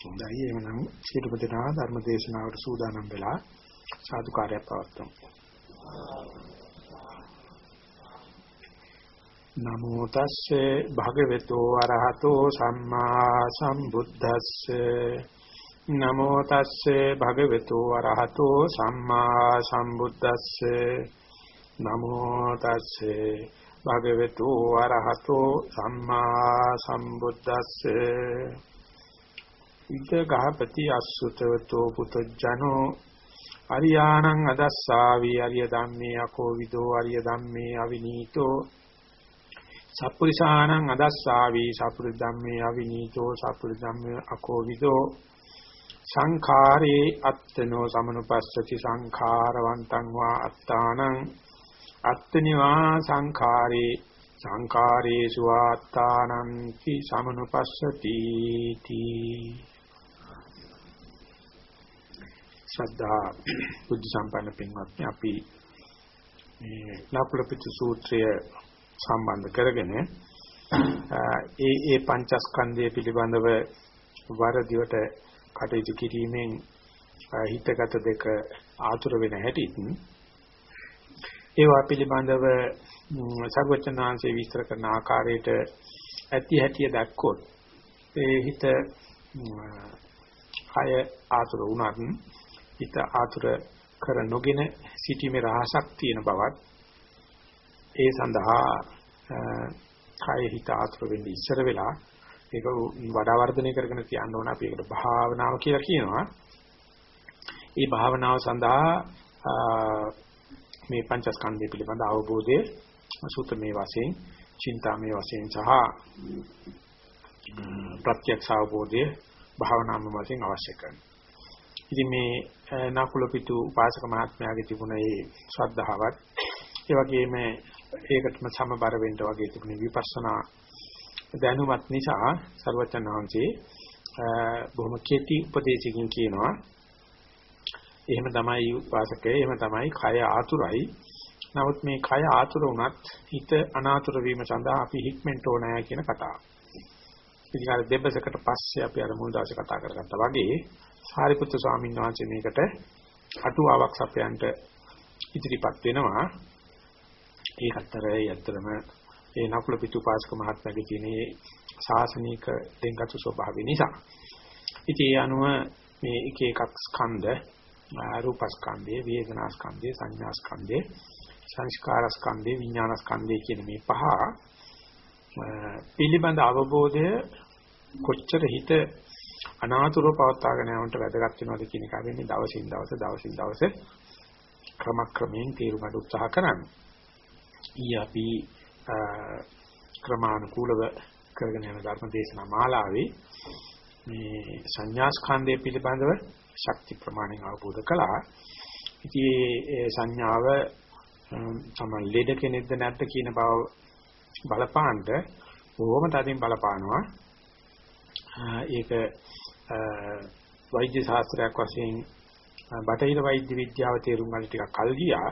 හොඳයි. එහෙනම් සියලුම දෙනා ධර්ම දේශනාවට සූදානම් වෙලා සාදුකාරය පවත්වමු. නමෝ තස්සේ භගවතු වරහතෝ සම්මා සම්බුද්දස්සේ. නමෝ තස්සේ භගවතු වරහතෝ සම්මා සම්බුද්දස්සේ. නමෝ තස්සේ භගවතු වරහතෝ සම්මා සම්බුද්දස්සේ. ඉද ගහපති අසුතවතෝ පුතජනෝ අරියාණං අදස්සාවි අරිය ධම්මේ අකෝවිදෝ අරිය ධම්මේ අවිනීතෝ සප්පුරිසාණං අදස්සාවි සප්පුරි ධම්මේ අවිනීතෝ සප්පුරි ධම්මේ අකෝවිදෝ සංඛාරේ අත්තනෝ සමනුපස්සති සංඛාරවන්තං වා අත්තානං අත්තනිවා සංඛාරේ සංඛාරේසු ආත්තානං කි සමනුපස්සති තී ශ්‍රද්ධා බුද්ධ සම්පන්න පින්වත්නි අපි මේ නාකුලපිතු සූත්‍රය සම්බන්ධ කරගෙන ඒ ඒ පංචස්කන්ධය පිළිබඳව වරදිවට කටයුතු කිරීමෙන් හිතගත දෙක ආතුර වෙන හැටිත් ඒවා පිළිබඳව සර්වචනාංශේ විස්තර කරන ආකාරයට ඇති හැටිය දැක්කොත් ඒ හිත කය ආතුර වුණත් හිත ආතුර කර නොගෙන සිටීමේ රහසක් තියෙන බවත් ඒ සඳහා කය හිත ආතුර වෙන්නේ ඉස්සර වෙලා ඒක වඩා වර්ධනය කරගෙන තියන්න ඕන අපි ඒකට භාවනාව කියලා කියනවා. ඒ භාවනාව සඳහා මේ පංචස්කන්ධය පිළිබඳ අවබෝධය සූත්‍රමේ වශයෙන්, චින්තාමේ වශයෙන් සහ ප්‍රත්‍යක්ෂ අවබෝධය භාවනාම වශයෙන් අවශ්‍ය කරනවා. ඉතින් මේ නකුල පිටු උපාසක මහත්මයාගේ තිබුණ ඒ ශ්‍රද්ධාවත් ඒ වගේම ඒකටම සමබර වෙන්න වගේ තිබුණ විපස්සනා දැනුමත් නිසා සර්වචන් වහන්සේ බොහොම කෙටි උපදේශකින් කියනවා එහෙම තමයි උපාසකේ එහෙම තමයි කය ආතුරයි නමුත් මේ කය ආතුර වුණත් හිත අනාතුර වීම සඳහා අපි හික්මෙන්ට ඕනෑ කියන කතාව. ඉතින් අර දෙබසකට පස්සේ අපි අර මුල් දවසේ කතා කරගත්තා වගේ සාරිපුත්‍ර ස්වාමීන් වහන්සේ මේකට අටුවාවක් සපයන්ට ඉදිරිපත් වෙනවා. ඒකට ඇත්තටම ඒ නකුල පිටුපාසක මහත්මයාගේ තියෙන ශාසනික දෙංගතු ස්වභාවය නිසා. ඉතින් ඒ අනුව මේ එක එකක් ස්කන්ධ රූපස්කන්ධය, වේදනාස්කන්ධය, සංඥාස්කන්ධය, සංස්කාරස්කන්ධය, විඥානස්කන්ධය කියන මේ පහ පිළිබඳ අවබෝධය කොච්චර හිත අනාතුරව පවත්වාගෙන යනට වැදගත් වෙනවද කියන එක වෙන්නේ දවසින් දවස දවසින් දවස ක්‍රමක්‍රමයෙන් තීරු ගන්න උත්සාහ කරන්නේ. ඊ අපි ක්‍රමානුකූලව කරගෙන යන ධර්ම දේශනා මාලාවේ මේ සංඥා ස්කන්ධය පිළිබඳව ශක්ති ප්‍රමාණයෙන් අවබෝධ කළා. ඉතින් ඒ සංඥාව තමයි ලෙඩ කෙනෙක්ද නැද්ද කියන බව බලපාන්න බොහොම තදින් බලපානවා. ඒක වෛද්‍ය ශාස්ත්‍රයක් වශයෙන් බටහිර වෛද්‍ය විද්‍යාව තේරුම් ගන්න ටිකක් කල් ගියා.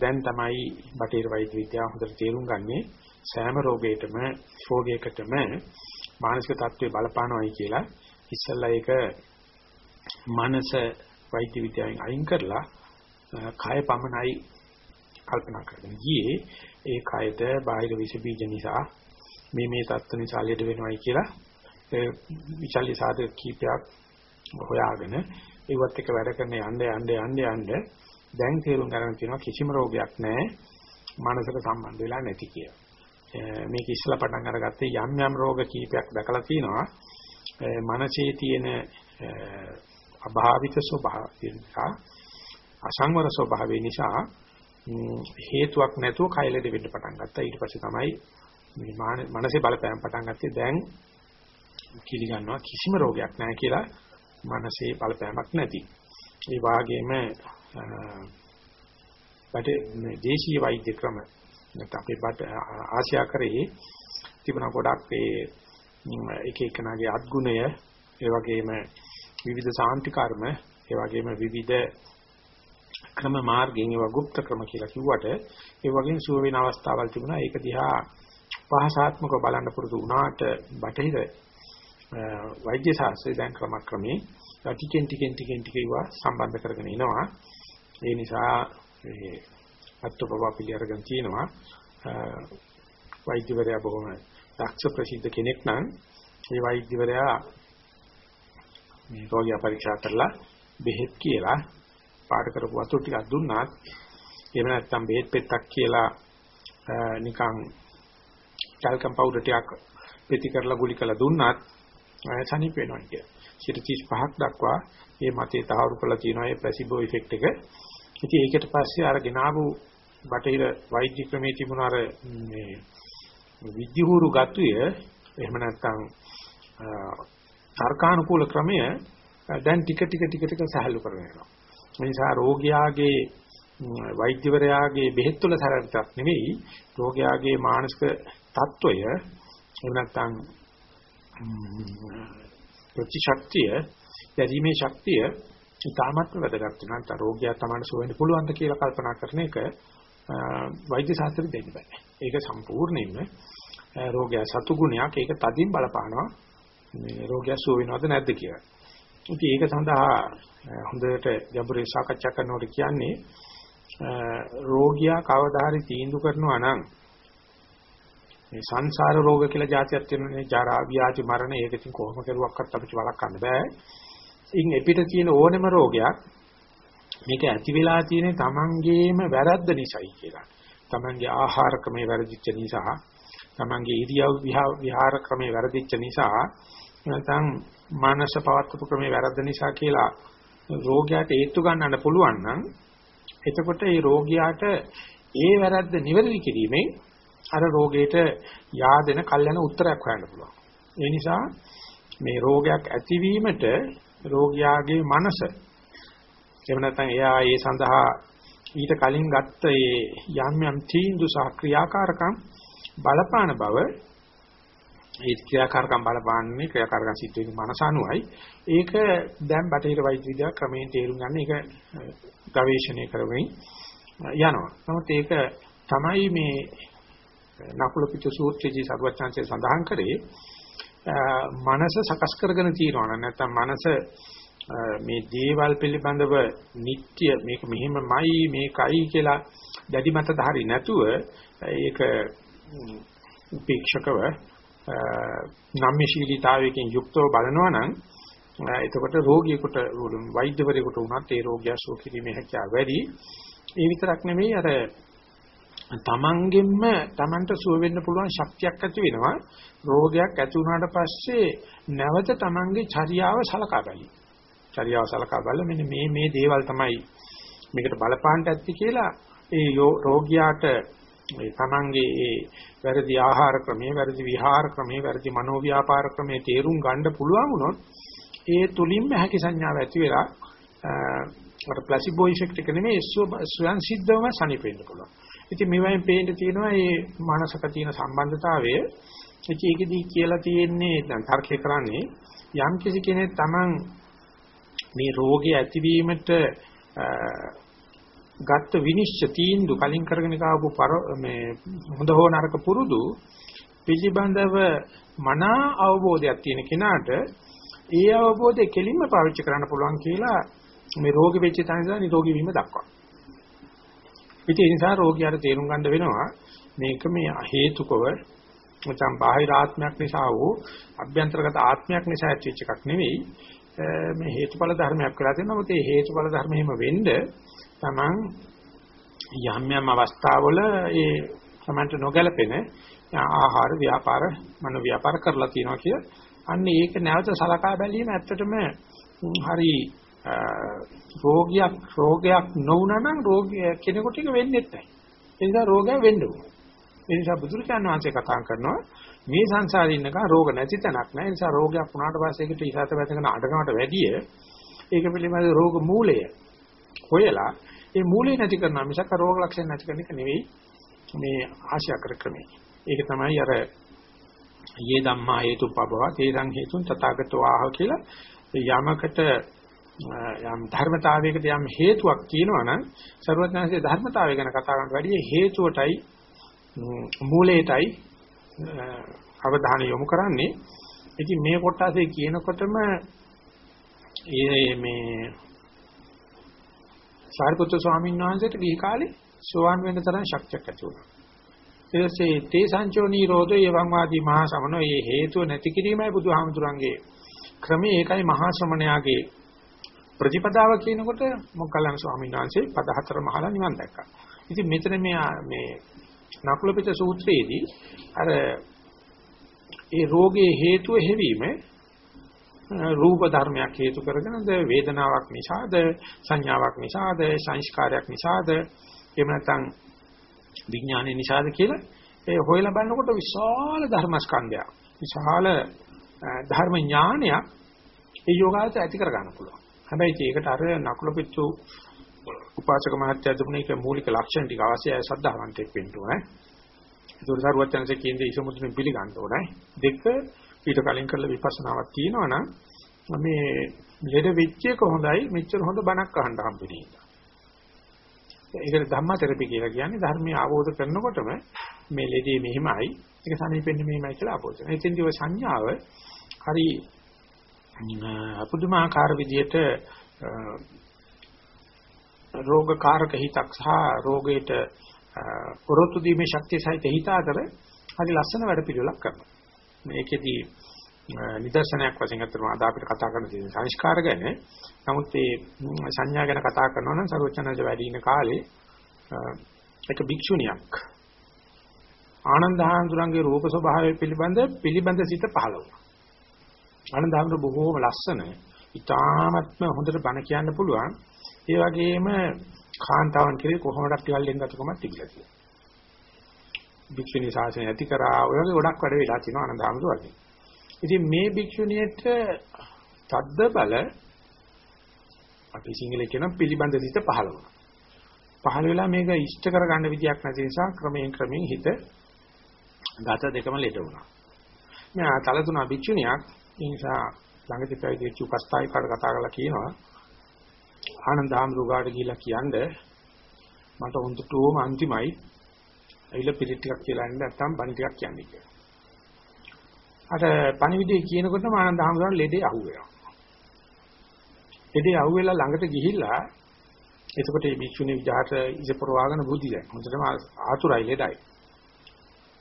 දැන් තමයි බටහිර වෛද්‍ය විද්‍යාව හොඳට තේරුම් ගන්නේ සෑම රෝගයකටම රෝගයකටම මානසික තත්ත්වය බලපානවායි කියලා. ඉස්සල්ලා ඒක මනස වෛද්‍ය විද්‍යාවෙන් අයින් කරලා කය පමණයි කල්පනා කරගෙන ගියේ ඒ කයට බාහිර විස බීජ නිසා මේ මේ தත්ත්ව නිසා ලෙඩ වෙනවයි කියලා ඒ විචල්්‍ය සාධක කීපයක් හොයාගෙන ඒවත් එක වැඩ කරන යන්න යන්න යන්න යන්න දැන් තේරුම් ගන්න තියෙනවා කිසිම රෝගයක් නැහැ මානසික සම්බන්ධ වෙලා නැති කියලා. මේක ඉස්සලා පටන් අරගත්තේ යම් යම් රෝග කීපයක් දැකලා තිනවා. මනසේ තියෙන අභාවිත ස්වභාවය නිසා අසංවර ස්වභාවය නිසා හේතුවක් නැතුව කයලෙද වෙන්න පටන් ගත්තා. ඊට පස්සේ තමයි මේ මනසේ බලපෑම් පටන් ගත්තේ දැන් කිලිගන්නවා කිසිම රෝගයක් නැහැ කියලා මනසේ බලපෑමක් නැති. ඒ වාගේම බට දේශීය වෛද්‍ය ක්‍රම නැත්නම් අපේ බට ආසියා කරේ තිබුණා ගොඩක් ඒ එක එකනාගේ අත්ගුණය ඒ වගේම විවිධ සාන්ති කර්ම ඒ වගේම විවිධ ක්‍රම මාර්ගයෙන් ඒවා গুপ্ত ක්‍රම කියලා කිව්වට ඒ වගේම සුව වෙන අවස්ථාවල් තිබුණා ඒක දිහා පහසාත්මකව බලන්න පුරුදු වුණාට බටහිර වෛද්‍ය ශාස්ත්‍රය දැන් ක්‍රමක්‍රමේ ටිකෙන් ටිකෙන් ටිකෙන් ටික ඒවා සම්බන්ධ කරගෙන එනවා. ඒ නිසා මේ අත්පව පිළිඅරගෙන තියෙනවා. වෛද්‍යවරයා බොහොම දක්ෂ ප්‍රසිද්ධ කෙනෙක් නම් ඒ වෛද්‍යවරයා මේ රෝගියා පරීක්ෂා කරලා බෙහෙත් කියලා පාට කරපු වතුර ටිකක් දුන්නාත් එහෙම නැත්නම් බෙහෙත් පෙත්තක් කියලා නිකන් ටල්කම් පවුඩර් ටිකක් පෙති කරලා ගුලි කරලා දුන්නත් සනීප වෙනවා කිය. 35ක් දක්වා මේ මතේ තහවුරු කරලා තියෙනවා මේ ප්ලාසිබෝ ඉෆෙක්ට් එක. ඉතින් ඒකට පස්සේ අර ගෙනාවු බටහිර වෛද්‍ය ක්‍රමයේ තිබුණ අර මේ විද්‍යුහුරු ගතිය එහෙම නැත්නම් තර්කානුකූල ක්‍රමය දැන් ටික ටික ටික ටික සහලු කරගෙන යනවා. මේ නිසා රෝගියාගේ වෛද්‍යවරයාගේ බෙහෙත් වල සරලතාවක් නෙවෙයි රෝගියාගේ මානසික තත්වය එහෙම නැත්නම් ප්‍රතිශක්තිය දැරීමේ ශක්තිය ඉතාමත් වැදගත් වෙනවා. නැත්නම් රෝගියා තමයි සුවෙන්න පුළුවන්ද කියලා කල්පනා කරන එක වෛද්‍ය ශාස්ත්‍රෙ දෙන්න බෑ. ඒක සම්පූර්ණයෙන්ම රෝගයා සතු ගුණයක් ඒක තදින් බලපානවා මේ රෝගයා සුව වෙනවද නැද්ද කියලා. ඉතින් ඒක සඳහා හොඳට ගැඹුරින් සාකච්ඡා කරනකොට කියන්නේ රෝගියා කවදා හරි තීන්දුව කරනවා නම් මේ සංසාර රෝග කියලා જાතියක් තියෙනනේ ජරා ව්‍යාධි මරණ ඒක ඉතින් කොහොම කරුවක්වත් අපිට වළක්වන්න බෑ. ඉන් එපිට තියෙන ඕනෙම රෝගයක් මේක ඇති වෙලා තියෙන්නේ Tamangeema වැරද්ද නිසායි කියලා. Tamange ආහාර ක්‍රමේ වැරදිච්ච නිසා, Tamange ඉරියව් විහාර ක්‍රමේ වැරදිච්ච නිසා, නැත්නම් මානස පවත්වපු ක්‍රමේ වැරද්ද නිසා කියලා රෝගයට හේතු ගන්නන්න පුළුවන් නම් එතකොට මේ රෝගියාට ඒ වැරද්ද නිවැරදි කිරීමෙන් අර රෝගයට yaadෙන කල්යන උත්තරයක් හොයන්න පුළුවන්. ඒ නිසා මේ රෝගයක් ඇතිවීමට රෝගියාගේ මනස එහෙම නැත්නම් එයා ඒ සඳහා ඊට කලින් ගත්ත ඒ යම් යම් තීන්දු සහ ක්‍රියාකාරකම් බලපාන බව ඒ ක්‍රියාකාරකම් බලපාන්නේ ක්‍රියාකාරකම් සිද්ධ වෙන මනස අනුවයි ඒක දැන් බටහිර වෛද්‍ය විද්‍යාව ක්‍රමයෙන් තේරුම් ගන්න ඒක ගවේෂණය කරමින් යනවා. නමුත් ඒක තමයි මේ නකුල පිට සූත්‍රයේදී සර්වඥාන්සේ සඳහන් කරේ මනස සකස් කරගෙන තියෙනවා නැත්නම් මනස මේ දේවල් පිළිබඳව නිට්ටය මේක මෙහෙමමයි මේකයි කියලා දැඩි මත ධාරි නැතුව ඒක උපේක්ෂකව නම්‍යශීලීතාවයකින් යුක්තව බලනවා නම් එතකොට රෝගියෙකුට වෛද්‍යවරයෙකුට වුණත් ඒ රෝගියා සුව කිරීමේ හැකියාව වැඩි. ඒ විතරක් නෙමෙයි අර තමන්ගෙන්ම තමන්ට සුව වෙන්න පුළුවන් ශක්තියක් ඇති වෙනවා. රෝගයක් ඇති වුණාට පස්සේ නැවත තමන්ගේ චර්යාව සලකා බලයි. චර්යාව සලකා බලලා මෙන්න මේ මේ දේවල් තමයි මේකට බලපාන්න ඇති කියලා ඒ රෝගියාට මේ තමන්ගේ ඒ වැරදි ආහාර ක්‍රමයේ වැරදි විහාර ක්‍රමයේ වැරදි මනෝව්‍යාපාර ක්‍රමයේ තේරුම් ගන්න පුළුවන් වුණොත් ඒ තුලින්ම හැකි සංඥාව ඇති වෙලා අර ප්ලාසිබෝ ඉෆෙක්ට් එක නෙමෙයි ස්වයන් සිද්ධවම සනිපෙන්න පුළුවන්. ඉතින් මේවෙන් පේන්න තියෙනවා මේ මානසික තියෙන සම්බන්ධතාවය. ඉතින් ඒකෙදී කියලා තියෙන්නේ දැන් තර්කය කරන්නේ යම් කිසි කෙනෙක් Taman මේ රෝගය ඇතිවීමට ගත්ත විනිශ්චය තීන්දුව කලින් කරගෙන ආපු මේ හොඳ හෝ නරක පුරුදු පිළිබඳව මනා අවබෝධයක් තියෙන කෙනාට ඒ අවබෝධය කෙලින්ම පාවිච්චි කරන්න පුළුවන් කියලා මේ රෝගී වෙච්ච තැන ඉඳලා නිරෝගී වීම දක්වා. ඉතින් ඒ නිසා රෝගියාට තේරුම් ගන්න වෙනවා මේක මේ හේතුකව නැත්නම් බාහිර ආත්මයක් නිසා වූ අභ්‍යන්තරගත ආත්මයක් නිසා ඇතිවෙච්ච එකක් නෙවෙයි මේ හේතුඵල ධර්මයක් කියලා තියෙනවා. මොකද මේ හේතුඵල ධර්මෙම වෙන්න තමන් යම් යම් අවස්ථාවල ඒ තමන්ට නොගැලපෙන ආහාර ව්‍යාපාර මන ව්‍යාපාර කරලා තියෙනවා කිය. අන්න ඒක නැවත සලකා බැලීම ඇත්තටම හරි රෝගයක් රෝගයක් නොවුනා නම් රෝගය කෙනෙකුට ඒක වෙන්නේ නැහැ. ඒ නිසා රෝගය වෙන්න ඕනේ. ඒ නිසා බුදුරජාණන් වහන්සේ කතා කරනවා මේ සංසාරේ ඉන්නකම් රෝග නැති තැනක් නැහැ. ඒ නිසා රෝගයක් වුණාට පස්සේ ඒකට ඉසත වැදගෙන අඬනවට වැඩිය ඒක පිළිබඳ රෝග මූලය හොයලා ඒ මූලය නැති කරනවා මිසක් රෝග ලක්ෂණ නැති කරන එක නෙවෙයි මේ ආශා කර ක්‍රමය. ඒක තමයි අර යේ ධම්මා හේතුපබව තේරං හේතුන් තථාගතෝ ආහ කියලා යමකට යම් ධර්මතාවයකට යම් හේතුවක් කියනවා නම් ਸਰවඥාන්සේ ධර්මතාවය ගැන කතා කරනට වැඩිය හේතුවටයි මූලයටයි අවධානය යොමු කරන්නේ. ඉතින් මේ කොටසේ කියනකොටම මේ සාරිපුත්‍ර ස්වාමීන් වහන්සේට ගිහි කාලේ සෝවාන් වෙන්න තරම් ශක්තියක් ඇති වුණා. ඊටසේ තේ සංචෝ නිරෝධෝ එවං වාදී මහා සමනෝ මේ හේතුව නැති කිරීමයි බුදුහාමුදුරන්ගේ ක්‍රමය ඒකයි මහා ශ්‍රමණයාගේ ප්‍රතිපදාව කියනකොට මොග්ගලණ ස්වාමීන් වහන්සේ පද හතර මහලා නිවන් දැක්කා. ඉතින් මෙතන මේ මේ නකුලපිට සූත්‍රයේදී අර ඒ රෝගයේ හේතුව හැවීම රූප ධර්මයක් හේතු කරගෙනද වේදනාවක් නිසාද සංඥාවක් නිසාද සංස්කාරයක් නිසාද එහෙම නැත්නම් විඥානය නිසාද කියලා ඒ හොයලා බලනකොට විශාල ධර්මස්කන්ධයක් විශාල ධර්ම ඥානයක් ඒ යෝගාවචර ඇති කර ගන්න පුළුවන්. හැබැයි ඒකට අර නකුල පිටු උපාසක මහත්තයා දුන්නේ ඒක මූලික ලක්ෂණ ටික අවශ්‍යයි සද්ධාවන්තෙක් වෙන්න ඕනේ. ඒක සරුවචනසේ කියන්නේ ඉසමුතුනේ පිළිගන්න ඕනේ. දෙක ඊට කලින් කරලා විපස්සනාවක් තියෙනවා නම් මේ ලෙඩ වෙච්ච එක හොඳයි මෙච්චර හොඳ බණක් අහන්න හම්බෙන්නේ. ඒකට ධම්ම තෙරපි කියලා කියන්නේ ධර්මය අවබෝධ කරනකොටම මේ ලෙඩේ මෙහිමයි ඒක සනීපෙන්නේ මෙහිමයි කියලා අවබෝධ කරනවා. එතෙන්දී ඔය සංඥාව හරි පුදුමාකාර විදිහට රෝගකාරක හිතක් සහ රෝගයට පොරොත්තු දීමේ ශක්තිය සහිත හිත අතර හරි ලස්සන වැඩ පිළිවෙලක් කරනවා. මේකෙදී නිදර්ශනයක් වශයෙන් අතට අද අපිට කතා කරන්න තියෙන සංස්කාර ගැන. නමුත් මේ සංඥා ගැන කතා කරනවා නම් සර්වචනජ වැඩි ඉන කාලේ එක භික්ෂුණියක් ආනන්ද හාමුදුරන්ගේ රූප ස්වභාවය පිළිබඳ පිළිබඳ සිත පහළ වුණා. ආනන්ද හාමුදුර බොහෝම ලස්සන, ඊටාත්ම හොඳට බණ කියන්න පුළුවන්. ඒ වගේම කාන්තාවන් කෙරේ කොහොමදක් ටිකල්ලෙන් ගතකමක් තිබිලා තියෙනවා. භික්ෂුණී ශාසනය ඇති කරා ඔය වගේ ගොඩක් වැඩ වෙලා තිනවා ආනන්ද හාමුදුර වගේ. ඉතින් මේ භික්ෂුණියට තද්ද බල අපි සිංහලේ කියන පිළිබඳ සිත පහළ වුණා. පහළ වෙලා මේක ඉෂ්ට කරගන්න විදියක් නැති නිසා ක්‍රමයෙන් ක්‍රමයෙන් හිත ගත දෙකම ලෙඩ වුණා. මෙයා තලතුණ භික්ෂුණියක් ඒ නිසා ළඟදී පැවිදිච්ච උපස්ථායිකාට කතා කරලා කියනවා ආනන්ද ආමරුගාට ගිහිල්ලා කියන්නේ මට හොඳටම අන්තිමයි ඇවිල්ලා පිළිත් ටිකක් කියලා ඉන්න නැත්නම් බණි ටිකක් කියන්නේ කියලා. අර පණිවිඩය කියනකොටම ආනන්ද ආමරුගාට ලෙඩේ අහුවෙනවා. ලෙඩේ අහුවෙලා ළඟට ගිහිල්ලා එතකොට මේ භික්ෂුණී විජාත ඉස ප්‍රවාහන බුද්ධිය. හොඳටම ආතුරයි ලෙඩයි.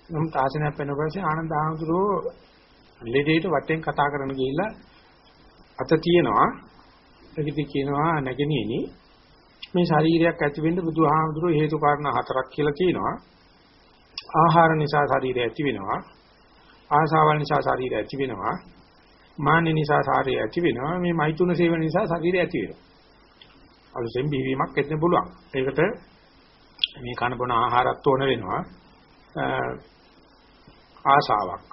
නම් තාසනයක් වෙනකොට ආනන්ද ආමරුගෝ ලෙඩේට වටෙන් කතා කරන ගිහිල්ලා අත තියනවා. ඒකෙදි කියනවා නැගෙනියනි මේ ශරීරයක් ඇති වෙන්න බුදුහාමුදුරුවෝ හේතු කාරණා හතරක් කියලා කියනවා. ආහාර නිසා ශරීරය ඇති වෙනවා. ආසාවල් නිසා ශරීරය ඇති වෙනවා. මාන්න නිසා ශරීරය ඇති වෙනවා. මේ මෛතුන සේවන නිසා ශරීරය ඇති වෙනවා. අලුතෙන් බිවීමක් එන්න පුළුවන්. ඒකට මේ කන බොන ආහාරත් ඕන වෙනවා. ආසාවක්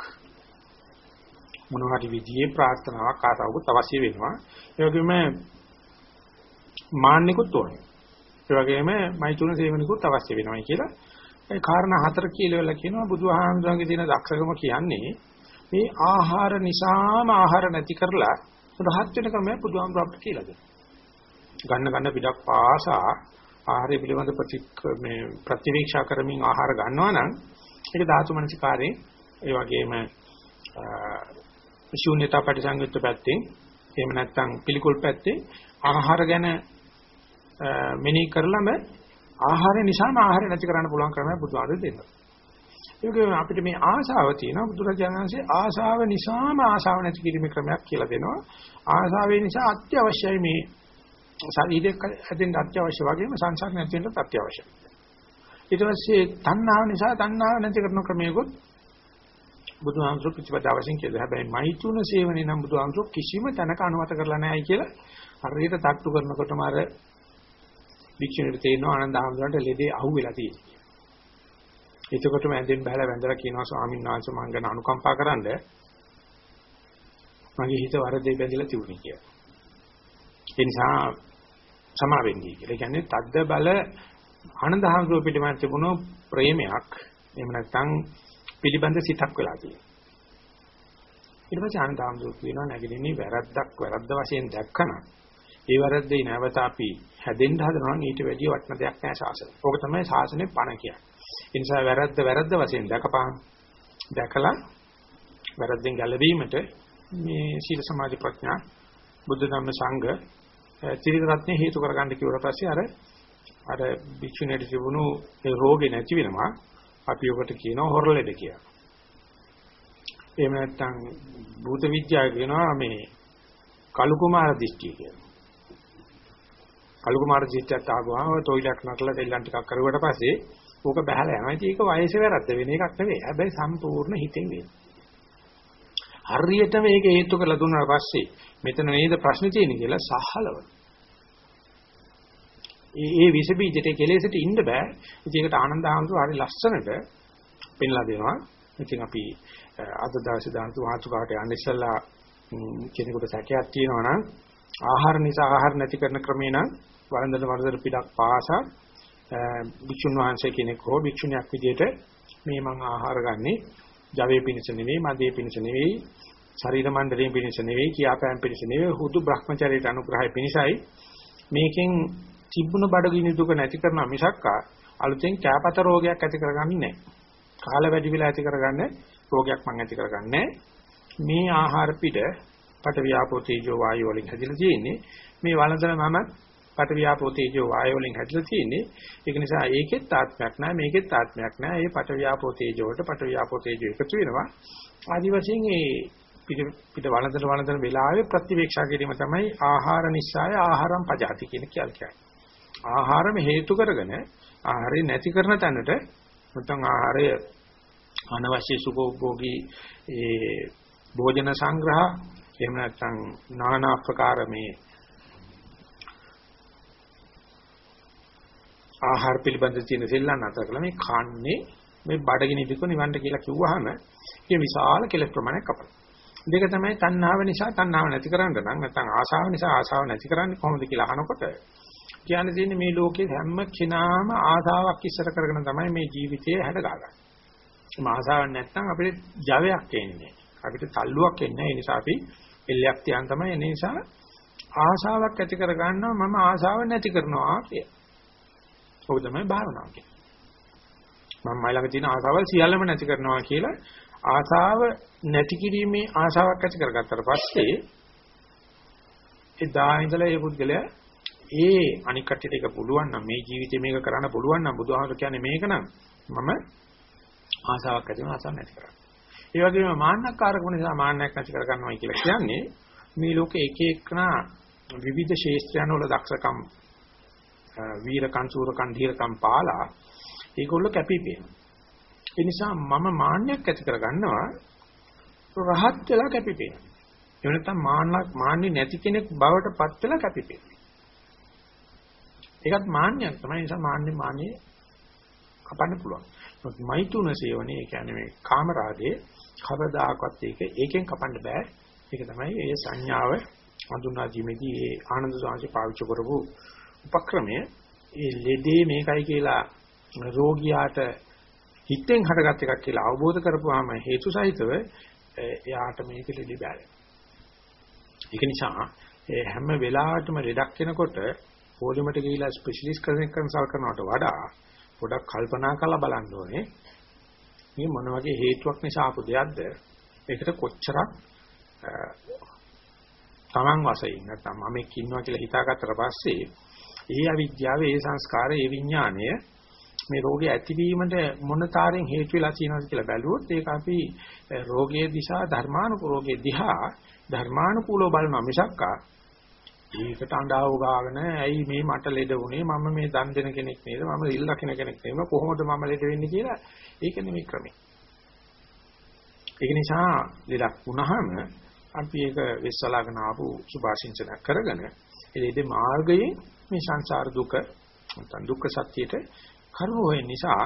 මොනවා හරි විදිහේ ප්‍රාර්ථනාවක් ආසාවකුත් අවශ්‍ය වෙනවා ඒ වගේම මාන්නිකුත් ඕනේ. ඒ වගේම මෛතුන සේවනිකුත් අවශ්‍ය වෙනවායි කියලා ඒ කාරණා හතර කියලා කියනවා බුදුහාමුදුරන්ගේ තියෙන දක්ෂකම කියන්නේ මේ ආහාර නිසාම ආහාර නැති කරලා රහත් වෙන ක්‍රමය බුදුහාමුදුර අපිට කියලා දෙනවා. ගන්න ගන්න පිටක් පාසා ආහාරය පිළිබඳ ප්‍රති මේ ප්‍රතිවීක්ෂා කරමින් ආහාර ගන්නවා නම් ඒක ධාතු මනසිකාරේ ඒ වගේම ශූන්‍යතා පරිසංයුක්ත පැත්තෙන් එහෙම නැත්නම් පිළිකුල් පැත්තේ ආහාර ගැන මෙනෙහි කරලම ආහාරය නිසාම ආහාරය නැති කරන්න පුළුවන් ක්‍රමයක් බුදුආරේ දෙන්නවා. ඒක අපිට මේ ආශාව තියෙනවා බුදුරජාණන්සේ ආශාව නිසාම ආශාව නැති කිරීමේ ක්‍රමයක් කියලා දෙනවා. ආශාවේ නිසා අත්‍යවශ්‍යයි මේ ශරීරයක් හැදෙන්න අත්‍යවශ්‍ය වගේම සංසාර නැති වෙන්නත් අත්‍යවශ්‍යයි. ඊට පස්සේ තණ්හාව නිසා තණ්හාව නැති කරන ක්‍රමයකොත් බුදුහාමුදුරු ප්‍රතිපදාව වශයෙන් කියලා. හැබැයි මෛතුන සේවනේ නම් බුදුහාමුදුරු කිසිම තැනක අනුමත කරලා නැහැයි කියලා හරියට තට්ටු කරනකොටම අර වික්ෂණයට තේරෙනවා ආනන්ද හාමුදුරන්ට ලෙඩේ අහුවෙලා තියෙනවා. එතකොටම ඇඳෙන් බහලා වැඳලා කියනවා ස්වාමීන් වහන්සේ මං ගැන අනුකම්පා කරන්න. මගේ හිත වරදේ බැඳලා තිබුණේ කියලා. ඒ නිසා සමා වෙන්නේ කියලා. ඒ කියන්නේ තද්ද බල ආනන්ද හාමුදුරුව පිළිබඳ තිබුණු ප්‍රේමයක් එහෙම නැත්නම් පිළිබඳ සිතක් වෙලා තියෙනවා. ඊට පස්සේ ආනන්ද හාමුදුරුව කියනවා නැගිටින්නේ වැරද්දක් වැරද්ද වශයෙන් දැක්කනම් ඒ වැරද්දේ නැවත අපි හැදෙන්න හදනවා නම් ඊට වැඩිය වටින දෙයක් නැහැ ශාසනය. ඕක තමයි ශාසනයේ පණ කියන්නේ. ඒ නිසා වැරද්ද වැරද්ද වශයෙන් දැකපහන් දැකලා වැරද්දෙන් ගැලවීමට මේ සීල සමාධි ප්‍රඥා බුද්ධ ධම්ම සංඝ ත්‍රිරත්නේ හේතු කරගන්න කිව්වට පස්සේ අර අර භික්ෂුණීට තිබුණු ඒ රෝගේ නැති වෙනවා. අපි ඔකට කියනවා හොරලෙඩ කියලා. එහෙම නැත්නම් භූත විද්‍යාව කියනවා මේ කලු කුමාර දිෂ්ටි කියලා. කලු කුමාර දිෂ්ටියත් ආවම ටොයිලට් නටලා දෙල්ලන් ටිකක් කරුවට පස්සේ ඕක බහලා යනවා. ඉතින් ඒක වයසේ වැරද්ද වෙන එකක් නෙවෙයි. හැබැයි සම්පූර්ණ හිතෙන් වෙන. හරියට මේක හේතු කරලා දුන්නාට පස්සේ මෙතන නේද ප්‍රශ්නේ තියෙන්නේ කියලා සහලව. ඒ ඒ විස බීජට කෙලෙසට ඉන්න බෑ. ඉතින් ඒකට ආනන්ද ආනන්ද හරි ලස්සනට පෙන්ලා දෙනවා. ඉතින් අපි අද දවසේ දානතු වාතුකාට යන්න ඉස්සලා කෙනෙකුට සැකයක් තියෙනවා නම් ආහාර නිසා ආහාර නැති කරන ක්‍රමේ නම් වරන්දන වරදර පිටක් පාසා භික්ෂුන් වහන්සේ කෙනෙක් හෝ භික්ෂුණියක් විදිහට මේ මං ආහාර ගන්නේ ජවයේ පිණිස නෙවෙයි මදේ පිණිස නෙවෙයි ශරීර මණ්ඩලයෙන් පිණිස නෙවෙයි කියාපෑම් පිණිස නෙවෙයි හුදු Brahmacharya අනුග්‍රහය පිණිසයි මේකෙන් තිබුණ බඩගිනි දුක නැති කරන මිසක්කා අලුතෙන් කැපත රෝගයක් ඇති කරගන්නේ නැහැ. කාල වැඩි වෙලා ඇති කරගන්න රෝගයක් මං ඇති කරගන්නේ මේ ආහාර පිට පට වියාපෝ තේජෝ වායෝ වලින් හැදිලා තියෙන්නේ. මේ වළඳන මම පට වියාපෝ තේජෝ වායෝ වලින් හැදිලා තියෙන්නේ. ඒක නිසා ඒකෙත් ආත්මයක් නැහැ මේකෙත් ආත්මයක් නැහැ. ඒ පට වියාපෝ තේජෝ වලට පට වියාපෝ තේජෝ එකතු වෙනවා. ආදි වශයෙන් ඒ පිට පිට වළඳන වළඳන වෙලාවේ ප්‍රතිවේක්ෂා කිරීම තමයි ආහාර නිස්සාය ආහාරම් පජාති කියන කියන්නේ. ආහාරම හේතු කරගෙන ආහාරය නැති කරන තැනට නැත්නම් ආහාරය අනවශ්‍ය සුඛෝභෝගී ඒ භෝජන සංග්‍රහ එහෙම නැත්නම් নানা ආකාර මේ ආහාර පිළිබඳ තියෙන සෙල්ලම් අතර කළා මේ කන්නේ මේ බඩගිනි පිටු නිවන්ට කියලා කිව්වහම මේ විශාල කෙලෙස් ප්‍රමාණයක් කපනවා. දෙක තමයි තණ්හාව නිසා තණ්හාව නැති කරන්න නම් නැත්නම් ආශාව නිසා ආශාව නැති කරන්නේ කොහොමද කියලා අහනකොට කියන්න තියෙන්නේ මේ ලෝකේ හැම කෙනාම ආසාවක් ඉස්සර කරගෙන තමයි මේ ජීවිතේ හැදගාගන්නේ. මේ ආසාවක් නැත්නම් අපිට ජවයක් එන්නේ. අපිට තල්ලුවක් එන්නේ. ඒ නිසා අපි එල්ලයක් තියන් තමයි ඒ නිසා ආසාවක් ඇති කර ගන්නවා මම ආසාව නැති කරනවා කිය. ඔක තමයි භාවනාව කියන්නේ. මම මයිලඟ තියෙන ආසාවල් සියල්ලම නැති කරනවා කියලා ආසාව නැති කිරීමේ ආසාවක් ඇති කරගත්තට පස්සේ එදා ඉඳලා මේ පුද්ගලයා ඒ අනික් කට්ටියට ඒක පුළුවන් නම් මේ ජීවිතේ මේක කරන්න පුළුවන් නම් බුදුහාමර කියන්නේ මේක නම් මම ආසාවක් ඇති වෙන ආසාවක් නැති කරන්නේ. ඒ වගේම මාන්නකාරකම නිසා මාන්නයක් නැති කර ගන්නවයි කියලා කියන්නේ මේ ලෝකේ එක එකනා විවිධ ශේෂ්ත්‍රයන් වල දක්ෂකම් වීරකම් සූරකම් ධීරකම් පාලා ඒගොල්ලෝ කැපිපේනවා. ඒ නිසා මම මාන්නයක් ඇති කර ගන්නවා රහත් වෙලා කැපිපේනවා. එහෙම නැත්නම් මාන්නක් මාන්නේ නැති කෙනෙක් බවට පත් වෙලා කැපිපේනවා. ඒකත් මාන්නයක් තමයි. ඒ නිසා මාන්නේ මාන්නේ කපන්න පුළුවන්. ඒත් මෛතුන සේවනේ ඒ කියන්නේ මේ කාමරාගේ කවදාකවත් ඒක ඒකෙන් කපන්න බෑ. ඒක තමයි ඒ සංඥාව හඳුනා දීමේදී ඒ ආනන්ද සාංශ පාවිච්චි කරපු උපක්‍රමය. ඒ ලෙඩේ මේකයි කියලා රෝගියාට හිතෙන් හටගත් එකක් කියලා අවබෝධ කරපුවාම හේතු සහිතව එයාට මේක ලෙඩි බෑ. ඒක නිසා හැම වෙලාවටම ලෙඩක් වෙනකොට පොලිමට ගිහිලා ස්පෙෂලිස්ට් කෙනෙක් කන්සල්ට් කරනවට වඩා පොඩක් කල්පනා කරලා බලන්න ඕනේ. මේ මොන වගේ හේතුවක් නිසා ආපු දෙයක්ද? ඒකට කොච්චරක් Taman වශයෙන් නැත්නම් මම එක්ක ඉන්නවා කියලා හිතාගත්තට පස්සේ ඒ අවිද්‍යාව, ඒ සංස්කාර, ඒ විඥාණය මේ රෝගය ඇතිවීමට මොන තාරෙන් හේතු වෙලා තියෙනවද කියලා බැලුවොත් ඒක අපි රෝගයේ දිශා ධර්මානුකූලෝගේ දිහා ධර්මානුකූලව බලනවා මිසක්කා ඒකට අඬාව ගාගෙන ඇයි මේ මට ලෙඩ වුනේ? මම මේ දන් දෙන කෙනෙක් නේද? මම ඉල් ලකින කෙනෙක් නෙමෙයි. කොහොමද මම ලෙඩ වෙන්නේ කියලා ඒක නෙමෙයි ක්‍රමය. ඒක නිසා ලෙඩක් වුණාම අපි ඒක විශ්සලාගෙන ආපු සුභාශිංසන කරගෙන ඒ මාර්ගයේ මේ සංසාර දුක නැත්නම් දුක්ඛ සත්‍යයට කරුණු වෙන නිසා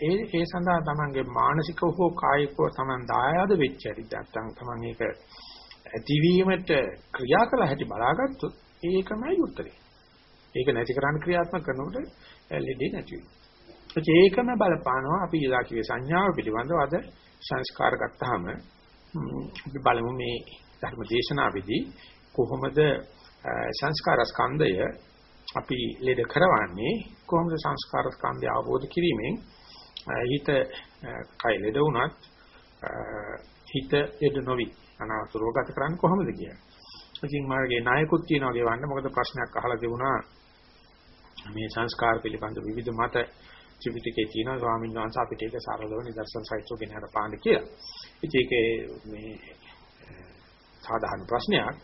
ඒ ඒ සඳහා තමන්ගේ මානසිකව හෝ කායිකව තමන් දායාද වෙච්ච හැටි නැත්නම් තමන් ඒක ඇතිවීමට ක්‍රියා කළ හැටි බලාගත්තොත් ඒකමයි උත්තරේ. ඒක නැති කරන්න ක්‍රියාත්මක කරනකොට ලෙඩේ නැති වෙනවා. ඒකම බලපානවා අපි ඉලා කියේ සංඥාව පිළිබඳව අද සංස්කාර ගත්තාම අපි බලමු මේ ධර්ම දේශනාවේදී කොහොමද සංස්කාර ස්කන්ධය අපි ලෙඩ කරවන්නේ කොහොමද සංස්කාර ස්කන්ධය අවබෝධ කිරීමෙන් හිත කය ලෙඩ වුණත් හිත ලෙඩ නොවි අනාතුරව ගත කරන්නේ කොහොමද කියලා. ඉතින් මාගේ නායකුත් කියනවා ගෙවන්න මොකද ප්‍රශ්නයක් අහලා තිබුණා මේ සංස්කාර පිළිබඳ විවිධ මත ත්‍රිපිටකයේ තියෙනවා ස්වාමීන් වහන්සේ අපිට ඒක සරලව නිදර්ශන සහිතව ගෙන හරපාන්න කියලා. ඉතින් ඒකේ මේ සාධාරණ ප්‍රශ්නයක්.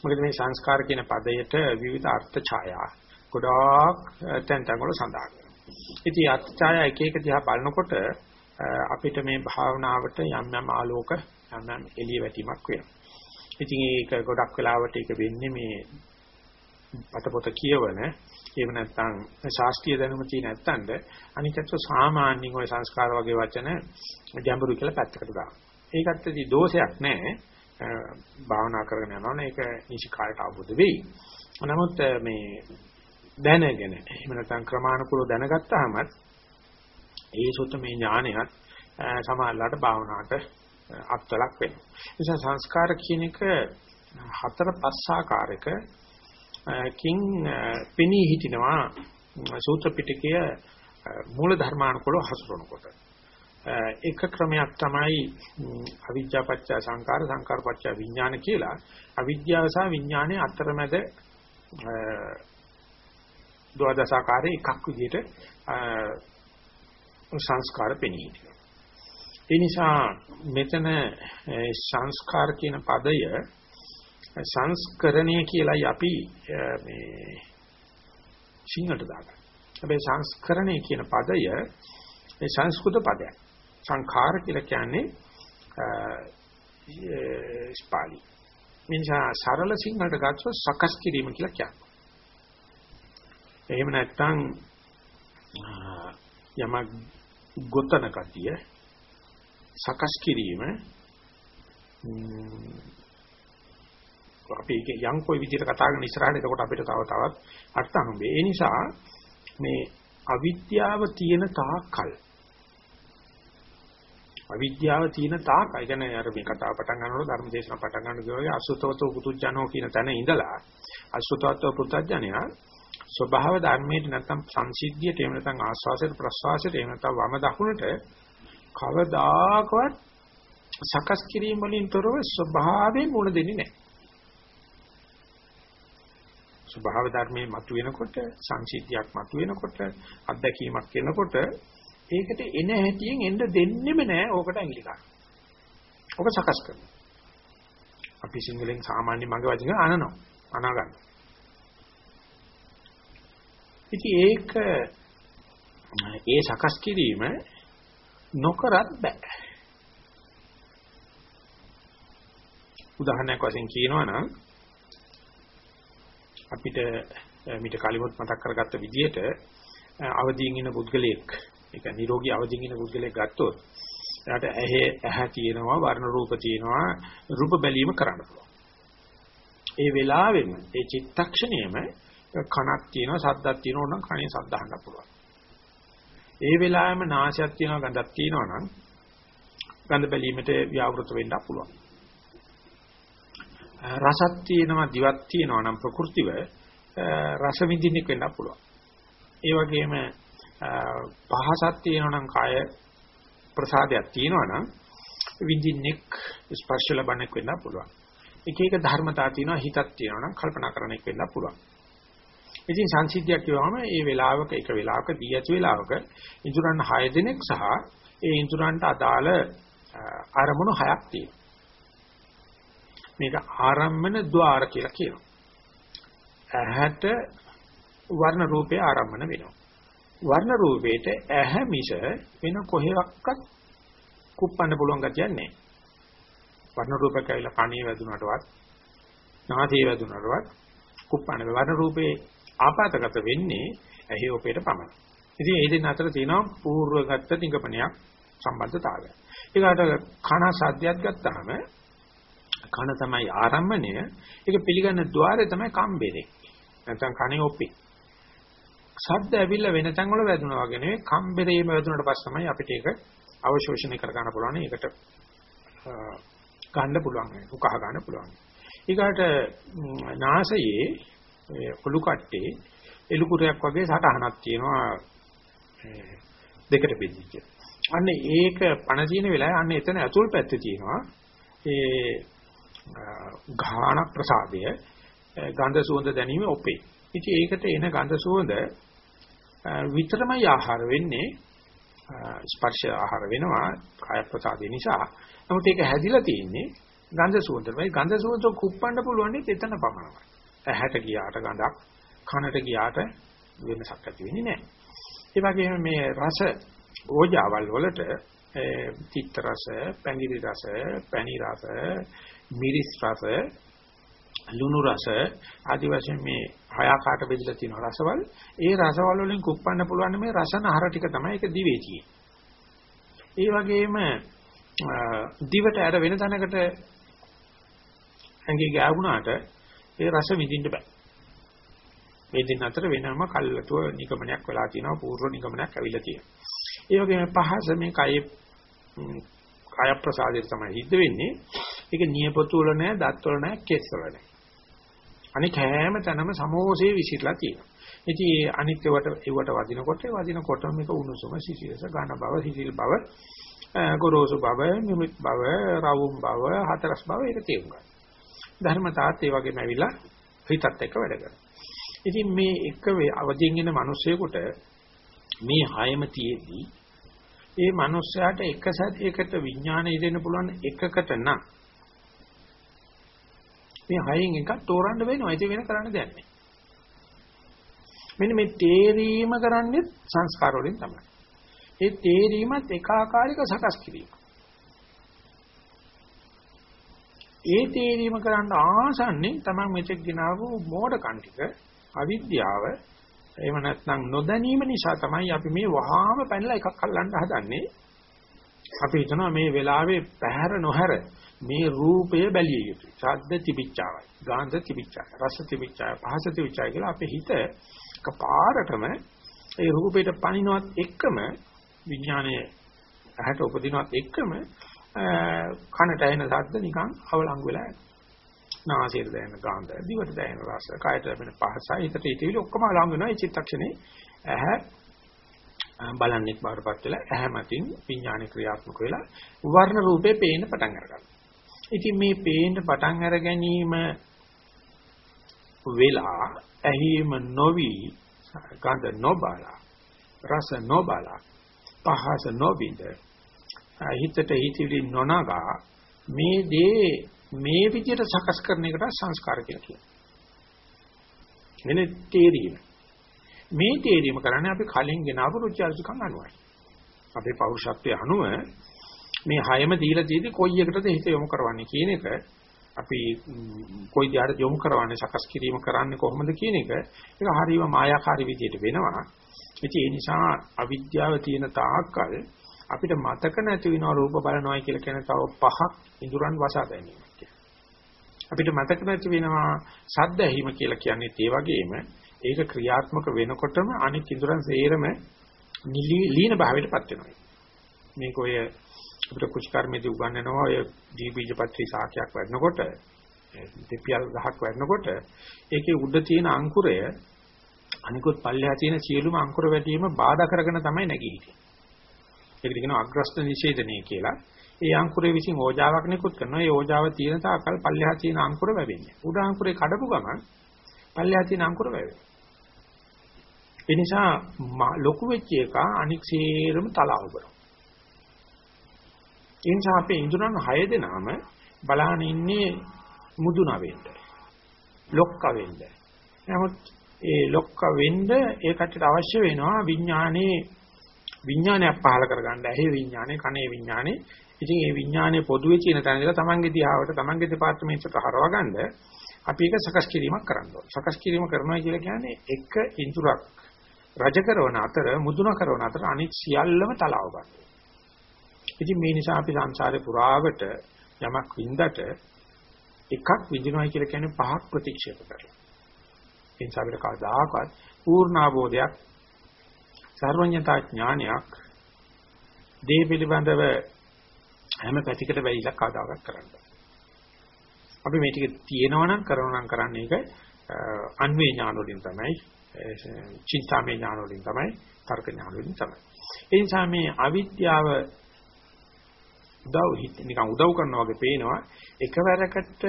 මොකද මේ සංස්කාර කියන පදයට විවිධ අර්ථ ඡායා ගොඩාක් තැන් තැන් වල සඳහන් වෙනවා. ඉතින් අර්ථ ඡායා එක එක දිහා බලනකොට අපිට මේ භාවනාවට යම් යම් ආලෝක යම් යම් එළිය වැටීමක් වෙනවා. ඉතින් ඒක ගොඩක් වෙලාවට ඒක වෙන්නේ මේ පතපොත කියවන එහෙම නැත්නම් ශාස්ත්‍රීය දැනුම තියෙන නැත්තඳ අනිකත් සාමාන්‍යයෙන් ওই සංස්කාර වගේ වචන ගැඹුරු කියලා පැත්තකට දානවා. ඒකත් ඇති දෝෂයක් නැහැ. භාවනා කරගෙන යනවනේ ඒක නිසිකායට අවබෝධ වෙයි. නමුත් මේ දැනගෙන එහෙම නැත්නම් ක්‍රමානුකූලව දැනගත්තාම ඒ සොත මේ ඥානයත් සමාල්ලාට භාවනාවට අත්වලක් වෙනවා. නිසා සංස්කාර කියන එක හතර පස් ආකාරයක කිං පෙනී හිටිනවා සූත්‍ර පිටකය මූල ධර්මානුකූලව හසුරනකොට. එක ක්‍රමයක් තමයි අවිද්‍යා පත්‍ය සංකාර සංකාර පත්‍ය විඥාන කියලා. අවිද්‍යාව සහ විඥානයේ අතරමැද ද්වාදසාකාරයේ එකක් විදිහට සංස්කාර පෙනී හිටිනවා. ඒ නිසා මෙතන සංස්කාර කියන පදය සංස්කරණය කියලායි අපි මේ සිංහලට දාගන්නේ. හැබැයි සංස්කරණය කියන පදය මේ සංස්කෘත පදයක්. සංඛාර කියලා කියන්නේ ස්පාලි. මිනිසා සරල සිංහලට ගත්තොත් සකස් කිරීම කියලා කියනවා. එහෙම නැත්නම් යමක් ගොතන කතිය සකස් කිරීම අපි ඒක යම් කොයි විදිහට කතා කරන ඉස්සරහට එතකොට අපිට තව තවත් අර්ථ හම්බේ. ඒ නිසා මේ අවිද්‍යාව තියෙන තාක්කල් අවිද්‍යාව තියෙන තාක් ඒ කියන්නේ අර මේ කතාව පටන් ගන්නකොට ධර්ම දේශනා පටන් ගන්න ගියෝගේ අසුතවතෝ පුතුජනෝ කියන තැන ඉඳලා අසුතවතෝ පුතුජනයා ස්වභාව ධර්මයේ නැත්තම් සංසිද්ධියට එහෙම නැත්තම් ආස්වාසයට ප්‍රස්වාසයට එහෙම නැත්තම් වම දකුණට කවදාකවත් සකස් කිරීම වලින් තොරව ස්වභාවයෙන් මුණ දෙන්නේ නැහැ. ස්වභාව ධර්මයේ මතුවෙනකොට සංසිද්ධියක් මතුවෙනකොට අත්දැකීමක් එනකොට ඒකට එන හැටියෙන් එන්න දෙන්නෙම නැහැ ඕකට ඇඟිලි ගන්න. ඕක සකස් කරනවා. අපි සිංහලෙන් සාමාන්‍ය මගේ වචන අනනවා. අනා ගන්න. ඉතින් ඒක ඒ සකස් කිරීම නොකරත් බෑ. උදාහරණයක් වශයෙන් කියනවා නම් අපිට මිට කලිමුත් මතක් කරගත්ත විදිහට අවදීන් ඉන්න පුද්ගලයෙක් ඒක නිරෝගී අවදීන් ඉන්න පුද්ගලයෙක් ගත්තොත් එයාට ඇහි ඇහැ තියෙනවා වර්ණ රූප තියෙනවා රූප බැලීම කරන්න පුළුවන්. ඒ වෙලාවෙම ඒ චිත්තක්ෂණයම කනක් තියෙනවා සද්දක් තියෙනවා නම් කනේ සද්ද අහන්න පුළුවන්. ඒ වෙලාවෙම නාසයක් තියෙනවා ගඳක් තියෙනවා නම් ගඳ බැලීමට ව්‍යවෘත වෙන්න පුළුවන්. රසක් තියෙනවා දිවක් තියෙනවා නම් ප්‍රകൃතිව රස විඳින්නෙක් වෙන්න පුළුවන්. ඒ වගේම පහසක් තියෙනවා නම් කාය ප්‍රසාදයක් තියෙනවා නම් විඳින්නෙක් ස්පර්ශ ලබන්නෙක් වෙන්න පුළුවන්. එක එක ධර්මතා තියෙනවා හිතක් තියෙනවා නම් කල්පනා කරන්නෙක් වෙන්න පුළුවන්. ඉතින් සංසිද්ධියක් කියවම ඒ වෙලාවක එක වෙලාවක දී ඇති වෙලාවක ඉඳුරන් 6 දිනක් සහ ඒ ඉඳුරන්ට අදාළ ආරමුණු හයක් තියෙනවා. මේක ආරම්මන ద్వාර කියලා කියනවා. ඇහැට වර්ණ රූපේ ආරම්මන වෙනවා. වර්ණ රූපේට ඇහැ මිස වෙන කොහෙවත් කුප්පන්න පුළුවන් ගතියක් නැහැ. වර්ණ රූප කැවිලා කණේ වැදුනටවත් නාසයේ වැදුනටවත් කුප්පන්න වර්ණ රූපේ ආපතගත වෙන්නේ ඇහි ඔපේට පමණයි. ඉතින් ඒ දෙන්න අතර තියෙනවා පූර්වගත නිගමනයක් සම්බන්ධතාවය. ඒකට කන සාධ්‍යයක් ගත්තාම කන තමයි ආරම්භණය. ඒක පිළිගන්න ద్వාරය තමයි කම්බෙරේ. නැත්නම් කනේ ඔපේ. ශබ්ද ඇවිල්ලා වෙන තැන් වල වැදුනා වගේ නෙවෙයි කම්බෙරේම වැදුනට පස්සෙ තමයි අපිට ඒක අවශෝෂණය කර ගන්න පුළුවන්. ඒකට ගන්න පුළුවන්. උකහා ගන්න පුළුවන්. ඊගාට නාසයේ ඔලු කට්ටේ එලුකුරයක් වගේ සටහනක් තියෙනවා දෙකට බෙදිච්ච. අන්න ඒක පණ තියෙන වෙලාවේ අන්න එතන ඇතුල් පැත්තේ තියෙනවා ඒ ගාහන ප්‍රසාදය ගන්ධ සුවඳ දැනීම ඔපේ. ඉතින් ඒකට එන ගන්ධ සුවඳ විතරමයි ආහාර වෙන්නේ ස්පර්ශ ආහාර වෙනවා කාය ප්‍රසාදේ නිසා. නමුත් ඒක හැදිලා තියෙන්නේ ගන්ධ සුවඳයි. ගන්ධ සුවඳ කුප්පන්න පුළුවන් එතන පමණයි. ඇහැට ගියාට ගඳක්, කනට ගියාට වෙනසක් ඇති වෙන්නේ නැහැ. ඒ වගේම මේ රස ඕජාවල් වලට තිත්ත රස, පැංගිරි රස, පැණි රස, මිරිස් රස, ලුණු රස ආදි වශයෙන් මේ හය ආකාරට බෙදලා තියෙන රසවල ඒ රසවල වලින් කුප්පන්න පුළුවන් මේ රසනහර ටික තමයි ඒක දිවේ තියෙන්නේ. ඒ වගේම දිවට ඇර වෙන තැනකට ඇඟේ ගෑවුනාට ඒ රස විඳින්න බෑ. මේ දෙන්න අතර වෙනම කල්ලතුව නිගමනයක් වෙලා තියෙනවා පූර්ව නිගමනයක් ඇවිල්ලා තියෙනවා. ඒ වගේම පහස මේ කයේ කාය ප්‍රසාදයට තමයි හිද්ද වෙන්නේ. ඒක නියපොතු වල නෑ, දත් වල නෑ, කෙස් වල නෑ. අනික හැම තැනම සමෝසේ විසිරලා තියෙනවා. ඉතින් ඒ අනිත් ඒවට ඒවට වදිනකොට වදිනකොට මේක උණුසුම සිසිලස ඝන බව සිසිල් බව ගොරෝසු බව නිමිත් බව රවුම් බව හතරස් බව ඒක තේරුම් ගන්න. ධර්මතාවත් ඒ වගේම ඇවිල්ලා හිතත් එක්ක වැඩ කරනවා. ඉතින් මේ එක අවදියෙන් ඉන්න මිනිස්සෙකුට මේ හයම තියේදී ඒ මිනිස්යාට එක සැරයකට විඥානය දෙන්න පුළුවන් එකකට නම් මේ හයෙන් එකක් තෝරන්න වෙනවා. ඒක වෙන කරන්න දෙයක් නැහැ. මෙන්න මේ තේරීම කරන්නේ සංස්කාර වලින් තමයි. ඒ තේරීමත් ඒකාකාරීක සකස් කිරීම. ඒ තේරීම කරන්න ආසන්නේ තමයි මෙතෙක් ගෙනාවු මෝඩකම් ටික අවිද්‍යාව එහෙම නැත්නම් නොදැනීම නිසා තමයි අපි මේ වහාම පැනලා එකක් අල්ලන්න හදන්නේ. අපි හිතනවා මේ වෙලාවේ පැහැර නොහැර මේ රූපය බැලිය යුතුයි. ශබ්ද තිබිච්චාවයි, ගාන්ධ තිබිච්චාවයි, රස තිබිච්චාවයි, පහස තිබිච්චාවයි කියලා අපේ හිත කපාරටම ඒ රූපයට පනිනවත් එක්කම විඥානයේ ඇහැට උපදිනවත් එක්කම කනට ඇහෙන ශබ්ද නිකන් අවලංගු වෙලා යනවා. නාසයට දැනෙන ගාන්ධ, දිවට දැනෙන රස, කයට ලැබෙන පහස, හිතට හිතවිලි ඔක්කොම අලං වෙනවා. ඒ චිත්තක්ෂණේ ඇහැ බලන්නෙක් බවටපත් වෙලා ඇහැ මතින් විඥාන ක්‍රියාත්මක වෙලා වර්ණ රූපේ පේන්න පටන් අරගන්නවා. ඉතින් මේ පේන්න පටන් අර ගැනීම වෙලා ඇහිම නොවි ගඳ නොබලා රස නොබලා පහස නොබින්ද හිතට හිතවිලි නොනගා මේ දේ මේ විදිහට සකස් කරන එකට සංස්කාර කියලා කියනවා. වෙන තේරීම. මේ තේරීම කරන්නේ අපි කලින් ගෙනාවු රුචි අරුචිකම් අනුවයි. අපේ පෞරුෂත්වයේ අනුව මේ හයම දීලා තියෙදි කොයි එකටද හිත යොමු කරවන්නේ කියන එක අපි කොයි දිහාට යොමු කරවන්නේ සකස් කිරීම කරන්නේ කොහොමද කියන එක ඒක හරියම මායාකාරී විදිහට වෙනවා. ඉතින් ඒ නිසා අවිද්‍යාව තියෙන තාක්කල් අපිට මතක නැති වෙනවා රූප බලනවායි කියලා කියන තව පහක් ඉඳුරන් වසා ගැනීම. අපිට මතක නැති වෙනවා සද්ද ඇහිම කියලා කියන්නේ ඒ වගේම ඒක ක්‍රියාත්මක වෙනකොටම අනිත් ඉඳුරන් සේරම ලීන භාවයටපත් වෙනවා. මේක ඔය අපිට කුෂ්කර්මයේදී උගන්වනවා ඔය දීබීජපත්‍රි සාඛයක් වඩනකොට දෙපියල් ගහක් වඩනකොට ඒකේ උඩ තියෙන අංකුරය අනිකුත් පල්ලෙහා තියෙන සියලුම අංකුර වැටීම බාධා කරගෙන තමයි නැගී හිටියේ. ඒකට කියනවා අග්‍රස්ත නිෂේධනය කියලා. ඒ අංකුරේ විසින් ඕජාවක් නිකුත් කරනවා. ඒ ඕජාව තියෙන තාකල් පල්ලෙහා තියෙන අංකුර වැවෙන්නේ. උඩ අංකුරේ කඩපු ගමන් පල්ලෙහා තියෙන අංකුර වැවෙනවා. ඒ නිසා ලොකු වෙච්ච එක අනික් සේරම තලාව කරනවා. ඒ නිසා අපේ ඉඳුරන් 6 දෙනාම බලාන ඉන්නේ මුදුන වෙන්න. ලොක්ක වෙන්න. නමුත් ඒ ලොක්ක වෙන්න ඒ කටට අවශ්‍ය වෙනවා විඥානේ විඥානයක් පහල කරගන්න. ඇහි විඥානේ, කනේ විඥානේ. ඉතින් ඒ විඥානේ පොදුවේ තියෙන තැන ඉඳලා තමන්ගේ දිහාවට තමන්ගේ දෙපාර්තමේන්තුවට හරවගන්න අපි ඒක සකස් කිරීමක් කරන්න ඕනේ. සකස් කිරීම කරනවා කියලා කියන්නේ එක ඉඳුරක් රජ කරන අතර මුදුන කරන අතර අනිත් සියල්ලම තලාව ගන්න. ඉතින් මේ නිසා අපි සංසාරේ පුරාවට යමක් වින්දට එකක් විඳිනවා කියලා කියන්නේ පහක් ප්‍රතික්ෂේප කරලා. ඒ නිසා අපිට කවදාකවත් පූර්ණාබෝධයක් සර්වඥතා ඥානයක් දේ පිළිබඳව හැම පැතිකඩ වෙයිලා කවදාකවත් කරන්න අපි මේ ටික තියෙනවා නම් කරනවා නම් කරන්නේ ඒක අන්වේ ඥාන වලින් තමයි චින්තාමය ඥාන වලින් තමයි තර්ක ඥාන වලින් තමයි. ඒ නිසා මේ අවිද්‍යාව උදව් නිකන් උදව් කරනවා වගේ පේනවා. එකවරකට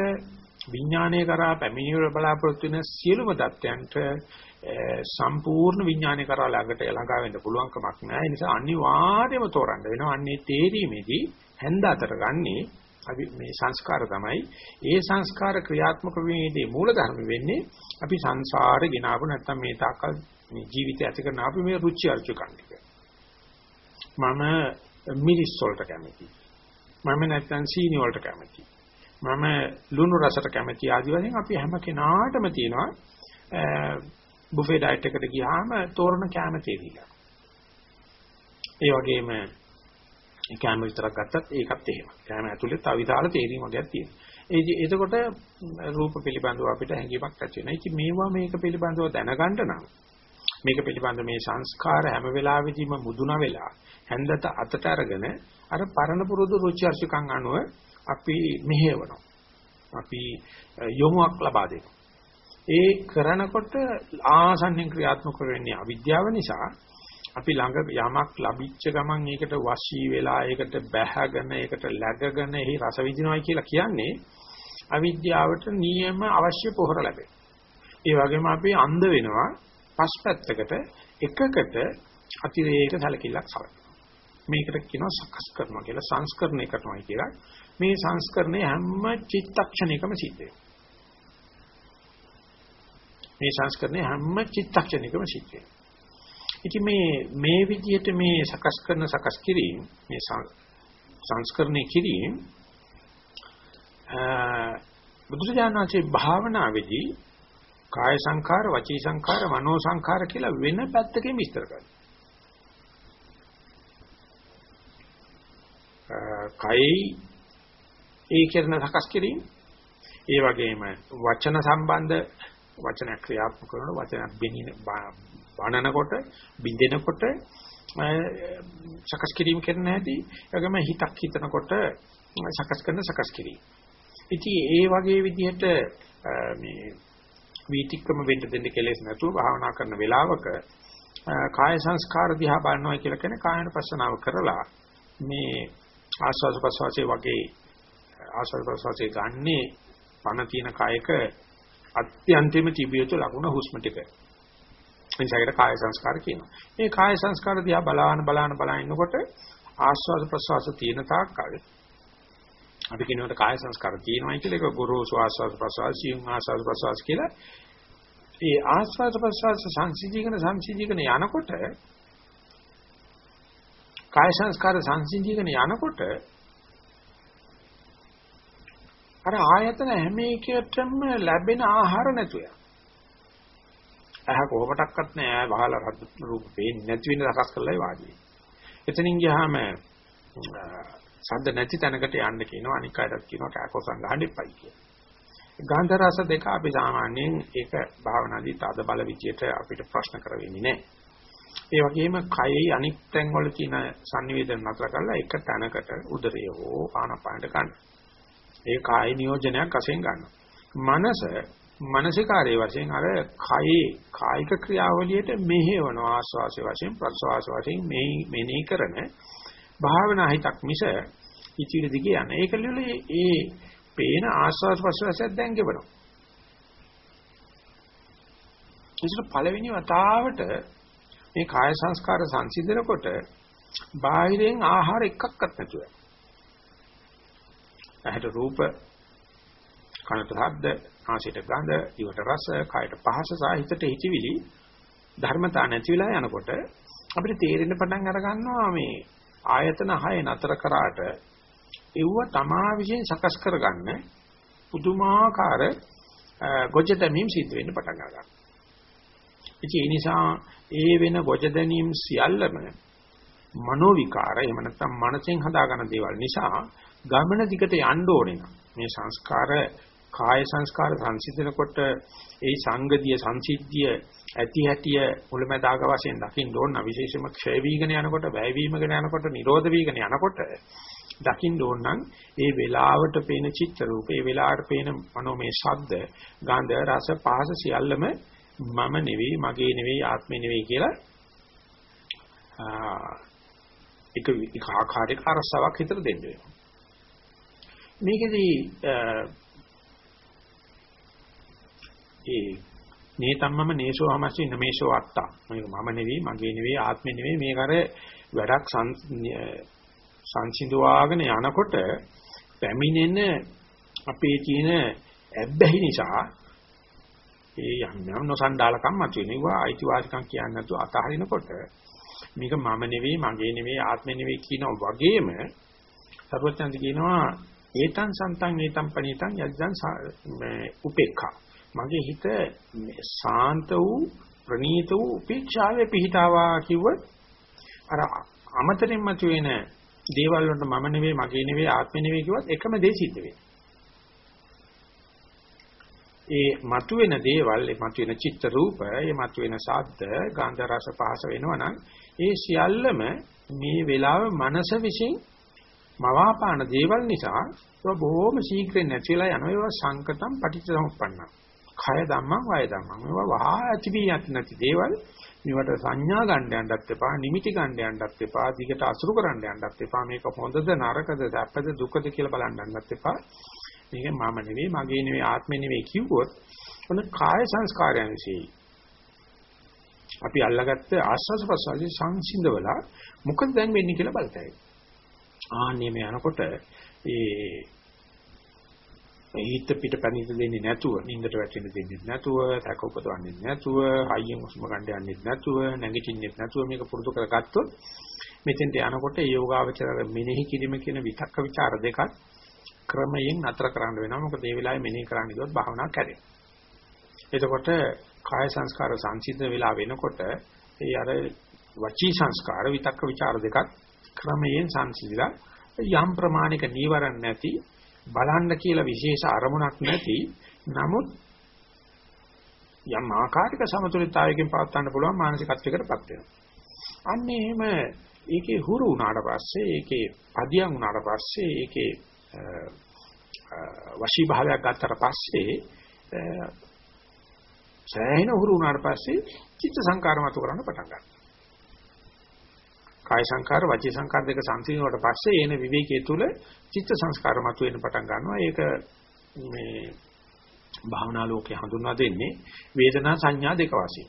විඥානය කරා පැමිණීම බලාපොරොත්තු වෙන සියලුම தත්යන්ට සම්පූර්ණ විඥානය කරා ළඟට ළඟා වෙන්න පුළුවන් කමක් නැහැ. ඒ නිසා අනිවාර්යයෙන්ම තෝරන්න වෙනවා. අන්නේ තේරීමේදී හැන්ද අතර ගන්නේ අපි මේ සංස්කාර තමයි. ඒ සංස්කාර ක්‍රියාත්මක වීමේදී මූල ධර්ම වෙන්නේ අපි සංසාරේ ගෙනාවු නැත්තම් මේ තාක්කල් මේ ජීවිතය ඇති කරන අපි මේ රුචි අරුචිකම් එක. මම මිරිස් වලට කැමතියි. මම නැත්තම් සීනි වලට කැමතියි. මම ලුණු රසට කැමති ආදි වශයෙන් අපි හැම කෙනාටම තියෙනවා බුෆේ ඩයට් එකට ගියාම තෝරන කැම තේරිලා. ඒ වගේම කැම විතරක් ගත්තත් ඒකත් එහෙම. කැම ඇතුලේ තව විශාල තේරීම වර්ගයක් තියෙනවා. ඒ එතකොට රූප පිළිබඳව අපිට හැඟීමක් ඇති වෙනවා. ඉතින් මේවා මේක පිළිබඳව දැනගන්න නම් මේක පිළිබඳ මේ සංස්කාර හැම වෙලාවෙදීම මුදුන වෙලා හැන්දට අතට අරගෙන අර පරණ පුරුදු රුචි අරුචිකම් අනුව අපි මෙහෙවනවා. අපි යොමුක් ලබා දෙනවා. ඒ කරනකොට ආසන්නෙන් ක්‍රියාත්මක වෙන්නේ අවිද්‍යාව නිසා අපි ළඟ යමක් ලැබිච්ච ගමන් ඒකට වශී වෙලා ඒකට බැහැගෙන ඒකට läගගෙන එහි රස විඳිනවයි කියලා කියන්නේ අවිද්‍යාවට නියම අවශ්‍ය පොහොර ලැබෙන. ඒ වගේම අපි අන්ධ වෙනවා පස්පැත්තකට එකකට අතිරේක සැලකිල්ලක් සලකනවා. මේකට කියනවා සකස් කරනවා කියලා සංස්කරණය කරනවා කියලා. මේ සංස්කරණය හැම චිත්තක්ෂණයකම සිද්ධ වෙනවා. මේ සංස්කරණය හැම චිත්තක්ෂණයකම සිද්ධ වෙනවා. ඉතින් මේ මේ විදිහට මේ සකස් කරන සකස් කිරීම මේ සංස්කරණය කිරීම බුදුරජාණන්සේ භාවනාවේදී කාය සංඛාර, වචී සංඛාර, මනෝ සංඛාර කියලා වෙන පැත්තකින් විස්තර කරනවා. කයි ඒ කරන සකස් කිරීම ඒ වගේම වචන සම්බන්ධ වචන ක්‍රියාත්මක කරන වචන බෙනින බණනකොට බින්දෙනකොට සකස් කිරීම කරන හැටි ඒගොම හිතක් හිතනකොට සකස් කරන සකස් කිරීම. ඉතින් ඒ වගේ විදිහට මේ වීතික්‍රම වෙන්න දෙන්න කෙලෙස් නැතුව භාවනා කරන වෙලාවක කාය සංස්කාර දිහා බලනවා කියලා කියන්නේ කායන පස්සනාව කරලා මේ ආස්වාද ප්‍රසවාසයේ වගේ ආස්වාද ප්‍රසවාසයේ ගන්නේ පණ තියෙන කායක අත්‍යන්තම තිබිය යුතු ලකුණ හුස්ම ටික. එනිසාකට කාය සංස්කාර කියනවා. මේ කාය සංස්කාර දිහා බලාන බලාන බලාන ඉන්නකොට ආස්වාද ප්‍රසවාස තියෙන තාක් කල් අපි කියනකොට කාය සංස්කාර තියෙනවායි කියලා ඒක ගොරෝසු ආස්වාද ප්‍රසවාස, සියුම් ආස්වාද ප්‍රසවාස කියලා. ඒ ආස්වාද ප්‍රසවාස සංසිද්ධිකන සංසිද්ධිකන යනකොට කාය සංස්කාර සංසිද්ධිකන යනකොට අර ආයතන හැම එකටම ලැබෙන ආහාර නැතුව යනවා. අහ කොහොමඩක්වත් නෑ ආය වහලා රූප පේන්නේ නැති වෙන රසස් කරලායි වාඩි එතනින් ගියාම සද්ද නැති තැනකට යන්න කියනවා අනික් අයටත් කියනවා කෑකොසන් ගහන්න එපයි කියලා. ගන්ධ රස දෙක අපි සාමාන්‍යයෙන් ඒක භාවනාදී තද බල විදියට අපිට ප්‍රශ්න කර වෙන්නේ නැහැ. ඒ වගේම කයෙහි අනික් තැන් වල තියෙන sannivedana නතර කරලා එක තැනකට උදරය හෝ ආනපානට ගන්න. ඒ කාය නියෝජනයක් වශයෙන් ගන්නවා. මනස මානසිකාරයේ වශයෙන් අර කයේ කායික ක්‍රියාවලියට මෙහෙවන ආස්වාසය වශයෙන් ප්‍රස්වාස වශයෙන් මේ මෙනෙහි කරන භාවනා හිතක් මිස ඉතිරි දිගේ යන. ඒක ලියුලේ ඒ පේන ආස්වාස් ප්‍රස්වාසයක් දැන් ගෙවනවා. ඒසට පළවෙනි වතාවට මේ කාය සංස්කාර සංසිඳනකොට බාහිරෙන් ආහාර එකක්වත් නැතුව. ඇහැට රූප, කනට ශබ්ද, නාසයට ගඳ, දිවට රස, කයට පහස සහ හිතට හිතවිලි ධර්මතා නැති වෙලා යනකොට අපිට තේරෙන්න පටන් අර ගන්නවා මේ ආයතන 6 නතර කරාට ඒව තමා විශ්ෙන් සකස් කරගන්න පුදුමාකාර ගොජ දැමීම් සිද්ධ වෙන්න පටන් ගන්නවා. ඉතින් ඒ නිසා ඒ වෙන ගොජ දැනීම් සියල්ලම මනෝ විකාර එහෙම නැත්නම් මනසෙන් හදාගන්න දේවල් නිසා ගමන දිගට යන්න ඕනේ මේ සංස්කාර කාය සංස්කාර සංසිඳනකොට ඒ සංගතිය සංසිද්ධිය ඇති හැටිය මුලමදාග වශයෙන් දකින්න ඕන විශේෂම ක්ෂය වීගෙන යනකොට වැය වීමගෙන යනකොට නිරෝධ වීගෙන යනකොට දකින්න ඕන නම් ඒ වෙලාවට පේන චිත්‍ර රූප ඒ වෙලාවට පේන මනෝමය ශබ්ද ගන්ධ රස පහස සියල්ලම මම නෙවෙයි මගේ නෙවෙයි ආත්මේ නෙවෙයි කියලා එක එක ආකාරයක අරසාවක් හිතට දෙන්න වෙනවා. මේකෙදී ඒ නේතම්මම නේසෝ හමස්සි නමේසෝ අත්තා. මේක මම නෙවෙයි මගේ නෙවෙයි ආත්මෙ නෙවෙයි. මේක අර වැඩක් සංසිඳවාගෙන යනකොට පැමිණෙන අපේ තියෙන ඇබ්බැහි නිසා ඒ යම් යම් නොසන්ඩාලකම් මතුවෙනවා අයිතිවාසිකම් කියන්නේ නැතුව අතහරිනකොට මේක මම නෙවෙයි මගේ නෙවෙයි ආත්මෙ නෙවෙයි කියන වගේම සර්වඥාන්ති කියනවා ඒතං සන්තං ඒතං පණිතං යද්දං උපේක්ඛා මගේ හිත ශාන්ත වූ ප්‍රණීත වූ උපේක්ෂාවේ පිහිටාවා කිව්වොත් අර අමතරින් මතුවෙන දේවල් වලට මම නෙවෙයි මගේ නෙවෙයි ආත්මෙ නෙවෙයි කිව්වත් එකම දේ සිද්ධ වෙනවා. ඒ මතුවෙන දේවල් ඒ මතුවෙන චිත්ත රූප ඒ මතුවෙන ශබ්ද ගන්ධ රස පහස වෙනවනම් ඒ සියල්ලම මේ වෙලාව මනස විසින් මවාපාන දේවල් නිසා ඒක බොහොම ශීඝ්‍රයෙන් නැතිලා යනවා. ඒවා සංකතම් පටිච්චසමුප්පන්නයි කය ධම්මං වය ධම්මං. මේවා වහා ඇති වී නැති දේවල්. මේවට සංඥා ගන්න යන්නත් එපා නිමිති ගන්න යන්නත් එපා දිගට අසුරු කරන්න යන්නත් එපා. මේක හොඳද නරකද සැපද දුකද කියලා බලන්න යන්නත් එපා. මේක මම නෙවෙයි මගේ නෙවෙයි ආත්මෙ නෙවෙයි කිව්වොත් ඔන්න කාය සංස්කාරයන් විශ්ේ. අපි අල්ලගත්ත ආස්වාද ප්‍රසවාසී සංසිඳවලා මොකද දැන් වෙන්නේ කියලා බලතයි ආන්නේ මේ යනකොට ඒ හිත පිට පැනිට දෙන්නේ නැතුව නින්දට වැටෙන්න දෙන්නේ නැතුව සැක උපදවන්නේ නැතුව හයියෙන් හුස්ම ගන්න යන්නේ නැතුව නැගිටින්නේ නැතුව මේක පුරුදු කරගත්තොත් මෙතෙන්ට යනකොට ඒ යෝගාවචර මෙනෙහි කිරීම කියන විතක්ක ਵਿਚාර දෙකක් ක්‍රමයෙන් නතර කරන්න වෙනවා. මොකද ඒ වෙලාවේ මෙනෙහි කරන්න ගියොත් භාවනාවක් කැඩෙනවා එතකොට කාය සංස්කාර සංසිද්ධ වෙලා වෙනකොට ඒ අර වචී සංස්කාර විතක්ක ਵਿਚාර දෙකක් ක්‍රමයෙන් සංසිඳලා යම් ප්‍රමාණික නීවරණ නැති බලන්න කියලා විශේෂ අරමුණක් නැති නමුත් යම් ආකාරික සමතුලිතතාවයකින් පවත්වන්න පුළුවන් මානසිකත්වයකටපත් වෙනවා. අන්න එහෙම ඒකේ හුරු වුණාට පස්සේ ඒකේ අධ්‍යයන් වුණාට පස්සේ ඒකේ වශී භාවයක් ගත්තට පස්සේ සෑහෙන හුරු වුණාට පස්සේ චිත්ත සංකාර මතු කරන්න පටන් ගන්නවා. කාය සංකාර වචී සංකාර දෙක සංසිඳුණාට පස්සේ එන විවේකයේ තුල චිත්ත සංස්කාර මතුවෙන්න පටන් ගන්නවා. ඒක මේ භාවනා ලෝකේ හඳුන්වා දෙන්නේ වේදනා සංඥා දෙක වශයෙන්.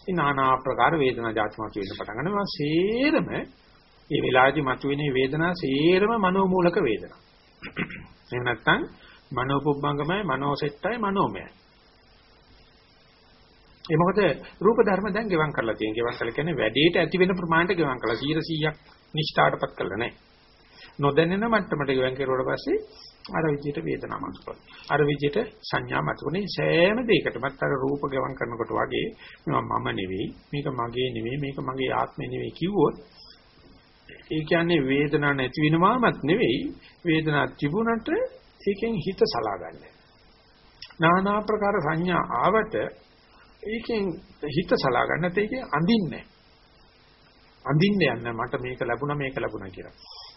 ඉතින් নানা ආකාර වේදනා જાති මතුවෙන්න පටන් ගන්නවා. සේරම මේ වෙලාවේදී මතුවෙන වේදනා සේරම මනෝමූලක වේදනා. එහෙම නැත්නම් මනෝපොබ්බංගමයි මනෝසෙට්ටයි මනෝමයයි. ඒ මොකද රූප ධර්ම දැන් ගෙවම් කරලා තියෙන. ගෙවම් කරලා කියන්නේ වැඩේට ඇති වෙන ප්‍රමාණයට ගෙවම් කරලා 100ක් නිෂ්ඨාටපත් කරලා නැහැ. නොදැනෙන මට්ටමට ගෙවම් කරුවාට පස්සේ අර විදිහට වේදනාව මතුවෙනවා. අර විදිහට සංඥා මතුවෙන්නේ සෑම දෙයකටමත් අර රූප ගෙවම් කරනකොට වගේ මේවා මම නෙවෙයි, මේක මගේ නෙවෙයි, මේක මගේ ආත්මය නෙවෙයි කිව්වොත් ඒ කියන්නේ වේදනාවක් නැති වෙනවාමත් නෙවෙයි, වේදනාවක් තිබුණට ඒකෙන් හිත සලාගන්නේ. নানা ආකාර සංඥා ආවට ඒකෙන් හිත සලා ගන්න නැත්නම් ඒකෙන් අඳින්නේ අඳින්න යන්න මට මේක ලැබුණා මේක ලැබුණා කියලා.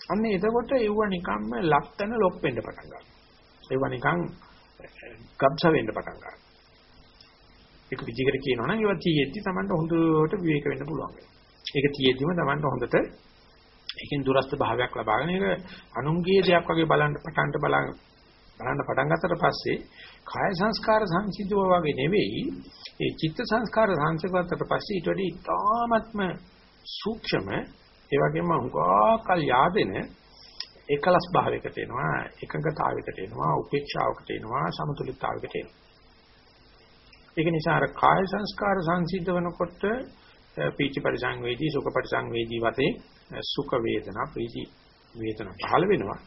අන්න එතකොට ඒව නිකම්ම ලක්තන ලොප් වෙන්න පටන් ගන්නවා. ඒව නිකන් ගබ්ස වෙන්න පටන් ගන්නවා. ඒක විදිහකට කියනවා නම් ඒවා තියෙද්දි Tamanට හොඳට විවේක වෙන්න පුළුවන්. ඒක තියෙද්දිම Tamanට හොඳට ඒකෙන් දුරස්ත භාවයක් ලබාගෙන ඒක අනුන්ගේ දෙයක් වගේ බලන්න පටන්ට බලන්න බලන්න පටන් ගත්තට පස්සේ කාය සංස්කාර සංසිද්ධව වගේ නෙවෙයි ඒ චිත්ත සංස්කාර සංසිද්ධවට පස්සේ ඊට වඩා ඉතාමත්ම සූක්ෂම ඒ වගේම උගාකල් yaadෙන එකලස් භාවයකට එනවා එකඟතාවයකට එනවා උපේක්ෂාවකට එනවා සමතුලිතතාවයකට එනවා. ඒක නිසා අර කාය සංස්කාර සංසිද්ධ වෙනකොට පීචි පරිසංවේදී සුඛ පරිසංවේදී වතේ සුඛ වේදනා ප්‍රීති වේදනා පහළ වෙනවා.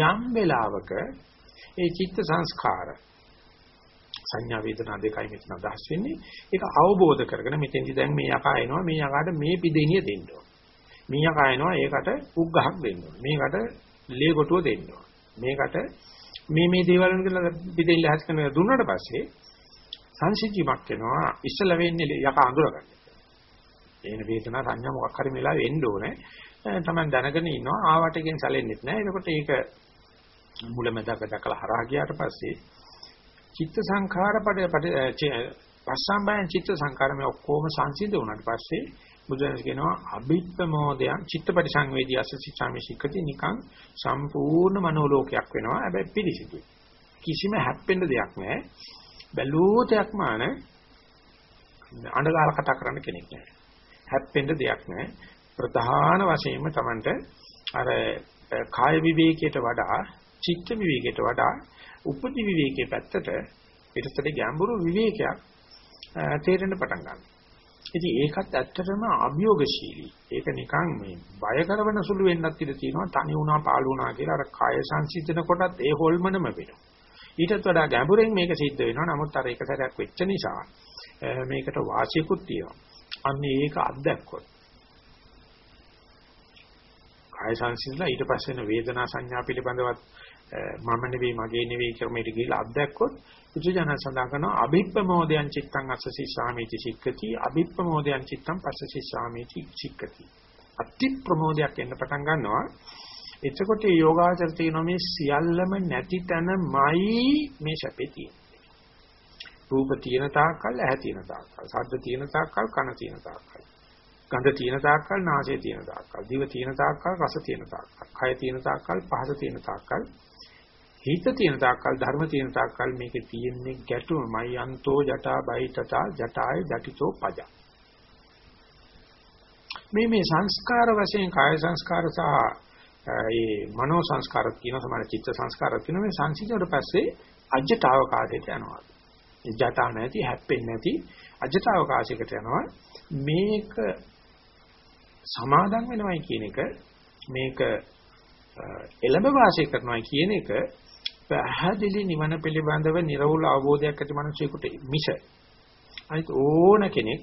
යම් වෙලාවක ඒ චිත්ත සංස්කාර. සංඥා වේදනා දෙකයි මෙතන අදහස් වෙන්නේ. ඒක අවබෝධ කරගෙන මෙතෙන්දි දැන් මේ යකා එනවා මේ යකාට මේ පිදෙනිය දෙන්න ඕන. මේ යකා එනවා ඒකට උග්ගහක් දෙන්න ඕන. මේකට ලේ කොටුව දෙන්න ඕන. මේකට මේ මේ දේවල් වල පිදෙන්න ලහස් කරන දුන්නාට පස්සේ සංසිද්ධියක් වෙනවා ඉස්සල වෙන්නේ යකා අඳුරගන්න. එන වේදනා සංඥා මොකක් හරි වෙලාවෙ එන්න ඕනේ. තමයි දැනගෙන ඉන්නවා ආවට එකෙන් සැලෙන්නෙත් නැහැ එතකොට ඒක මුලමෙදක දැකලා හරහා ගියාට පස්සේ චිත්ත සංඛාර පඩ පස්සම්බයන් චිත්ත සංඛාර මේ ඔක්කොම සංසිඳ වුණාට පස්සේ බුදුන් කියනවා අභිප්පමෝදයන් චිත්තපටි සංවේදී අසසිචාමි සික්කති නිකන් සම්පූර්ණ මනෝලෝකයක් වෙනවා. හැබැයි පිළිසිදුයි කිසිම හැප්පෙන්න දෙයක් නැහැ. බැලුවොතයක් මාන අඬගාලා කතා කරන්න කෙනෙක් නැහැ. හැප්පෙන්න දෙයක් නැහැ. ප්‍රධාන වශයෙන්ම Tamanට අර කාය විවේකයට වඩා චිත්ත විවේකයට වඩා උපදි විවේකයේ පැත්තට පිටතට ගැඹුරු විවේකයක් තේරෙන්න පටන් ගන්නවා. ඉතින් ඒකත් ඇත්තටම අභියෝගශීලී. ඒක නිකන් මේ බය කරවන සුළු වෙන්නත් ඉඩ තියෙනවා. තනි වුණා, පාළු වුණා කියලා අර කාය සංසිඳන කොටත් ඒ හොල්මනම වෙනවා. ඊටත් වඩා ගැඹුරෙන් මේක සිද්ධ වෙනවා. නමුත් අර එක සැරයක් වෙච්ච නිසා මේකට වාසියකුත් තියෙනවා. අන්න ඒක අත්දැක්කොත් කාය සංසිඳලා ඊට පස්සේ වෙන වේදනා සංඥා පිළිබඳවත් මම නෙවෙයි මගේ නෙවෙයි ක්‍රමයට ගිහිල්ලා අත්දැක්කොත් බුදුජානක සඳහන් කරනවා අභිප්පමෝදයන් චිත්තං අස්සසි සාමීති සික්කති අභිප්පමෝදයන් චිත්තං පස්සසි සාමීති සික්කති අති ප්‍රමෝදයක් එන්න පටන් ගන්නවා. එතකොට මේ යෝගාචර තියෙන මේ සියල්ලම නැති තැනමයි මේ සැපේ තියෙන්නේ. රූප තියෙන තාක්කල් ඇහැ තියෙන තාක්කල් ශබ්ද තියෙන තාක්කල් කන තියෙන තාක්කල් ගඳ තියෙන තාක්කල් නාසය තියෙන තාක්කල් දිව තියෙන තාක්කල් රස තියෙන තාක්කල් කය තියෙන තාක්කල් පහස තියෙන තාක්කල්. හිත තියෙන තාක්කල් ධර්ම තියෙන තාක්කල් මේකේ තියෙන්නේ ගැටුමයි. අන්තෝ ජටා බයිතතා ජටාය ජටිතෝ පජ. මේ මේ සංස්කාර වශයෙන් කාය සංස්කාර සහ ඒ මනෝ සංස්කාර කියන සමාන චිත්ත සංස්කාර කියන මේ සංසිඳුවට පස්සේ අජ්ජතාවකාශයට යනවා. ජටා නැති හැප්පෙන්නේ නැති අජ්ජතාවකාශයකට යනවා. මේක සමාදන් වෙනවයි කියන එක මේක එළඹ වාසය කරනවා කියන එක පැහැදිලි නිවන පිළිබඳව නිර්වෘල අවබෝධයක් ඇති මිනිසෙකුට මිස අනිත් ඕන කෙනෙක්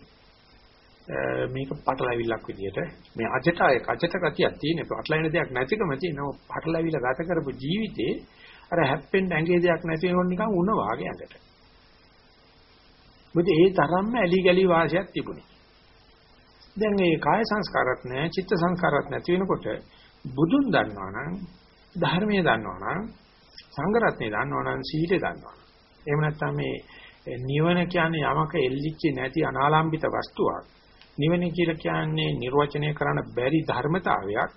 මේක පටලැවිල්ලක් විදියට මේ අජට අය අජට ගතියක් තියෙන පටලැවෙන දෙයක් නැතිකම තියෙනවා පටලැවිල්ල ගත කරපු ජීවිතේ අර හැප්පෙන්න ඇඟේ දෙයක් නැති වෙනකොට නිකන් උණ වාගේ ඇඟට. මොකද ඒ තරම්ම ඇලි ගලි වාසියක් තිබුණේ. දැන් මේ කාය සංස්කාරත් නැහැ චිත්ත සංස්කාරත් නැති වෙනකොට බුදුන් දන්නවා නම් ධර්මයේ දන්නවා නම් සංඝ රත්නේ දන්නවනම් සීලේ දන්නවනම් එහෙම නැත්නම් මේ නිවන කියන්නේ යමක එල්ලිච්ච නැති අනාලම්බිත වස්තුවක්. නිවන කියලා කියන්නේ නිර්වචනය කරන්න බැරි ධර්මතාවයක්.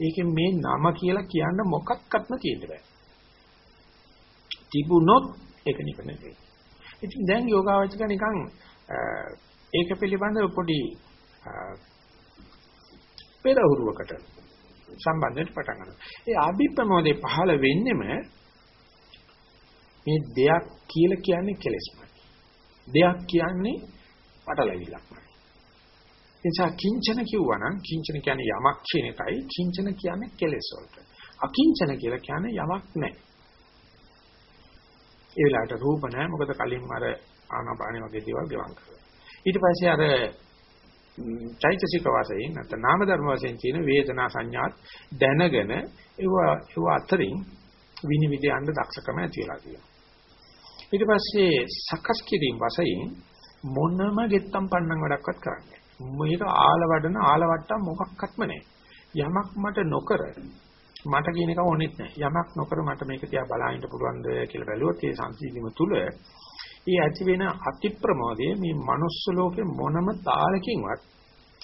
ඒකෙන් මේ නම කියලා කියන්න මොකක්වත්ම තියෙන්න බෑ. තිබුණොත් ඒක නිවන නෙවෙයි ඉතින් දැන් යෝගාවචක නිකන් ඒක පිළිබඳව පොඩි පෙරහුරුවකට සම්බන්ධයට පටන් ගන්නවා. ඒ අභිප්‍රමෝදේ පහළ වෙන්නෙම මේ දෙයක් කියලා කියන්නේ කෙලෙස්මයි. දෙයක් කියන්නේ පටලැවිලක්මයි. එනිසා කිංචන කිව්වනම් කිංචන කියන්නේ යමක් කියන එකයි කිංචන කියන්නේ කෙලෙස් වලට. අකිංචන කියලා කියන්නේ යමක් නැහැ. ඒ වෙලාවට රූප නැහැ මොකද කලින් අර ආනාපාන වගේ දේවල් ගෙවම් කරලා. ඊට පස්සේ අර චෛතසික වාසයෙන් නැත්නම් නාම ධර්ම වශයෙන් කියන වේදනා සංඥාත් දැනගෙන ඒව ඒව අතරින් විනිවිද යන්න දක්ෂකම ඇති වෙලා තියෙනවා. ඊට පස්සේ සකස් කිරීම වශයෙන් මොනම ගෙත්තම් පන්නන් වැඩක්වත් කරන්නේ මේක ආලවඩන ආලවට්ටම් මොකක්වත්ම නැහැ. යමක් මට නොකර මට කියන එක ඕනෙත් නැහැ. යමක් නොකර මට මේක තියා බලහින්න පුළුවන්ද කියලා බැලුවොත් ඒ සංසිඳීම තුල ඒ ඇති වෙන අති ප්‍රමෝදයේ මේ manuss ලෝකේ මොනම තාලකින්වත්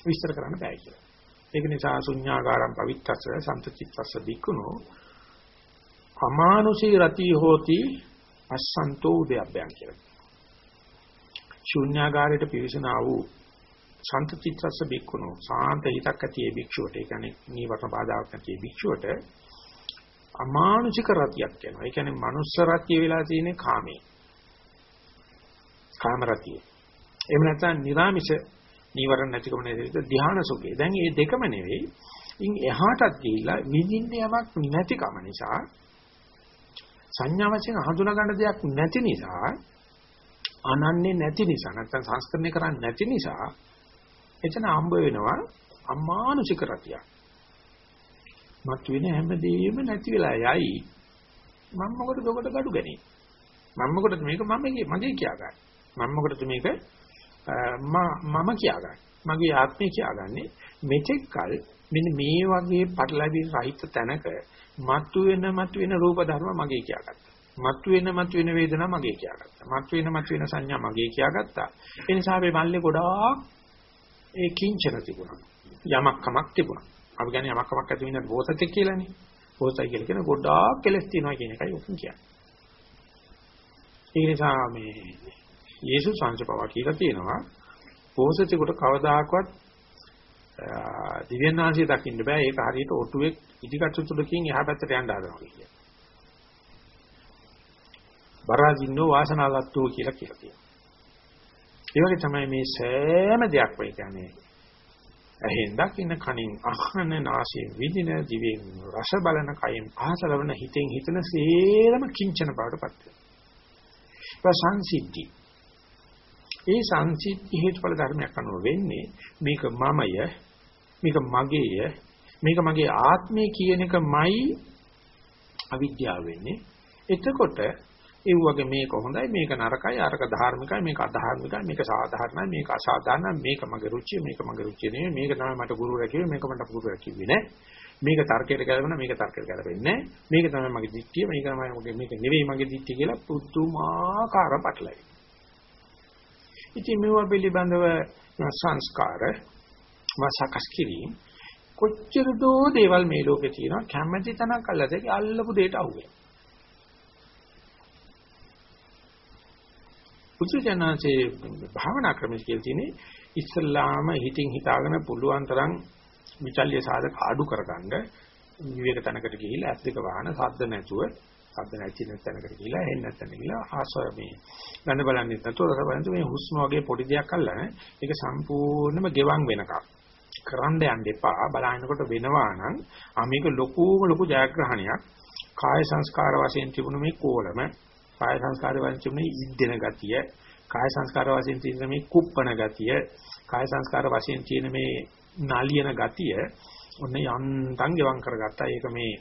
විස්තර කරන්න බෑ කියලා. ඒක නිසා ශුන්‍යාගාරම් පවිත්තස්ස සම්පචිත්තස්ස බිකුණෝ අමානුෂී රති හෝති අසන්තෝ උදයබ්බයන් කියලා. ශුන්‍යාගාරයට පිවිසනා වූ සන්තතිත්‍රස්ස බික්කුණෝ සාන්ත හිතක් ඇති ඒ භික්ෂුවට ඒ කියන්නේ නීවරණ බාධාවක් නැති ඒ භික්ෂුවට අමානුෂික රතියක් වෙනවා. ඒ කියන්නේ මනුස්ස රතිය වෙලා තියෙන්නේ කාමේ. කාම රතිය. එහෙම නැත්නම් නිර්ාමිෂ නීවරණ නැතිකම නේද ධ්‍යාන සුඛේ. දැන් මේ දෙකම නෙවෙයි. ඉන් එහාටත් ගිහිල්ලා විඳින්න යමක් නැතිකම නිසා සංඥා වශයෙන් හඳුනා ගන්න දෙයක් නැති නිසා අනන්නේ නැති නිසා නැත්නම් සංස්කරණය කරන්නේ නැති නිසා එතන හම්බ වෙනවා අමානුෂික රතියක්. මත් වෙන හැමදේම නැති වෙලා යයි. මම මොකටද ඔකට gadu ගන්නේ? මම මොකටද මේක මම මගේ කියාගන්නේ? මම මොකටද මේක මම කියාගන්නේ? මගේ ආත්මය කියාගන්නේ මෙතෙක් කල මෙන්න මේ වගේ පටලැවි රහිත තැනක මතු වෙන මතු වෙන රූප ධර්ම මගේ කියාගත්තා. මතු වෙන මතු වෙන වේදනා මගේ කියාගත්තා. මතු වෙන මතු වෙන සංඥා මගේ කියාගත්තා. ඒ නිසා මේ මල්ලේ ගොඩාක් ඒ කිංචන තිබුණා. යමක් කමක් තිබුණා. අපි කියන්නේ යමක් කමක් ඇති වෙන බෝසතෙක් කියලානේ. බෝසතයි කියලා කියන ගොඩාක් කෙලස් තියෙනවා කියන එකයි ඔක්කොම කියන්නේ. ඒ නිසා මේ යේසුස් වහන්සේ කියලා තියෙනවා බෝසතෙකුට කවදාකවත් දිව්‍යඥාන්සිය දකින්න බෑ ඒක හරියට ඔටුවෙක් ඉදිකටු තුඩකින් එහා පැත්තට යන්න හදනවා කියන්නේ. බරාජින්නෝ වාසනාලත්තු කියලා කියලා තියෙනවා. ඒ වගේ තමයි මේ සෑම දෙයක් වෙයි කියන්නේ. ඇහෙන් දකින්න කනින් අහන නාසයෙන් විඳින දිවෙන් රස බලන කයෙන් පහස ලබන හිතෙන් හිතන සේරම කිංචන බවටපත් වෙනවා. සංසිද්ධි. ඒ සංසිද්ධි හේතුඵල ධර්මයක් අනුව වෙන්නේ මේක මමය මේක මගේය මේක මගේ ආත්මය කියන එකමයි අවිද්‍යාව වෙන්නේ. එතකොට ඒ වගේ මේක හොඳයි මේක නරකයි අරක ධාර්මිකයි මේක අධාර්මිකයි මේක සාධාරණයි මේක අසාධාරණයි මේක මගේ රුචිය මේක මගේ රුචිය නෙමෙයි මේක තමයි මට ගුරු රැකියේ මේක මට ගුරු රැකියේ නෑ. මේක තර්කයට ගැලවෙන මේක තර්කයට ගැලවෙන්නේ මේක තමයි මගේ දික්තිය මේක තමයි මගේ මේක නෙවෙයි මගේ දික්තිය කියලා පුදුමාකාර පටලයි ඉතින් මේවා පිළිබඳව සංස්කාර මාසකස් කිරීම කොච්චර දෝ දේවල් මේ ලෝකේ තියෙනවා. කැමැති තනක් අල්ලද අල්ලපු දෙයට අහුවෙනවා පුදුජනanse භාවනා ක්‍රමයේ කියලා තියෙන්නේ ඉස්සල්ලාම හිතින් හිතාගෙන පුළුවන් තරම් විචල්්‍ය සාධක අඩු කරගන්න විවේක තැනකට ගිහිල්ලා ඇස් දෙක වහන සද්ද නැතුව සද්ද නැති තැනකට ගිහිල්ලා එන්න නැත්නම් ගිහිල්ලා ආසර මේ ගන්න බලන්නේ නැතුව රස බලන්නේ මේ හුස්ම වගේ පොඩි දෙයක් අල්ලන ඒක සම්පූර්ණයෙන්ම ගෙවන් වෙනකම්. කරන්න යන්න එපා බලනකොට වෙනවා නම් ආ මේක ලොකුම ලොකු ජයග්‍රහණයක් කාය සංස්කාර වශයෙන් තිබුණු මේ කෝලම කාය සංස්කාර වශයෙන් මේ ඉද්දෙන ගතිය, කාය සංස්කාර වශයෙන් තියෙන මේ කුප්පන ගතිය, කාය සංස්කාර වශයෙන් තියෙන මේ නාලියන ගතිය ඔන්න යන්තම් ගෙවම් කරගත්තා. ඒක මේ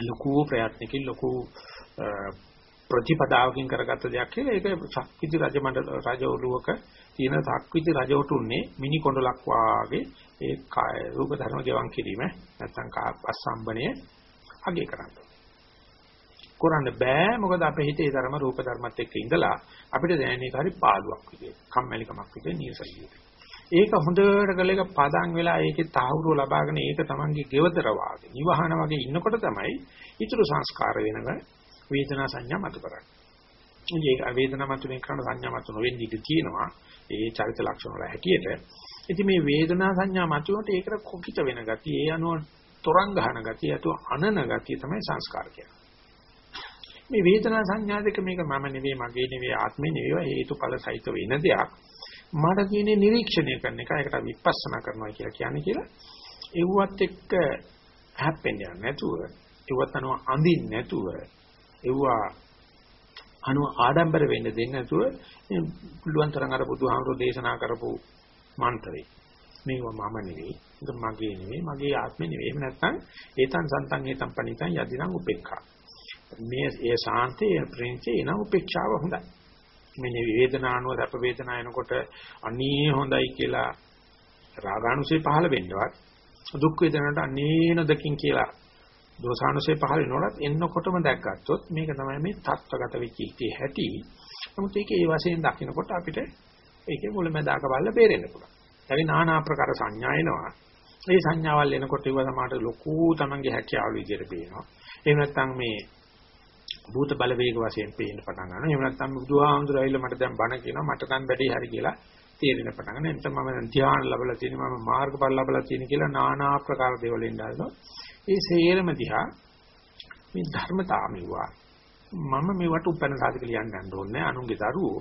ලොකු ප්‍රයත්නකින් ලොකු ප්‍රතිපදාවකින් කරගත්ත දෙයක් කියලා ඒක ශක්විති රජ මණ්ඩල රජ ඔළුවක තියෙන ශක්විති රජවටුන්නේ මිනි කොණ්ඩලක් වාගේ ඒ කාය රූප ධර්ම ගෙවම් කිරීම නැත්නම් කාපස්සම්බණය අගය කරන්නේ කරන්න බෑ මොකද අපේ හිතේ ධර්ම රූප ධර්මත් එක්ක ඉඳලා අපිට දැනෙන්නේ හරි පාළුවක් විදියට කම්මැලිකමක් විදියට නිරසලිය. ඒක හොඳට කළේක පදන් වෙලා ඒකේ තාහුරුව ලබාගෙන ඒක Tamange ගෙවතර වාගේ නිවහන වගේ ඉන්නකොට තමයි ඊතුරු සංස්කාර වෙනව වේදනා සංඥා මත කරන්නේ. ඒක වේදනා මතුනේ කරන සංඥා මත නොවෙන්න ඉඩ තියෙනවා. ඒ චරිත ලක්ෂණ වල හැටියට. ඉතින් මේ වේදනා සංඥා මතුනට ඒකට කොකිත වෙන ගතිය, ඒ අනුව තරංග ගන්න ගතිය, අතු අනන ගතිය තමයි සංස්කාර කියන්නේ. මේ වේදනා සංඥා දෙක මේක මම නෙවෙයි මගේ නෙවෙයි ආත්මේ නෙවෙයි හේතුඵල සහිත වෙන දෙයක් මට කියන්නේ නිරීක්ෂණය කරන එක ඒකට විපස්සනා කරනවා කියලා කියන්නේ කියලා එව්වත් එක්ක හැප්පෙන්නේ නැතුව එව්වත් අනුව අඳින්න නැතුව එව්වා අනුව ආඩම්බර වෙන්න දෙන්නේ නැතුව පුළුවන් තරම් අර බුදුහාමුදුරෝ දේශනා කරපු මන්ත්‍රේ. මේවා මම නෙවෙයි. ඒක මගේ නෙවෙයි. මගේ ආත්මේ නෙවෙයි. එහෙම නැත්නම් ඒතන් සන්තන් ඒතන් පණිතන් යදිනම් උපේක්ඛා. මේ ඒ ශාන්තිය ප්‍රේමචේ එන උපේක්ෂාව හොඳයි. මේ වේදනානුව රැප වේදනා එනකොට අනී හොඳයි කියලා රාගානුසය පහළ වෙන්නවත් දුක් වේදනාවට අනී නොදකින් කියලා දෝසානුසේ පහල වෙනකොට එන්නකොටම දැක්ගත්තොත් මේක තමයි මේ தත්වගත වෙච්ච ඉති හැටි. නමුත් ඒක ඒ වශයෙන් දකිනකොට අපිට ඒකේ මුලැමැදාක බල්ල බේරෙන්න පුළුවන්. ඒ නානා ආකාර සංඥා එනවා. මේ සංඥාවල් එනකොට ඒවා තමයි ලොකු තමන්ගේ හැකියාවල විදිහට පේනවා. එහෙම නැත්නම් මේ භූත බලවේග වශයෙන් පේන්න පටන් ගන්නවා. එහෙම නැත්නම් බුදුහාමුදුර ඇවිල්ලා මට දැන් බණ කියනවා. මට දැන් වැඩේ හරි කියලා තේරෙන පටන් ගන්නවා. එතන මම ධ්‍යාන ලැබලා තියෙනවා. මම මාර්ගඵල ලැබලා තියෙනවා කියලා নানা ආකාර දේවල් එන්න ආනවා. ඒ සේරම දිහා මේ ධර්මතාවමිවා මම මේවට උපැන්න සාධක ලියන්න යන්න ඕනේ අනුන්ගේ දරුවෝ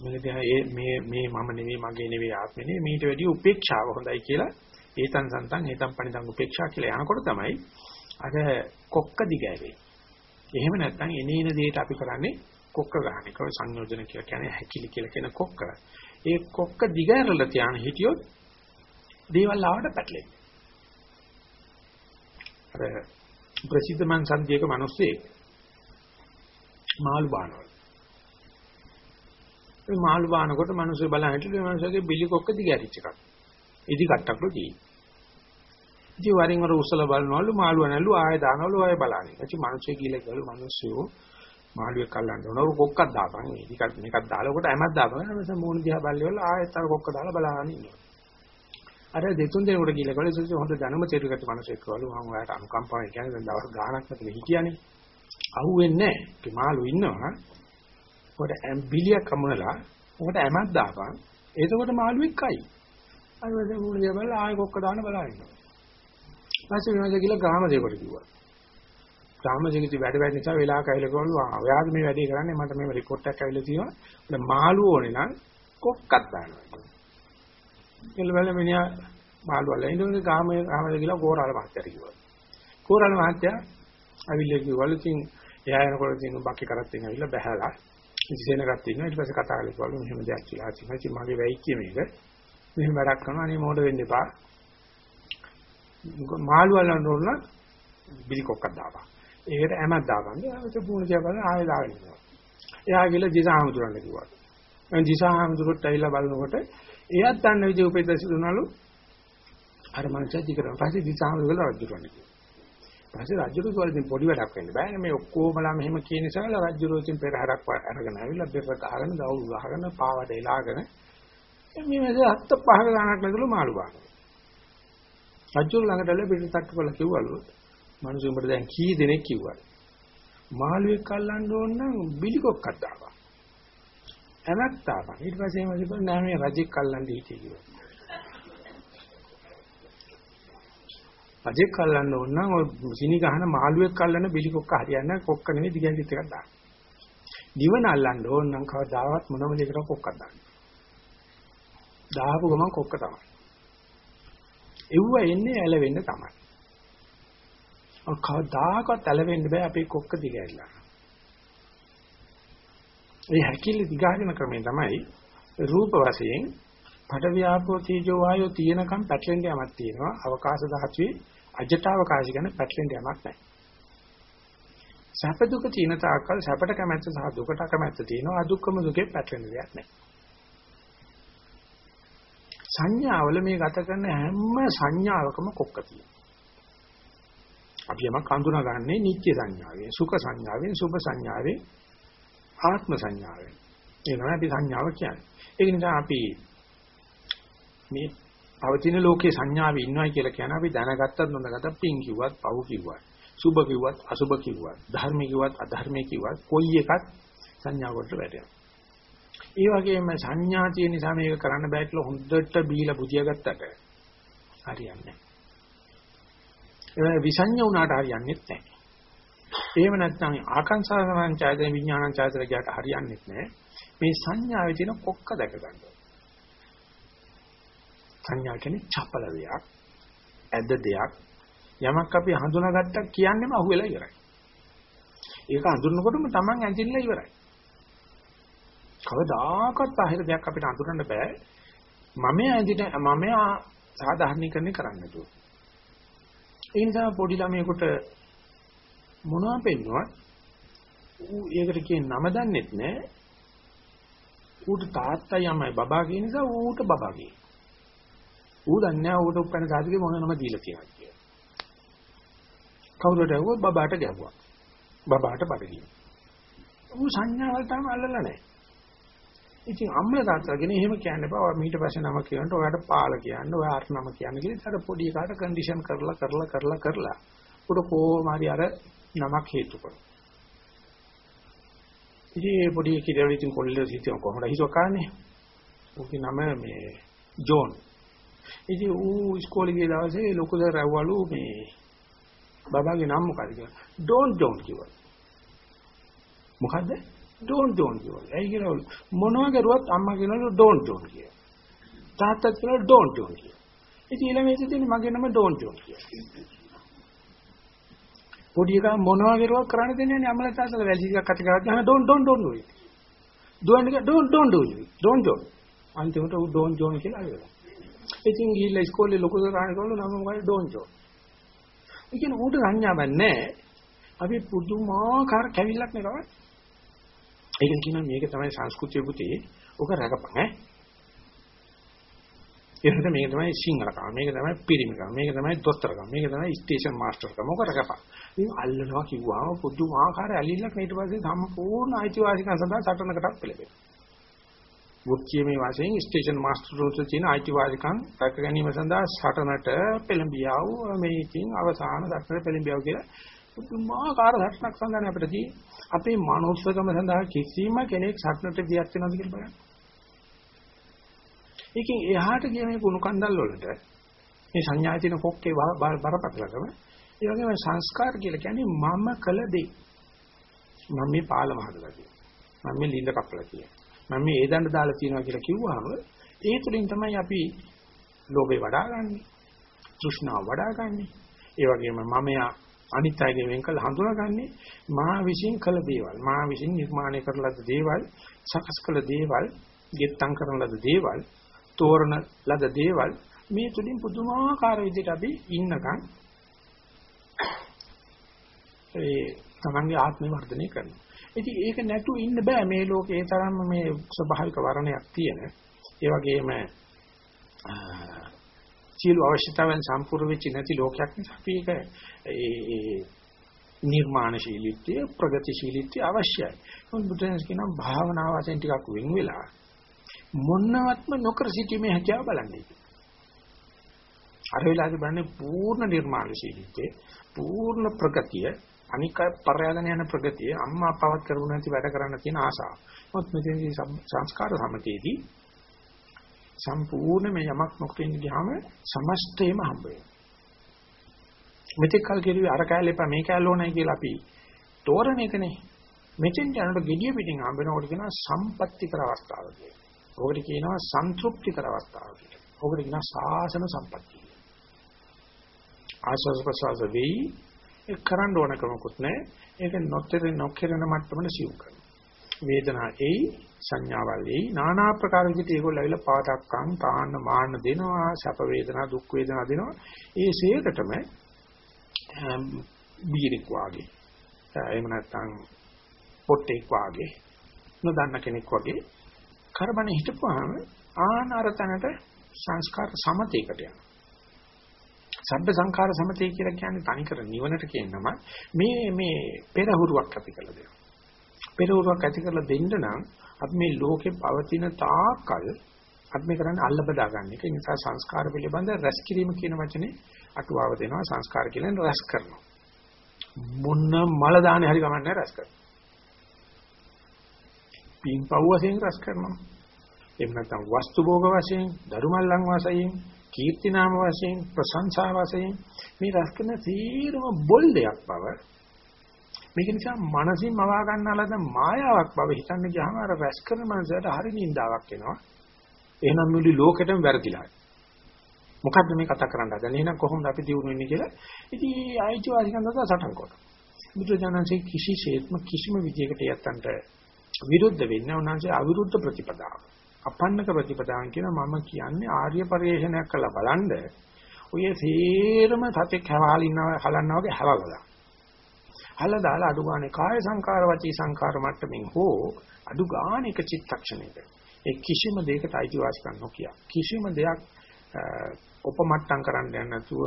මේක දිහා මේ මේ මම නෙවෙයි මගේ නෙවෙයි ආත්මෙ නෙවෙයි මීට වැඩිය උපේක්ෂාව හොඳයි කියලා ඒතන් සන්තන් ඒතන් පණිතන් උපේක්ෂා කියලා යනකොට තමයි අර කොක්ක දිගෑවේ. එහෙම නැත්නම් එනේන දෙයට අපි කරන්නේ කොක්ක ගන්න එක සංයෝජන කියලා කියන්නේ හැකිලි කියලා කියන කොක්ක. ඒ කොක්ක දිගහැරලා තියාන හිටියොත් දේවල් ආවට පැටලෙන්නේ. අර ප්‍රසිද්ධ මන් සන්ධියක මිනිස්සේ මාළු බානවා. ඒ මාළු බානකොට මිනිස්සු බලන් හිටියේ මිනිස්සුගේ බිලි කොක්ක දිගහැරිච්ච එකක්. ඉදි කට්ටක්ලු තියෙන්නේ. ඉතින් වරින් වර උසල බලනවලු මාළුව නැල්ලු ආයෙ දානවලු ආයෙ බලන්නේ. ඉතින් මිනිස්සු කියලා ගලු මිනිස්සු මාළුවෙක් අල්ලන්න ඕන. ඔය කොක්කක් දාපන්. මේක මේකක් දාලා කොට ඇමක් දාපන්. ඊට මූණ දිහා බලලවල ආයෙත් අර කොක්ක දාලා බලහන් ඉන්නවා. අර දෙතුන් දෙනෙකුට කියලා ගලු ඉතින් හොඳ දැනුම තේරුගත්ත මිනිස්සෙක් වළු මම ඔයාලට අනුකම්පාවෙන් කියන්නේ දැන් දවස් ගාණක් නැතුව හිටියානේ. අහුවෙන්නේ නැහැ. ඒ මාළු ඉන්නවා. කොට ඇම්බිලිය කමනලා උකට ඇමක් දාපන්. එතකොට මාළුවෙක් කයි. අර මූණ දිහා බලලා ආයෙ කොක්ක දාන බලන ඉන්නවා. ඊපස්සේ වෙනද කියලා ග්‍රාමදේවට කිව්වා. ග්‍රාමදේකති වැඩ වැඩ නිසා වෙලා කයිල ගොල්ලු ආ ඔයාද මේ වැඩේ කරන්නේ මට මේ රිපෝට් එකක් ඇවිල්ලා තියෙනවා. දැන් මාළු ඕනේ නම් කොක්කක් දානවා. කියලා බැලුවා මිනිහා මාළු වල ඉඳන් ගාමයේ ගාමදේ කියලා ගෝරාල මහත්තයා කිව්වා. ගෝරාල මහත්තයා ඇවිල්ලා කිව්වලු ඉතින් එයා එනකොට ඉතින් බක්කේ කරත් ඉන්න ඇවිල්ලා බහැලා ඉතිසේනකට ඉන්නවා ඊට පස්සේ කතා කරලා කිව්වලු මෙහෙම දෙයක් කියලා තියෙනවා. ඉතින් මගේ වෙයි කිය මේක. මෙහෙම වැඩක් කරනවා අනේ මොඩ වෙන්න එපා. මාළු අල්ලන්න ඕන නම් බිලි කොක්කක් දාපන්. ඒකට ඇමක් දාපන්. ඒක පුණ තියා බලන ආයෙ දාගෙන ඉන්නවා. එයා ගිහලා දිසාහමුදුරන්ට කිව්වා. මම දිසාහමුදුරට ඇවිල්ලා බලනකොට එයාත් දන්න විදිහ උපේදසි දුන්නලු. අර මනුස්සයා දිකරන. පස්සේ දිසාහමුදුර ගල රජුරන්ට කිව්වා. පස්සේ රජුරු සෝල්දින් පොඩි වැඩක් වෙන්න බෑනේ මේ ඔක්කොමලා මෙහෙම කියන නිසා රජුරුකින් පෙරහරක් අරගෙන ආවිල්ලා බෙර ගහගෙන දවුල් ගහගෙන පාවඩ එලාගෙන මේ මැද හත් පහක ගණක් නැතුළු මාළු බානවා. රජුල ළඟට ඇවිල්ලා පිටතක්ක කළා කිව්වලු මිනිස්සු උඹට දැන් කී දෙනෙක් කිව්වද මාළුවෙක් අල්ලන්න ඕන නම් බිලිකොක්කක් දාපන් එනක් දාපන් ඊට පස්සේ එමේ කිව්වා නෑ මේ රජෙක් අල්ලන්න හිටියේ කිව්වා. රජෙක් අල්ලන්න ඕන නම් ඔය සිනි ගහන මාළුවෙක් අල්ලන බිලිකොක්ක හරියන්නේ කොක්ක නෙවෙයි දිගැන්විත් එකක් දාන්න. නිවන අල්ලන්න ඕන නම් කවදාවත් මොනම දෙයකට කොක්කක් දාන්න දාහපු ගමන් කොක්ක තමයි. එව්ව එන්නේ ඇලවෙන්න තමයි. ඔය කවදාකවත් ඇලවෙන්න බෑ අපේ කොක්ක දිගහැරලා. ඒ හැකිලි දිගහරින ක්‍රමය තමයි රූප වශයෙන් පඩ ව්‍යාපෝ තීජෝ වායෝ තියෙනකම් පැටලෙන්න යමක් තියෙනවා. අවකාශ ධාතුවේ අජටවකාශ ගැන පැටලෙන්න යමක් නැහැ. සැප දුක තියෙන තාක්කල් සැපට කැමැත්ත සහ දුකට කැමැත්ත තියෙනවා. අදුක්කම දුකේ පැටලෙන්න දෙයක් නැහැ. සංඥාවල මේ ගත කරන හැම සංඥාවකම කොක්ක තියෙනවා. අපි යමක් හඳුනාගන්නේ නිත්‍ය සංඥාවෙන්, සුඛ සංඥාවෙන්, සුභ සංඥාවෙන්, ආත්ම සංඥාවෙන්. ඒ තමයි අපි සංඥාව කියන්නේ. ඒක නිසා අපි මේ පවතින ලෝකේ සංඥාවේ ඉන්නවයි කියලා කියන අපි දැනගත්තත් නොදැනගත්තත් පින් කිව්වත්, පව් කිව්වත්, සුභ කිව්වත්, අසුභ කිව්වත්, ධර්ම කිව්වත්, අධර්ම කිව්වත් කොයි එකත් සංඥාව වලට වැටෙනවා. ඒ වගේම සංඥා තියෙන නිසා මේක කරන්න බෑ කියලා හොඳට බීලා බුදියා ගත්තට හරියන්නේ නැහැ. ඒ විසඤ්ඤ උනාට හරියන්නේ නැහැ. එහෙම නැත්නම් ආකාංසාරණ ඡායතන විඥානං ඡායතන කියට හරියන්නේ නැහැ. මේ සංඥාවේ තියෙන කොක්ක දැක ගන්න. සංඥා කියන්නේ චපල දෙයක්, ඇද දෙයක්. යමක් අපි හඳුනාගත්තා කියන්නේම අහුවෙලා ඉවරයි. ඒක හඳුනනකොටම Taman ඇඳින්න ඉවරයි. කවදාකවත් බාහිර දෙයක් අපිට අඳුරන්න බෑ. මමයා ඇඳිට මමයා සාධාරණීකරණය කරන්න නෑ. ඒ නිසා පොඩි ළමයෙකුට මොනවා පෙන්නුවත් ඌ ඒකට කියන නම දන්නෙත් නෑ. ඌට තාත්තා යමයි බබා කියන නිසා ඌට බබා කියන. ඌ දන්නේ නෑ ඌට උපැන්න සාධකේ මොන නම දීලා තියෙනවා කියලා. කවුරුට ඇහුවොත් බබාට ගැහුවා. බබාට බඩ ඌ සංඥාවල් තාම අල්ලලා නැහැ. ඉතින් අම්මලා තාත්තලාගෙන එහෙම කියන්න එපා. ඊට පස්සේ නම කියනකොට ඔයාලට පාල කියන්න, ඔයා අර නම කියන්න කියලා ඊට පොඩි කාට කන්ඩිෂන් කරලා කරලා කරලා කරලා උඩ කොහොම හරි අර නමක් හේතු කරනවා. ඉතින් පොඩි කිරවල ඉතින් කොල්ලේ හිතන කොහොමද හිතුව කාන්නේ? උගේ නම මේ ජෝන්. ඉතින් ඌ ඉස්කෝලේ ගිය දවසේ ලොකුද රැව්වලු මේ බබාගේ නම මොකද කියලා. ඩෝන් ජෝන් කිව්වා. මොකද්ද? ඩෝන් ජෝන් කිව්වා. ඇයි කියලා මොනවා කරුවත් අම්මා කියනවලු ඩෝන් ජෝන් කියලා. තාත්තා කියනවා ඩෝන් ජෝන් කියලා. ඉතින් ඊළඟ ඉතින් මගේ නම ඩෝන් ජෝන් කියලා. පොඩි එකා මොනවා කරුවත් කරන්න දෙන්නේ නැහැ අම්මලා තාත්තලා වැලි ටිකක් අත ගාලා ගහන ඩෝන් ඩෝන් ඩෝන් ඩෝන්. ඩෝන් එක ඩෝන් ඩෝන් ඩෝන්. ඩෝන් ජෝන්. අන්තිමට ඌ ඩෝන් ජෝන් කියලා ආවෙලා. ඉතින් ගිහිල්ලා ඉස්කෝලේ ලොකු දරාණ කවලු නම මොකද ඩෝන් ජෝන්. ඒ කියන්නේ ඌට සංඥාවක් නැහැ. අපි පුදුමාකාර කැවිල්ලක් නේ කවන්නේ. ඒකෙන් කියනවා මේක තමයි සංස්කෘතිය පුතේ. ඔක රැකපන් ඈ. එහෙනම් මේක තමයි සිංහලකම. මේක තමයි පිරිමිකම. මේක තමයි දොස්තරකම. මේක තමයි ස්ටේෂන් මාස්ටර්කම. ඔක රැකපන්. ඉතින් අල්ලනවා කිව්වම පුදුමාකාර ඇලිල්ලක් ඊට පස්සේ සම්පූර්ණ අයිතිවාසිකම් සඳහා සටනකටත් පෙළඹෙනවා. වෘත්තීයමේ වශයෙන් ස්ටේෂන් මාස්ටර් රෝසල් කියන අයිතිවාසිකම් රැක ගැනීම සඳහා සටනට පෙළඹියා වූ මේ ඉතින් අවසාන සටනට පෙළඹියා කියලා පුදුමාකාර සටනක් සඳහන් අපිට දී අපේ මානවත්වකම සඳහා කිසිම කෙනෙක් සටනට දියත් වෙනවද කියලා බලන්න. ඒකෙන් එහාට ගිය මේ කුණු කන්දල් වලට මේ සංඥාචින කොක්කේ බරපතලකම ඒ වගේම සංස්කාර කියලා කියන්නේ මම කළ දේ. මම මේ පාලම හදලා තියෙනවා. මම මේ ලිඳ කපලා තියෙනවා. මම මේ ඒ දණ්ඩ දාලා තියෙනවා කියලා කිව්වහම ඒ තුලින් තමයි අපි ලෝභේ වඩාගන්නේ. තෘෂ්ණාව වඩාගන්නේ. ඒ වගේම මමයා අනිත් අයගේ වෙන් කළ හඳුනාගන්නේ මා විශ්ින් කළ දේවල් මා විශ්ින් නිර්මාණය කරන ලද දේවල් සකස් කළ දේවල් ගෙත්තම් කරන ලද දේවල් තෝරන ලද දේවල් මේ තුලින් පුදුමාකාර විදිහට අපි ඉන්නකම් ඒ තමන්ගේ ආත්මය වර්ධනය කරනවා. ඉතින් ඒක නැතුව ඉන්න බෑ මේ ලෝකේ ඒ තරම්ම මේ ස්වභාවික වර්ණයක් තියෙන. ඒ වගේම සියලු අවශ්‍යතාවන් සම්පූර්ණ වෙච්ච නැති ලෝකයක් නිසා අපි ඒක ඒ නිර්මාණශීලීත්වය ප්‍රගතිශීලීත්වය අවශ්‍යයි. මොකද බුදුන් කියනවා භාවනාව වශයෙන් ටිකක් වෙන් වෙලා මොන්නවත්ම නොකර සිටීමේ හැකියාව බලන්නේ. අර වෙලාවේ බලන්නේ පූර්ණ නිර්මාණශීලීත්වය, පූර්ණ ප්‍රගතිය, අනික පරයාගෙන යන ප්‍රගතිය අම්මා අපවත් කරුණ නැති වැඩ කරන්න තියෙන ආසාව. මොකද මෙතනදී සංස්කාර සමතේදී සම්පූර්ණ මේ යමක් නොකෙන්න ගියාම සමස්තේම හම්බ වෙනවා. මෙතෙක් කල් කෙරුවේ අර කෑල්ල එපා මේ කෑල්ල ඕනයි කියලා අපි තෝරන එකනේ. මෙතෙන් යනකොට gediya පිටින් හම්බ වෙනකොට කියනවා සම්පත්‍ති කර අවස්ථාව කියලා. ඕකට කියනවා සන්තුෂ්ටි කර අවස්ථාව කියලා. ඕකට කියනවා සාසන සම්පත්තිය. ආශස් ප්‍රසාද වෙයි ඒ කරන්න ඕන කමකුත් නැහැ. ඒක නොතර නොකිරන මට්ටමට සිව් කරනවා. වේදනා එයි සංඥාවල් එයි নানা ආකාර විදිහට ඒගොල්ලෝ ඇවිල්ලා පාටක්කම් තාන්න මාන්න දෙනවා සැප වේදනා දුක් වේදනා දෙනවා ඒ සේකටම බීරෙක් වාගේ එහෙම නැත්නම් පොට්ටෙක් වාගේ නොදන්න කෙනෙක් වගේ කරබන හිටපුවාම ආනාරතනට සංස්කාර සමතේකට යනවා සබ්බ සංඛාර සමතේ කියලා කියන්නේ තනිකර නිවනට කියනම මේ මේ පෙරහුරුවක් ඇති කළ දෙනවා පෙරහුරුවක් ඇති කරලා දෙන්න නම් අපි මේ ලෝකේ පවතින තාකල් අපි මේ කරන්නේ අල්ල බදා ගන්න එක. ඒ නිසා සංස්කාර පිළිබඳ රැස් කිරීම කියන වචනේ අටුවාව දෙනවා සංස්කාර කියන්නේ රැස් කරනවා. මොන මල දාන්නේ හරි ගමන්නේ රැස් කරනවා. පින්පව් වශයෙන් රැස් කරනවා. එහෙම නැත්නම් වස්තු භෝග වශයෙන්, දරුමල්ලන් වශයෙන්, කීර්ති නාම වශයෙන්, ප්‍රශංසා වශයෙන් මේ රැස් කරන සීරම බොල් දෙයක් බව මේක නිසා මනසින් මවා ගන්නාලද මායාවක් බව හිතන්න ගියාම අර රැස් කරන මනසට හරි නින්දාවක් එනවා. එහෙනම් මුළු ලෝකෙටම වැරදිලා. මොකද්ද මේ කතා කරන්න හදන්නේ? එහෙනම් කොහොමද අපි දියුණු වෙන්නේ කියලා. ඉතින් ආයිච වාසිකම් දතා සටන් කොට. බුදුජානන්සේ කිසිසේත්ම කිසිම විදියකට යත්තන්ට විරුද්ධ වෙන්නේ උන්වහන්සේ අවිරුද්ධ ප්‍රතිපදාව. අපන්නක ප්‍රතිපදාවන් කියන මම කියන්නේ ආර්ය පරිශ්‍රණයක් කළා බලන්න. ඔය සේරම සතෙක් හැවහල ඉන්නවා හලන්නා වගේ හැවගලා. හල දාලා අඩු ගානේ කාය සංකාර වචී සංකාර මට්ටමින් හෝ අඩු ගානේ එක චිත්තක්ෂණයක ඒ කිසිම දෙයකට අයිතිවාසිකම් නොකිය කිසිම දෙයක් උපමට්ටම් කරන්න යන්න නැතුව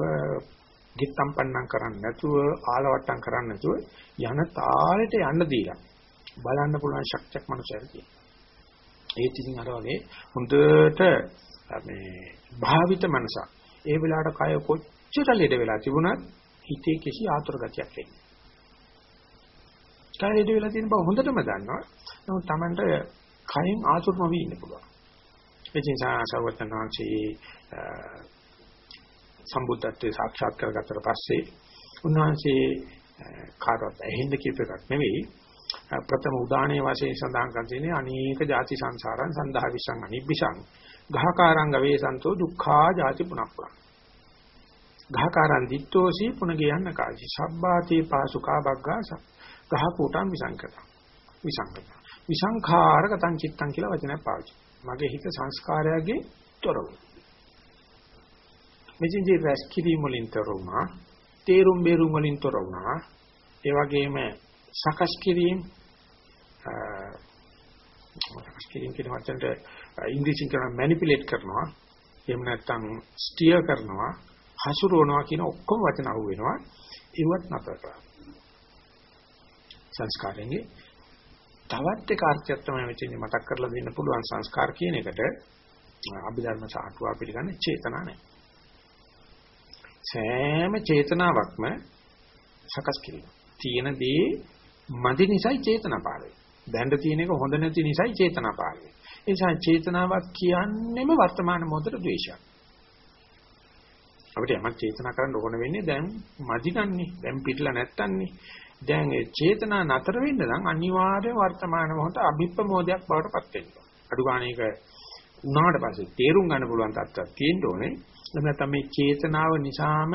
ගිත්තම් පන්නම් කරන්න නැතුව ආලවට්ටම් කරන්න නැතුව යන තාලෙට යන්න දීලා බලන්න පුළුවන් ශක්තියක් මනුෂ්‍යයෙක් ඒත් ඉතින් අර වගේ හොඳට මේ භාවිත මනසක්. ඒ වෙලාවට කය කොච්චර ලෙඩ වෙලා තිබුණත් හිතේ කිසි ආතුර ගතියක් එන්නේ. කය ලෙඩ වෙලා තියෙන බව හොඳටම දන්නවා. නමුත් Tamanට කයෙන් ආතුර නොවි ඉන්න පුළුවන්. ඒ නිසා සර්වඥාන්සේ සම්බුද්ධත්වයේ සාක්ෂාත් කරගත්තට පස්සේ උන්වහන්සේ කාටවත් ඇහෙන්න කියප එකක් නෙවෙයි ප්‍රථම උදානයේ වශයෙන් සඳහන් කර තියෙන්නේ අනේක ಜಾති සංසාරං සන්දහා විසං අනිබ්බිසං ගහකාරං ගවේසන්තෝ දුක්ඛා ಜಾති පුනප්පං. ගහකාරං දිත්තෝසි පුනගයන්න කාසි සබ්බාතේ පාසුකා බග්ගාස. ගහ කුටම් විසංකත. විසංකත විසංඛාරකතං චිත්තං කියලා වචනයක් පාවිච්චි මගේ හිත සංස්කාරයගේ තොරව. මෙදින්දී රැස් කිරීම වලින් තොර වුණා. තේරුම් බේරුම් වලින් තොර වුණා. ඒ වගේම සකස් කිරීම සකස් කිරීම කියන වචනට ඉංග්‍රීසියෙන් කරන මැනිපියුලේට් කරනවා. එහෙම නැත්නම් ස්ටියර් කරනවා හසුරවනවා කියන ඔක්කොම වචන අහු වෙනවා ඒවත් නතර කරා. සංස්කාරයෙන් තවත් එක අර්ථයක් තමයි මෙතන මතක් කරලා දෙන්න පුළුවන් සංස්කාර කියන එකට. අභිධර්ම සාහතුවා පිළිගන්නේ චේතනා නැහැ සෑම චේතනාවක්ම සකස් කිරීම. තියෙන දේ මදි නිසායි චේතනා පාල වෙන්නේ. දැන්න තියෙන එක හොඳ නැති නිසායි චේතනා පාල වෙන්නේ. ඒ නිසා චේතනාවක් කියන්නේම වර්තමාන මොහොතේ ද්වේෂයක්. අපිට යමක් චේතනා කරන්න ඕන වෙන්නේ දැන් මදි ගන්නේ. දැන් පිටලා නැත්තන්නේ. දැන් ඒ චේතනා නතර වෙන්න නම් අනිවාර්යයෙන් වර්තමාන මොහොත අභිප්‍රමෝදයක් බවට පත් වෙනවා. අඩු ගන්න එක උනාට පස්සේ තේරුම් ගන්න පුළුවන් තත්ත්වයක් තියෙන්න ඕනේ. එහෙම නැත්නම් මේ චේතනාව නිසාම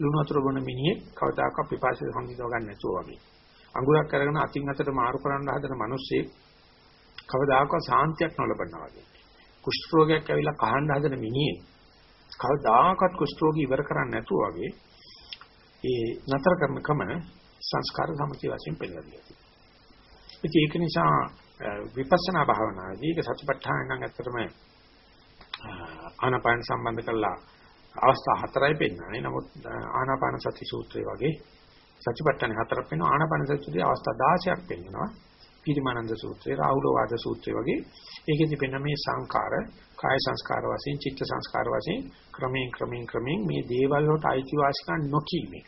ලුණු වතුර බොන මිනිහෙක් කවදාකවත් පිපාසය සම්පූර්ණ ගන්න නැතුව වගේ. අඟුරක් අරගෙන අතින් අතට මාරු කරන්න හදන මිනිස්සෙක් කවදාකවත් සාන්තියක් නොලබනවා වගේ. කුෂ්ඨ රෝගයක් ඇවිල්ලා කහන්න හදන මිනිහෙක් කවදාකවත් කුෂ්ඨ රෝගී ඉවර කරන්න නැතුව වගේ ඒ නතර කරන කම සංස්කාර සමති වශයෙන් පෙළගන්නවා. ඉතින් ඒක නිසා විපස්සනා භාවනාවේදී ඒක සතිපට්ඨාන නම් ඇත්තටම ආනාපාන සම්බන්ධ කරලා අවස්ථා හතරයි පෙන්නන්නේ. නමුත් ආනාපාන සති සූත්‍රය වගේ සතිපට්ඨාන හතරක් වෙනවා. ආනාපාන සතියේ අවස්ථා 16ක් පෙන්නනවා. පීරිමානන්ද සූත්‍රය, රාහුල වාද සූත්‍රය වගේ ඒකෙදි පෙන්න මේ සංකාර, කාය සංස්කාර වශයෙන්, චිත්ත සංස්කාර වශයෙන් ක්‍රමයෙන් ක්‍රමයෙන් ක්‍රමයෙන් මේ දේවල් වලට අයිතිවාසිකම් නොකීමේ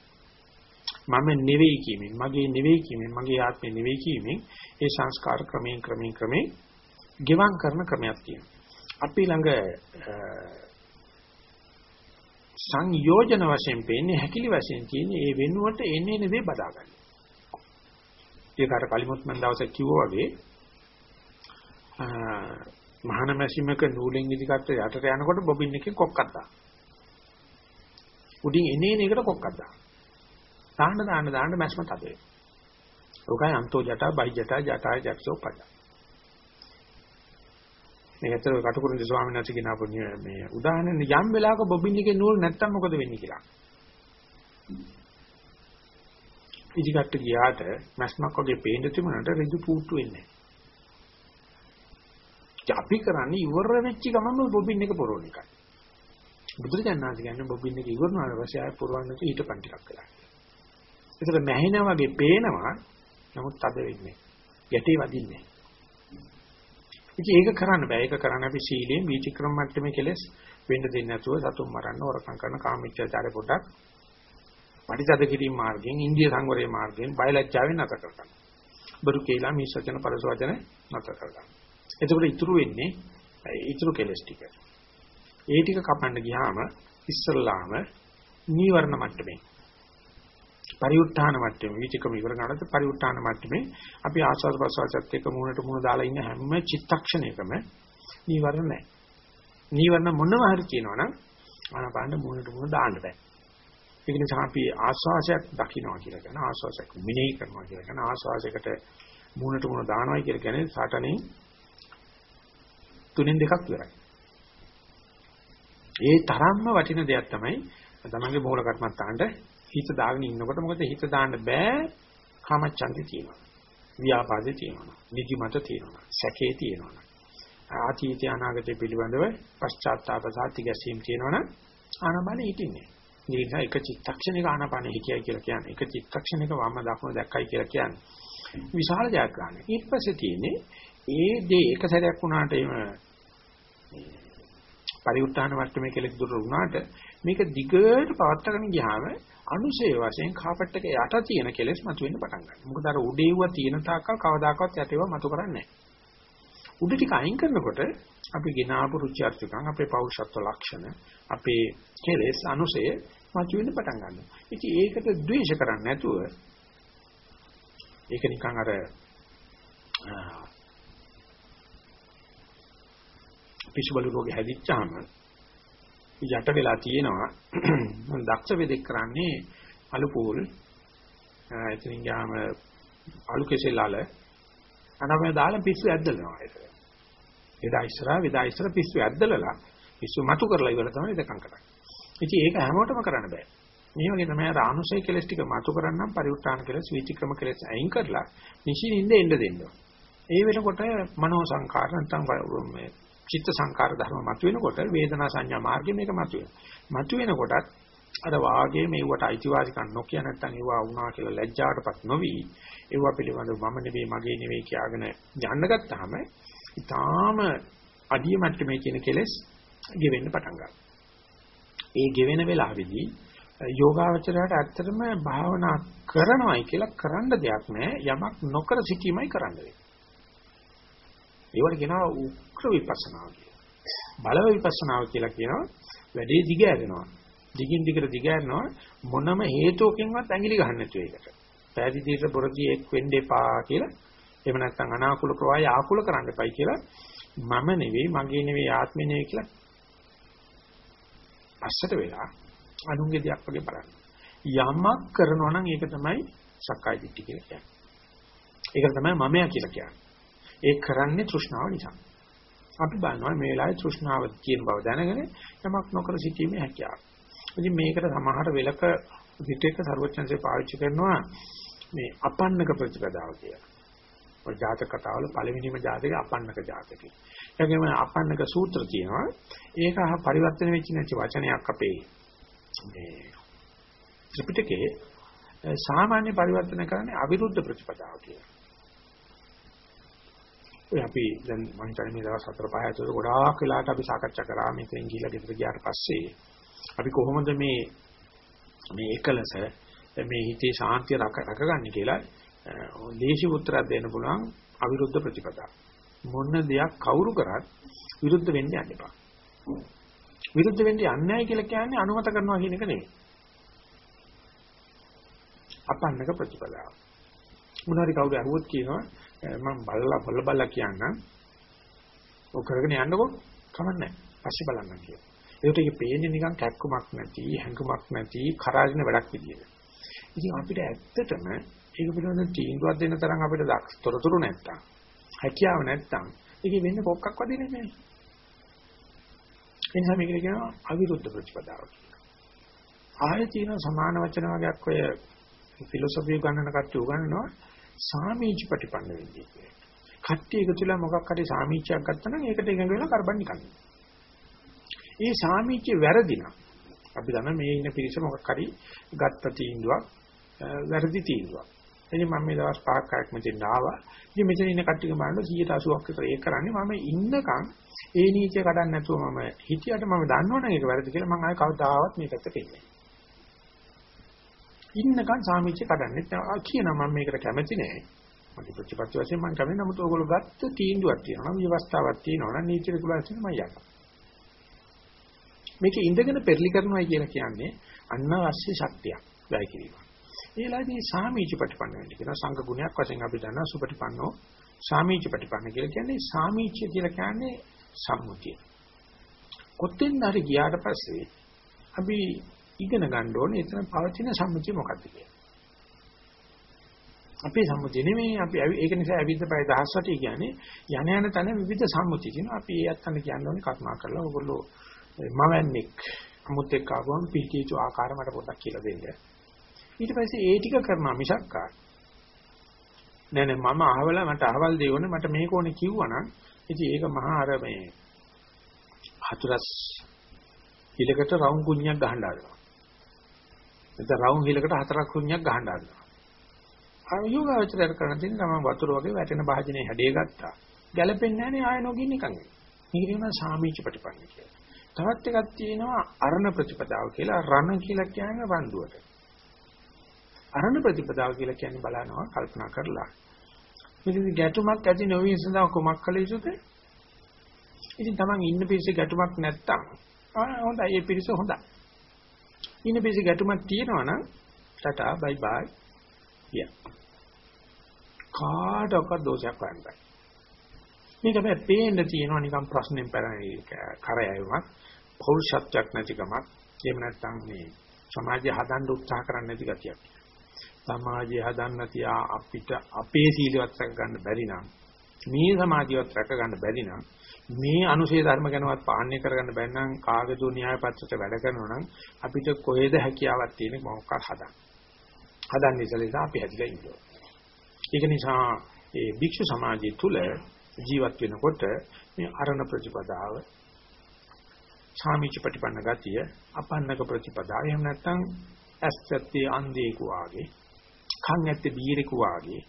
මම නෙවෙයි කියමින් මගේ නෙවෙයි කියමින් මගේ ආත්මේ නෙවෙයි කියමින් ඒ සංස්කාර ක්‍රමයෙන් ක්‍රමයෙන් ක්‍රමයෙන් ගෙවම් කරන ක්‍රමයක් තියෙනවා. අපි ළඟ සංයෝජන වශයෙන් පේන්නේ හැකිලි වශයෙන් තියෙන්නේ ඒ වෙනුවට එන්නේ එන දේ බදා ගන්න. ඒකට කලිමුත් මම දවසක් කිව්වා වගේ මහාන මැෂිමක නූලෙන් ඉදිකට යටට යනකොට බොබින් එකෙන් කොක්කක් දාන. උඩින් එනේ එකට කොක්කක් දාන. දාන්න දාන්න දාන්න මැෂ්ම තදේ. ඔකයි අන්තෝ ජටා බයි ජටා ජටා ජක්සෝ පඩ. මේ ඇත්තට කටුකුරුන්දි ස්වාමීන් වහන්සේ කියන අපු මේ උදාහරණ යම් වෙලාවක බොබින් එකේ නූල් නැත්තම් මොකද වෙන්නේ කියලා. ඉදිකට ගියාට මැස්මක් වගේ පේන්න තිබුණාට ඍජු පූට්ටු වෙන්නේ නැහැ. අපි කරන්නේ ඉවර වෙච්ච ගමන්ම බොබින් එක පොරවන එකයි. බුදුරජාණන් වහන්සේ කියන්නේ බොබින් එක ඉවර වුණාට පස්සේ ආය පොරවන්න තු ඊටපන් ටිකක් වෙලා. ඒතර මැහෙනා වගේ පේනවා නමුත් තද වෙන්නේ. ගැටේ වදින්නේ. ඉතින් ඒක කරන්න බෑ. ඒක කරන්න අපි සීලයෙන් වීතික්‍රම මට්ටමේ කෙලස් වෙන්න දෙන්නේ නැතුව සතුම් මරන්න හොරකම් කරන කාමීච්ඡාචාරය පොඩක් පරිතද කිරීම මාර්ගයෙන් ඉන්දිය සංවරයේ මාර්ගයෙන් බයලජ්ජාවෙන් නැතර කරගන්න. බරු කේලා මේ සත්‍යන පරස වචන නැතර කරගන්න. එතකොට ඉතුරු වෙන්නේ ඉතුරු කෙලස් ටික. ඒ ටික කපන්න ගියාම ඉස්සල්ලාම නීවරණ මට්ටමේ පරිඋත් ทาน මට්ටමේ විචිකම ඉවර ගන්නත් පරිඋත් ทาน මට්ටමේ අපි ආස්වාද ප්‍රසවාසයත් එක්ක මුණට මුණ දාලා ඉන්න හැම චිත්තක්ෂණයකම නීවරණ නැහැ. නීවරණ මොනව හරි කියනවනම් ආනපාන මුණට මුණ දාන්න බෑ. ඒක නිසා අපි ආස්වාසයක් දකින්නවා කියලා කියන ආස්වාසයක් මිනෙහි කරනවා කියලා කියන ආස්වාසයකට මුණට මුණ දානවා කියලා කියන්නේ සාටනේ තුනෙන් දෙකක් ඉවරයි. ඒ තරම්ම වටින දෙයක් තමයි තමන්ගේ මූල කර්මත්තාන්ට හිත දාගෙන ඉන්නකොට මොකද හිත දාන්න බෑ කාමච්ඡන්දේ තියෙනවා. ව්‍යාපාදේ තියෙනවා. නිදිමත තියෙනවා. සැකේ තියෙනවා. ආතීත අනාගතය පිළිබඳව පශ්චාත්තාප සාති ගැසීම් තියෙනවනම් ආනබන හිටින්නේ. ඒ නිසා එක චිත්තක්ෂණයක ආනපන හිතියයි කියලා කියන්නේ. එක චිත්තක්ෂණයක වම දකුණ දැක්කයි කියලා කියන්නේ. විශාල ජයග්‍රහණය. ඊට පස්සේ තියෙන්නේ ඒ දේ එක සැරයක් වුණාට එහෙම පරිඋත්තාන මට්ටමේ කෙලෙස් දුර වුණාට මේක දිගට පවත්වාගෙන ගියාම අනුසේ වශයෙන් කාපට් එක යට තියෙන කෙලෙස් මතුවෙන්න පටන් ගන්නවා. මොකද අර උඩේව තියෙන තාක්කල් කවදාකවත් යටේව මතු කරන්නේ නැහැ. උඩ ටික අයින් කරනකොට අපි ගෙන ආපු රුචි අරුචිකම් අපේ පෞරුෂත්ව ලක්ෂණ අපේ කෙලෙස් අනුසය මතුවෙන්න පටන් ගන්නවා. ඉතින් ඒකට ද්වේෂ කරන්නේ නැතුව ඒක නිකන් අර පිසුබලු රෝගේ හැදිච්චාම යට වෙලා තියෙනවා දක්ෂ වෙදෙක් කරන්නේ අලු පූල් එතනින් ගියාම අලු කෙසෙල් අල අනම දාලා පිස්සු ඇද්දලනවා ඒක. එදා ඉස්සරහා වෙදා ඉස්සර පිස්සු ඇද්දලලා පිස්සු මතු කරලා ඉවර තමයි දෙකම් කරන්නේ. ඉතින් ඒක හැමෝටම කරන්න බෑ. මේ වගේ තමයි අර ආනුසය කෙලස් ටික මතු කරන්නම් පරිඋත්තාන කෙලස් විචක්‍රම කෙලස් අයින් කරලා නිසින්ින්ද එන්න දෙන්න. ඒ වෙනකොට මනෝ සංකාර නැත්නම් මේ චිත්ත සංකාර ධර්ම මතුවෙනකොට වේදනා සංඥා මාර්ගෙ මේක මතුවෙනවා. මතුවෙනකොටත් අර වාගේ මේවට අයිතිවාසිකම් නොකිය නැත්නම් ඒවා වුණා කියලා ලැජ්ජාවටපත් නොවි ඒවා පිළිබඳව මම නෙවෙයි මගේ නෙවෙයි කියාගෙන යන්න ගත්තාම ඊටාම අඩිය මට්ටමේ කියන කෙලෙස් ගෙවෙන්න පටන් ගන්නවා. ඒ ගෙවෙන වෙලාවේදී යෝගාවචරයට ඇත්තටම භාවනා කරනවායි කියලා කරන්න දෙයක් නැහැ යමක් නොකර සිටීමයි කරන්න වෙන්නේ. ඒවට කියනවා උක්‍ර විපස්සනාව කියලා. බලව විපස්සනාව කියලා කියනවා වැඩේ දිග ඇරෙනවා. දිගින් දිගට දිග ඇරෙනවා මොනම හේතුවකින්වත් ඇඟිලි ගන්න නැතුව ඒකට. පෑදීදීට බොරදී එක් වෙන්න එපා කියලා. එහෙම නැත්නම් අනාකූල ප්‍රවාහය ආකූල කරන්න එපයි කියලා. මම නෙවෙයි මගේ නෙවෙයි ආත්මෙ නෙවෙයි කියලා. අස්සට වෙලා අනුන්ගේ දෙයක් වගේ බලන්න. යමක් කරනවා නම් ඒක තමයි සක්කාය දිට්ඨිය කියලා කියන්නේ. ඒක තමයි මමයා කියලා කියන්නේ. ඒ කරන්නේ තෘෂ්ණාව නිසා. අපි බලනවා මේ වෙලාවේ තෘෂ්ණාව කියන බව දැනගෙන යමක් නොකර සිටීමේ හැකියාව. ඉතින් මේකට සමහර වෙලක විතේක ਸਰවඥන්සේ පාවිච්චි කරනවා මේ අපන්නක ප්‍රතිපදාව කියලා. ඔය ජාතක කතාවල පළවෙනිම ජාතකය අපන්නක ජාතකය. ඒකෙම අපන්නක සූත්‍ර තියෙනවා. ඒක අහ පරිවර්තන වෙච්ච නැති වචනයක් අපේ මේ ත්‍රිපිටකයේ සාමාන්‍ය පරිවර්තන කරන්නේ අවිරුද්ධ ප්‍රතිපදාව කියලා. ඔය අපි දැන් මම හිතන්නේ මේ දවස් හතර පහ ඇතුළත ගොඩාක් වෙලාවට අපි සාකච්ඡා කරා මේකෙන් ගිහිල්ලා ගෙදර ගියාට පස්සේ අපි කොහොමද මේ මේ එකලස මේ හිතේ ශාන්තිය රකගන්නේ කියලා දේශි උත්තරයක් දෙන්න පුළුවන් අවිරුද්ධ ප්‍රතිපදා. මොන දෙයක් කවුරු කරත් විරුද්ධ වෙන්න යන්න එපා. විරුද්ධ වෙන්න යන්නේ නැහැ කියලා කියන්නේ අනුමත කරනවා කියන එක නෙවෙයි. අපන්නක ප්‍රතිපදාව. මොනාරි කවුරු අහුවොත් කියනවා මම බලලා බල බල කියන්නම්. ඔක කරගෙන යන්නකො කමන්නේ පස්සේ බලන්න කියලා. ඒකට ඒක පේන්නේ නිකන් කැක්කමක් නැති, හැඟුමක් නැති, කරාජින වැඩක් විදියට. ඉතින් අපිට ඇත්තටම ඒක පිළිබඳව තීන්දුවක් දෙන්න තරම් අපිට දක්ෂ තොරතුරු නැත්තම්, හැකියාව නැත්තම්, ඒකේ වෙන්නේ කොක්කක් වදින්නේ නැහැ. ඒ නිසා මේකට කියනවා අවිරුද්ධ ප්‍රතිපදාව කියලා. ආයෙ තියෙන සමාන වචන වර්ගයක් ඔය ෆිලොසොෆි උගන්වන කට්ටිය උගන්වනවා සාමීච ප්‍රතිපන්න වෙන්නේ කියලා. කට්ටිය එකතුලා මොකක් හරි සාමීචයක් ගත්තා නම් ඒකට එකඟ වෙලා කරබන් නිකන්. ඒ සාමීචය වැරදිනා. අපි දන්න මේ ඉන්න පිරිස මොකක් හරි ගත්ත තීන්දුවක් වැරදි තීන්දුවක්. එනි මම මේ දවස් පහක් හයක් මෙතෙන් ආවා. ඉතින් මෙතන ඉන්න කට්ටිය බලන්න 180ක් විතර ඒක කරන්නේ මම ඉන්නකම් ඒ නීතිය කඩන්න නැතුව මම හිතියට මම දන්නවනේ ඒක වැරදි කියලා මම ආයෙ කවදාවත් මේකට දෙන්නේ ඉන්නකන් සාමිච්ච කඩන්නේ නැහැ. කියනවා මම මේකට කැමති නැහැ. මගේ ප්‍රතිපත්ති වශයෙන් මම කැමති නමුත් ඕගොල්ලෝ ගත්ත තීන්දුවක් තියෙනවා. විවස්ථාවක් තියෙනවා නම් නීති රෙගුලාසින් මම යනවා. මේක ඉඳගෙන පෙරලි කරනවා කියලා කියන්නේ අනවශ්‍ය ශක්තියක් වැය කිරීම. ඒලාදී සාමීච ප්‍රතිපන්න වෙන්න කියන සංඝ ගුණයක් වශයෙන් අපි දන්නා සුපටිපන්නෝ සාමීච ප්‍රතිපන්න කියලා කියන්නේ සාමීච කියලා කියන්නේ සම්මුතිය. කොතෙන් හරි ගියාට පස්සේ අපි ඉගෙන ගන්න ඕනේ එතන පවතින සම්මුතිය මොකක්ද කියලා. අපේ සම්මුතිය නෙමෙයි අපි ඒක නිසා අවිද්ද පය දහස්වටි කියන්නේ යන යන තන විවිධ සම්මුති කියනවා. අපි ඒ අත්තන කියන්න ඕනේ කර්මා කරලා ඕගොල්ලෝ මවන්නේක් අමුත් එක්ක ආවම පිටිචු ආකාර මට පොඩ්ඩක් කියලා දෙන්න. ඊට පස්සේ ඒ ටික කරනවා මිසක් නෑ නෑ මම අහවලා මට අහවල් දෙවනේ මට මේක ඕනේ කිව්වනම් ඉතින් ඒක මහා අර මේ හතුරස් ඉලකට රවුම් කුණ්‍යක් ගහන්න හදනවා. නැත්නම් රවුම් හිලකට හතරක් කුණ්‍යක් ගහන්න හදනවා. අර යෝගාවචරයට කරන දේ තමයි වතුර වගේ වැටෙන භාජනයේ හැඩය ගත්තා. ගැළපෙන්නේ නැහැ නේ ආය නොගින් නිකන්. මේක කියනවා සාමීච ප්‍රතිපන්න කියලා. තවත් එකක් තියෙනවා අරණ ප්‍රතිපදාව කියලා. රණ කියලා කියන්නේ වන්දුවට. අරණ ප්‍රතිපදාව කියලා කියන්නේ බලනවා කල්පනා කරලා. මේකේ ගැටුමක් ඇති නොවී සඳහා කොමක් කළ යුතුද? ඉතින් Taman ඉන්න පිරිසේ ගැටුමක් නැත්තම් ආ හොඳයි ඒ පිරිස හොඳයි. ඉන්න පිරිසේ ගැටුමක් තියෙනවා නම් ටටා බයි බයි. කිය. කාටවත් දෝෂයක් වන්න බෑ. මේක මේ පේන්න තියෙනවා නිකන් ප්‍රශ්නෙන් පැරණි කරයවමක් පෞරුෂත්වයක් නැතිකමක් එහෙම නැත්නම් මේ සමාජය හදන්න උත්සාහ කරන්නේ නැති ගතියක්. සමාජය හදන්න තියා අපිට අපේ සීලවත් රැක ගන්න බැරි නම් මේ සමාජියවත් රැක ගන්න බැරි නම් මේ අනුශේධ ධර්ම ගැනවත් පාලනය කරගන්න බැරි නම් කාගේදෝ න්‍යාය පත්‍රයට වැඩ කරනවා නම් අපිට කොහෙද හැකියාවක් තියෙන්නේ මොකක් හදන්න. හදන්න ඉස්සෙල්ලා අපි හැදිලා ඉන්නවා. ඒක නිසා ඒ භික්ෂු සමාජය තුල ජීවත් වෙනකොට මේ අරණ ප්‍රතිපදාව සාමිච්ච ප්‍රතිපන්න ගතිය අපන්නක ප්‍රතිපදාව එහෙම නැත්නම් ඇස්ත්‍ය අන්දේක වාගේ කන් ඇත්තේ බීරෙක වාගේ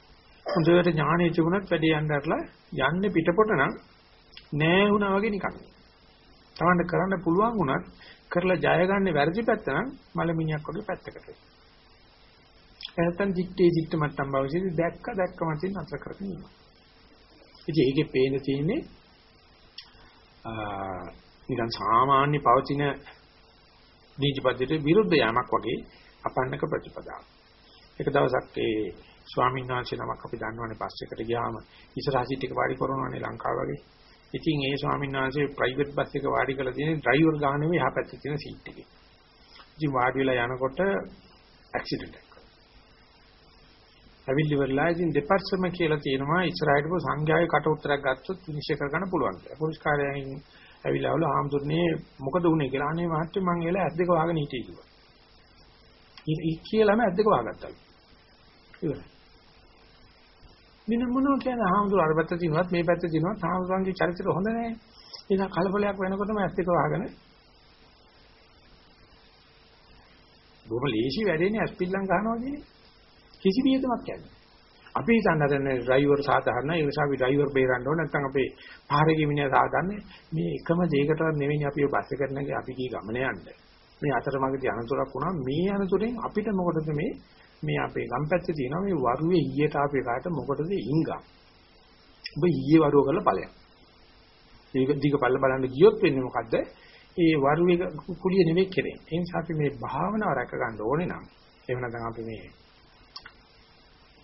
හොඳට ඥානෙ තිබුණත් වැඩේ යන්න අරලා යන්නේ පිටපොට නම් නෑ වුණා වගේ නිකන්. තවන්න කරන්න පුළුවන් වුණත් කරලා ජය ගන්න වැරදි පැත්ත නම් මලමිණියක් වගේ පැත්තකට. නැත්තම් දිත්තේ දිත්ත මට්ටම් භවසිත දැක්ක දැක්කම තියෙන අතර කරගෙන ඉන්නවා. ඉතින් ඒකේ පේන තියෙන්නේ ආ නිකන් සාමාන්‍ය පවතින නීතිපද්ධතියට විරුද්ධ යාමක් වගේ අපන්නක ප්‍රතිපදාවක්. එක දවසක් ඒ ස්වාමීන් වහන්සේ නමක් අපි දන්නවනේ බස් එකට ගියාම ඉස්සරහ සීට් එක වාඩි කරනවානේ ලංකාව වගේ. ඉතින් ඒ ස්වාමීන් වහන්සේ ප්‍රයිවට් බස් එක වාඩි කරලා තියෙන ඩ්‍රයිවර් ගාන නෙවෙයි එහා පැත්තේ තියෙන සීට් එකේ. ඉතින් වාඩි වෙලා යනකොට ඇක්සිඩන්ට් එකක්. ඇවිල්ලි වෙලා ඉතින් දෙපර්සම කියලා තියෙනවා ඉස්සරහට සංඝයාවේ කට උත්තරයක් ගත්තොත් විනිශ්චය කරගන්න පුළුවන් කියලා. පොලිස් කාර්යාලයෙන් ඇවිල්ලා වල ආම්දුරනේ මොකද වුනේ කියලා අනේ මහත්තයා මං එලා ඇස් දෙක වහගෙන හිටියේ කිව්වා. ඊ කියලාම ඇස් දෙක වහගත්තා. ඉවරයි. මින මොනවා කියන ආම්දුර අර පැත්ත දිනවත් මේ පැත්ත දිනවත් ආම්දුරන්ගේ චරිතය හොඳ නැහැ. ඒක කලබලයක් වෙනකොටම ඇස් දෙක වහගෙන බොහොම ලේසි වැඩේනේ ඇස් පිල්ලම් ගන්නවා කියන්නේ. කිසි වියදමක් යන්නේ. අපි හිතන්න හදන්නේ ඩ්‍රයිවර් සාධාරණ ඒ නිසා අපි ඩ්‍රයිවර් බේරන්න ඕන නැත්නම් අපේ පාරේ ගිමිනිය සාධාරණ මේ එකම දෙයකටවත් නෙවෙයි අපි බස් එකට නැගී අපි කී ගමන යන්නේ මේ අතරමඟදී අනතුරක් වුණා මේ අනතුරෙන් අපිට මොකටද මේ මේ අපේ ගම්පැත්තේ තියෙන මේ වරුවේ ඊයට ආපේ කාට මොකටද ඉංගා. ඔබ ඊයේ වරුව කරලා ඵලයක්. ඒක දිග පල්ල බලන්න ගියොත් වෙන්නේ මොකද්ද? ඒ වරුවේ කුලිය නෙවෙයි කෙරෙන්නේ ඒ නිසා අපි මේ භාවනාව රැක ගන්න ඕනේ නම් එහෙම නැත්නම් අපි මේ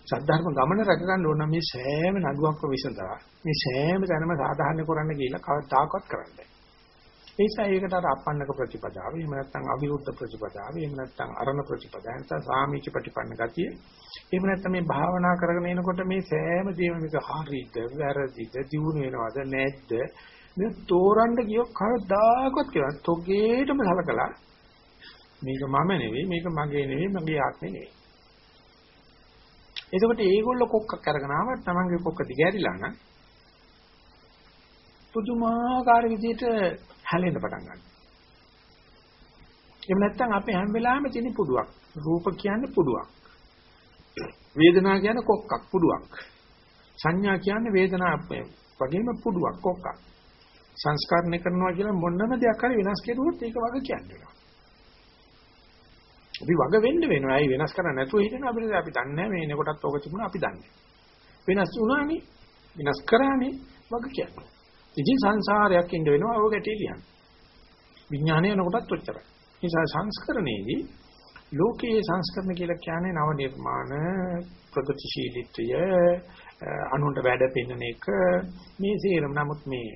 සද්ධර්ම ගමන රැක ගන්න ඕන මේ සෑම නඩුවක්ම විසඳා මේ සෑම තැනම සාධාරණ කරන්න කියලා කවදාකවත් කරන්නේ ඒ නිසා ඒකට අර අපන්නක ප්‍රතිපදාව. එහෙම නැත්නම් අවිරුද්ධ ප්‍රතිපදාව. එහෙම නැත්නම් අරණ ප්‍රතිපදාව. නැත්නම් සාමීච ප්‍රතිපන්න ගතිය. එහෙම නැත්නම් මේ භාවනා කරගෙන එනකොට මේ සෑම දේම මේක හරිද වැරදිද දියුණු වෙනවද නැද්ද? මේ තෝරන්න ගියොත් කවදාකවත් කියලා තොගේටම සලකලා මේක මම නෙවෙයි මේක මගේ නෙවෙයි මගේ ආත්මේ නෙවෙයි. එතකොට ඒගොල්ලෝ කොක්කක් අරගෙන ආවත් Tamange කොක්ක දිගෑරිලා නම් පුදුමාකාර විදිහට හැලෙන්න පටන් ගන්නවා. එහෙම නැත්නම් අපේ හැම වෙලාවෙම තියෙන පුඩුවක්. රූප කියන්නේ පුඩුවක්. වේදනා කියන්නේ කොක්කක් පුඩුවක්. සංඥා කියන්නේ වේදනා වගේම පුඩුවක් කොක්කක්. සංස්කරණය කරනවා කියලා මොනම දෙයක් හරි වෙනස් කෙරුවොත් ඒක වග කියන්නේ. අපි වග වෙන්න වෙනවා. ඇයි වෙනස් කරන්න නැතුව හිටිනවා අපිට අපි දන්නේ නැහැ මේ එනකොටත් ඕක තිබුණා අපි දන්නේ. වෙනස් වුණානේ. වෙනස් කරානේ වග කියන්නේ. ඉතින් සංසාරයක් ඉඳ වෙනවා ඔය ගැටේ ලියන්න. විඥානය යනකොටත් ඔච්චරයි. නිසා සංස්කරණයේදී ලෝකයේ සංස්කරණ කියලා කියන්නේ නව නිර්මාණ ප්‍රගතිශීලීත්වය අනුන්ට වැඩ පෙන්වන එක මේ සේරම නමුත් මේ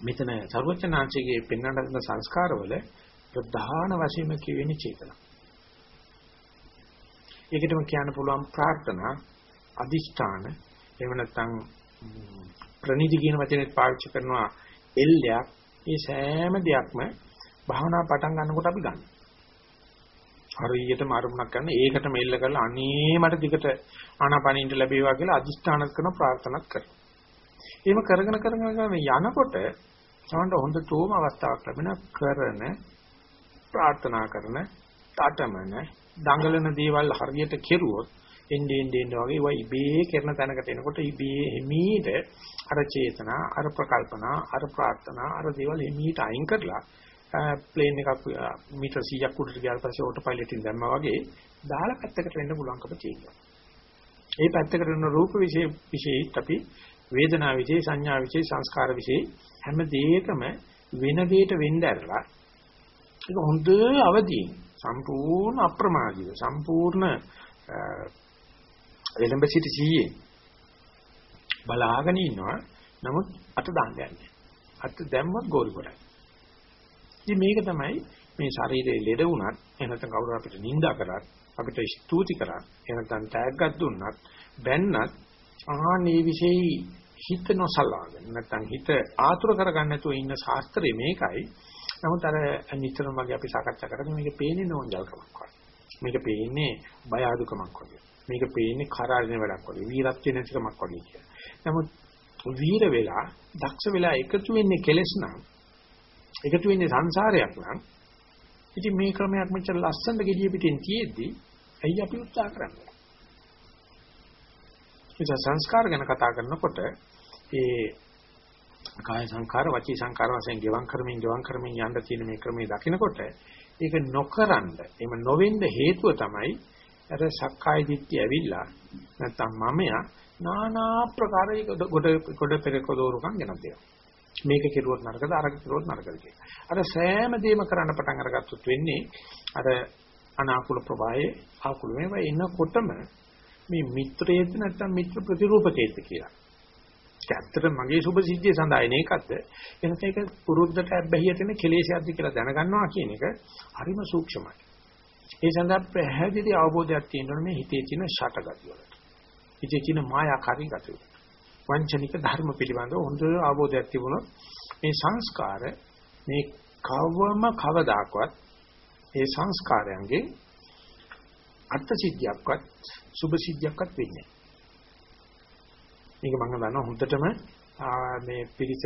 මෙතන සර්වචනාංශයේ පෙන්වන සංස්කාරවල ප්‍රධාන වශයෙන්ම කියවෙන්නේ චේතනා. ඒකටම කියන්න පුළුවන් ප්‍රාර්ථනා අදිෂ්ඨාන එහෙම නැත්නම් ප්‍රනිධි කියන වචනේත් පාවිච්චි කරනවා එල්ලයක් මේ සෑම දෙයක්ම භාවනා පටන් ගන්නකොට අපි ගන්න. හරියටම අරමුණක් ගන්න ඒකටම එල්ල කරලා අනේ මට දිගට ආනාපානින්ට ලැබේවා කියලා අදිෂ්ඨාන කරන ප්‍රාර්ථනාවක් කරනවා. එහෙම කරගෙන කරගෙන යනකොට සමහරවිට හොඳටම අවස්ථාවක් ලැබෙන කරන ප්‍රාර්ථනා කරන තාඨමන දඟලන දේවල් හරියට කෙරුවොත් එන්නේ එන්නේ වගේ ඒවා ඉබේ කරන තැනකට එනකොට ඉබේ හිමීට අර චේතනා අර ප්‍රකල්පනා අර ප්‍රාර්ථනා අර දේවල් හිමීට අයින් කරලා ප්ලේන් එකක් මීටර් 100ක් උඩට ගියාට පස්සේ ඕටෝ පයිලට් එකෙන් දැම්මා වගේ දාලා පැත්තකට වෙන්න පුළුවන්කම තියෙනවා. ඒ පැත්තකට වෙන රූප විශේෂ විශේෂිත අපි වේදනා විශේෂ සංඥා විශේෂ සංස්කාර විශේෂ හැම දෙයකම වෙන දෙයකට වෙන්න ඇරලා ඒක හොඳ අවදීන් සම්පූර්ණ අප්‍රමාදීව සම්පූර්ණ එලඹ සිට සීයේ බලාගෙන ඉන්නවා නමුත් අත දාන්න යන්නේ අත දැම්මත් ගෝල් කොටයි ඉතින් මේක තමයි මේ ශරීරයේ ලෙඩ වුණත් එහෙනම් කවුරු අපිට නිඳා කරත් අපිට ස්තුති කරත් එහෙනම් ටැග්ගක් දුන්නත් බැන්නත් ආනේ විශේෂයි හිත නොසලාගෙන නැත්නම් හිත ආතුර කරගන්න නැතුව ඉන්න ශාස්ත්‍රය මේකයි. නමුත් අර නිතරම වගේ අපි සාකච්ඡා කරන්නේ මේක පේන්නේ නෝන්ජල්කමක් වගේ. මේක පේන්නේ බය අඩුකමක් වගේ. මේක පේන්නේ කරාරින වැඩක් වගේ. වීරත්ව නැතිකමක් වගේ කියලා. නමුත් වීර වෙලා, දක්ෂ වෙලා එකතු වෙන්නේ කෙලස් නම් එකතු වෙන්නේ සංසාරයක් නම් ඉතින් මේ ක්‍රමයක් මෙච්චර ලස්සනට gediya පිටින් තියෙද්දි ඇයි අපි උත්සාහ කරන්නේ? ඒ සංස්කාර ගැන කතා කරනකොට ඒ කාය සංඛාර වචී සංඛාර වශයෙන් ගෙවම් කරමින් ගෙවම් කරමින් යන්න තියෙන මේ ක්‍රමයේ දකිනකොට ඒක නොකරන්න එහෙම නොවෙන්න හේතුව තමයි අර සක්කාය දිට්ඨිය ඇවිල්ලා නැත්තම් මමයා নানা ප්‍රකාර ගොඩ ගොඩ පෙරක දෝරුකම් ගෙනත් දෙනවා මේක කෙරුවොත් නරකද අරක කෙරුවොත් නරකද කියලා. අර සෑම දෙයක්ම කරන්න පටන් අරගත්තොත් වෙන්නේ අර අනාකූල ප්‍රවාහයේ ආකූල මේවා එනකොටම මේ මිත්‍රයේද නැත්නම් මිත්‍ර ප්‍රතිරූපකයේද කියලා. ඇත්තට මගේ සුභ සිද්ධිය සඳහා එන එකක්ද එනත ඒක පුරුද්දට ඇබ්බැහියට එන කෙලෙසයක්ද කියලා දැනගන්නවා කියන එක හරිම සූක්ෂමයි. ඒ සඳහා පැහැදිලි අවබෝධයක් තියෙනවා මේ හිතේ තියෙන ෂටගතිය වලට. හිතේ තියෙන මායාකාරී ගතිය. වංචනික ධර්ම පිළිබඳව හොඳ අවබෝධයක් තිබුණොත් මේ සංස්කාර මේ කවම කවදාකවත් ඒ සංස්කාරයන්ගේ අර්ථ සිද්ධියක්වත් සුභ සිද්ධියක්වත් වෙන්නේ මේක මම දන්නවා හොඳටම මේ පිරිස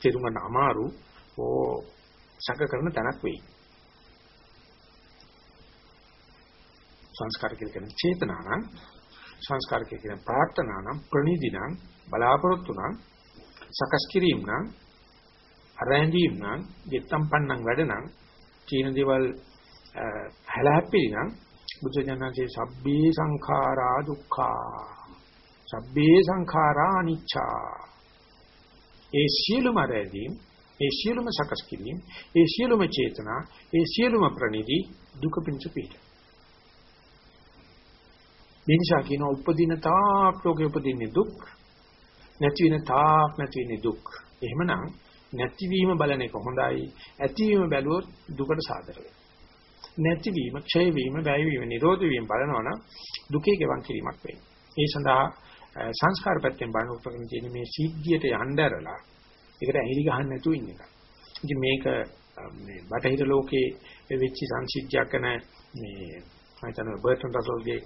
තේරුම් ගන්න අමාරු ඕ සැක කරන තැනක් වෙයි. සංස්කාර කියන චේතනා නම් සංස්කාර කියන ප්‍රාර්ථනා නම් ප්‍රණීති නම් බලාපොරොත්තු නම් සකස් කිරීම නම් අරැඳීම් නම් දෙත්තම් පන්නම් වැඩ නම් චීන දේවල් හැලහැප්පිලි නම් බුද්ධ ජනනාගේ සබ්බේ සංඛාරා දුක්ඛා සබ්බේ සංඛාරා අනිච්චා ඒ සියලුම රැඳීම් ඒ සියලුම සකස් කිරීම ඒ සියලුම චේතනා ඒ සියලුම ප්‍රණිදි දුක පිණිස පිට නිසා කියන උපදින තාක් ලෝකෙ උපදින්නේ දුක් නැති වෙන තාක් නැති වෙන්නේ දුක්. එහෙමනම් නැතිවීම බලන එක හොඳයි. ඇතිවීම බැලුවොත් දුකට සාදර වෙනවා. නැතිවීම ක්ෂය වීම වැය වීම නිරෝධ වීම බලනවනම් දුකේ ගෙවන් කිරීමක් වෙන්නේ ඒ සඳහා සංස්කාර පැත්තෙන් බලනකොට තියෙන මේ සිද්ධියට යnderලා ඒකට ඇහිලි ගහන්න නැතුව ඉන්න එක. ඉතින් මේක මේ බටහිර ලෝකයේ වෙච්ච සංසිද්ධියක් කරන මේ මම හිතනවා බර්ටන් රසල්ගේ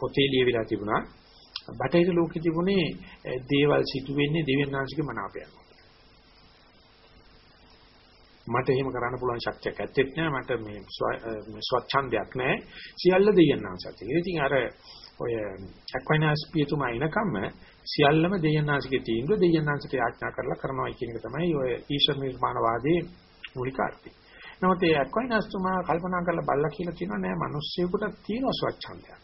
පොතේ ලියවිලා තිබුණා. බටහිර ලෝකෙ තිබුණේ දේවල් සිදු වෙන්නේ දෙවියන්ාංශික මනාපයන්. මට එහෙම කරන්න පුළුවන් ශක්තියක් ඇත්තෙත් නෑ මට මේ ස්වච්ඡන්දයක් නෑ සියල්ල දෙවියන්ාංශත්. ඉතින් අර ඔය චක්වයිනාස් පියතුමා එනකම්ම සියල්ලම දෙයන්නාසිකේ තීන්දුව දෙයන්නාසිට යාඥා කරලා කරනවා කියන එක තමයි ඔය ඊශ්වර නිර්මාණවාදයේ මූලික අර්ථය. නමුත් ඒ චක්වයිනාස් තුමා කල්පනා කරලා බලලා කියලා කියනවා නෑ මිනිස්සුෙකුට තියෙන ස්වච්ඡන්දයක්.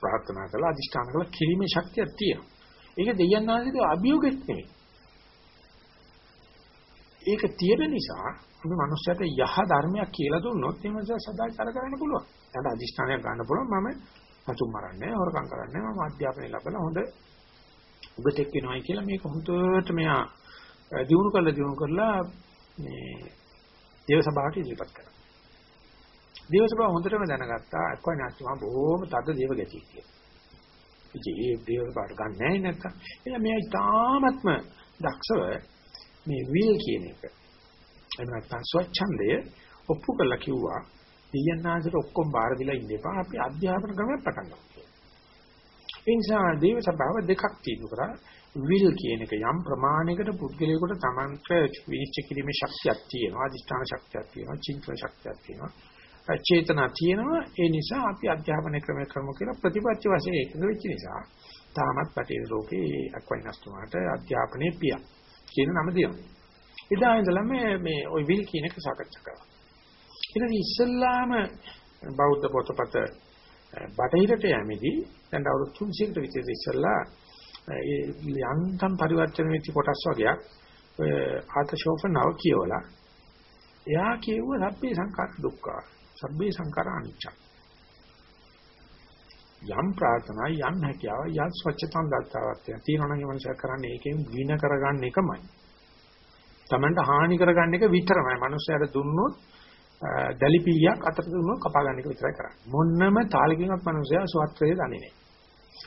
ප්‍රාර්ථනා කළා අදිෂ්ඨාන කළා කිරීමේ ශක්තියක් තියෙනවා. ඒක දෙයන්නාසිට අභියෝගෙත් නෙමෙයි. ඒක තියෙන නිසා අපි මනුස්සයට යහ ධර්මයක් කියලා දුන්නොත් ඒ මනුස්සයා සදාචාර කරන්න පුළුවන්. එයාට අදිෂ්ඨානයක් ගන්න පුළුවන් මම සතුම් මරන්නේ හොරකම් කරන්නේ මම අධ්‍යාපනය ලැබලා හොඳ උගතෙක් වෙනවයි කියලා මේක හොඳට මෙයා දිනු කරලා දිනු කරලා මේ දේව සභාවට ඉදිරිපත් කරා. දේව සභාව හොඳටම දැනගත්තා අක්වයි නැත්නම් බොහොම තද දේව ගැතියි කියලා. ඉතින් ඒ දේව සභාවට ගන්න නැහැ නැත්තම් එයා මෙයා තාමත්ම දක්ෂව මේ විල් කියන එක එහෙම නැත්නම් ස්වච්ඡන්දය ඔප්පු කළා කිව්වා දෙයන්නාන්සට ඔක්කොම බාර දීලා ඉන්න එපා අපි අධ්‍යාපන ක්‍රමයක් පටන් ගමු කියලා. ඒ නිසා දේව සභාව දෙකක් තියෙනවා කරා විල් කියන එක යම් ප්‍රමාණයකට පුද්ගලයාට තමන්ට විනිශ්චය කිරීමේ ශක්තියක් තියෙනවා අධිෂ්ඨාන ශක්තියක් තියෙනවා චින්තන ශක්තියක් තියෙනවා චේතනා තියෙනවා ඒ නිසා අපි අධ්‍යාපන ක්‍රම ක්‍රම කියලා ප්‍රතිපත්ති වශයෙන් එකතු වෙච්ච නිසා තාමත් බටේ ලෝකේ අක්වයිනස් තුමාට අධ්‍යාපනයේ පියා කියන නම දෙනවා. එදා ඉඳලා මේ මේ ওই විල් කියන එක සාකච්ඡා කරා. ඊට ඉස්සෙල්ලාම බෞද්ධ පොතපත බටහිරට යෑමේදී දැන් අවුරුදු 300කට විතර ඉස්සෙල්ලා ඒ යන්තම් පරිවර්තන වෙච්ච කොටස් වගේක් ඔය ආතශෝපනව කියවලා එයා කියුව සබ්බේ සංඛාර දුක්ඛ සබ්බේ සංඛාර අනිච්ච යම් ප්‍රාර්ථනා යම් හැකියාව යම් ස්වච්ඡතන් දත්තාවක් තියෙනවා නම් ඒ මනුස්සයා කරන්නේ ඒකෙන් වින කරගන්න එකමයි. Tamanට හානි කරගන්න එක විතරමයි. මනුස්සයාට දුන්නොත් දලිපියක් අතට දුන්නොත් කපා ගන්න එක විතරයි කරන්නේ. මොන්නම තාලකින්වත් මනුස්සයා සුවත්‍රයේ දන්නේ නැහැ.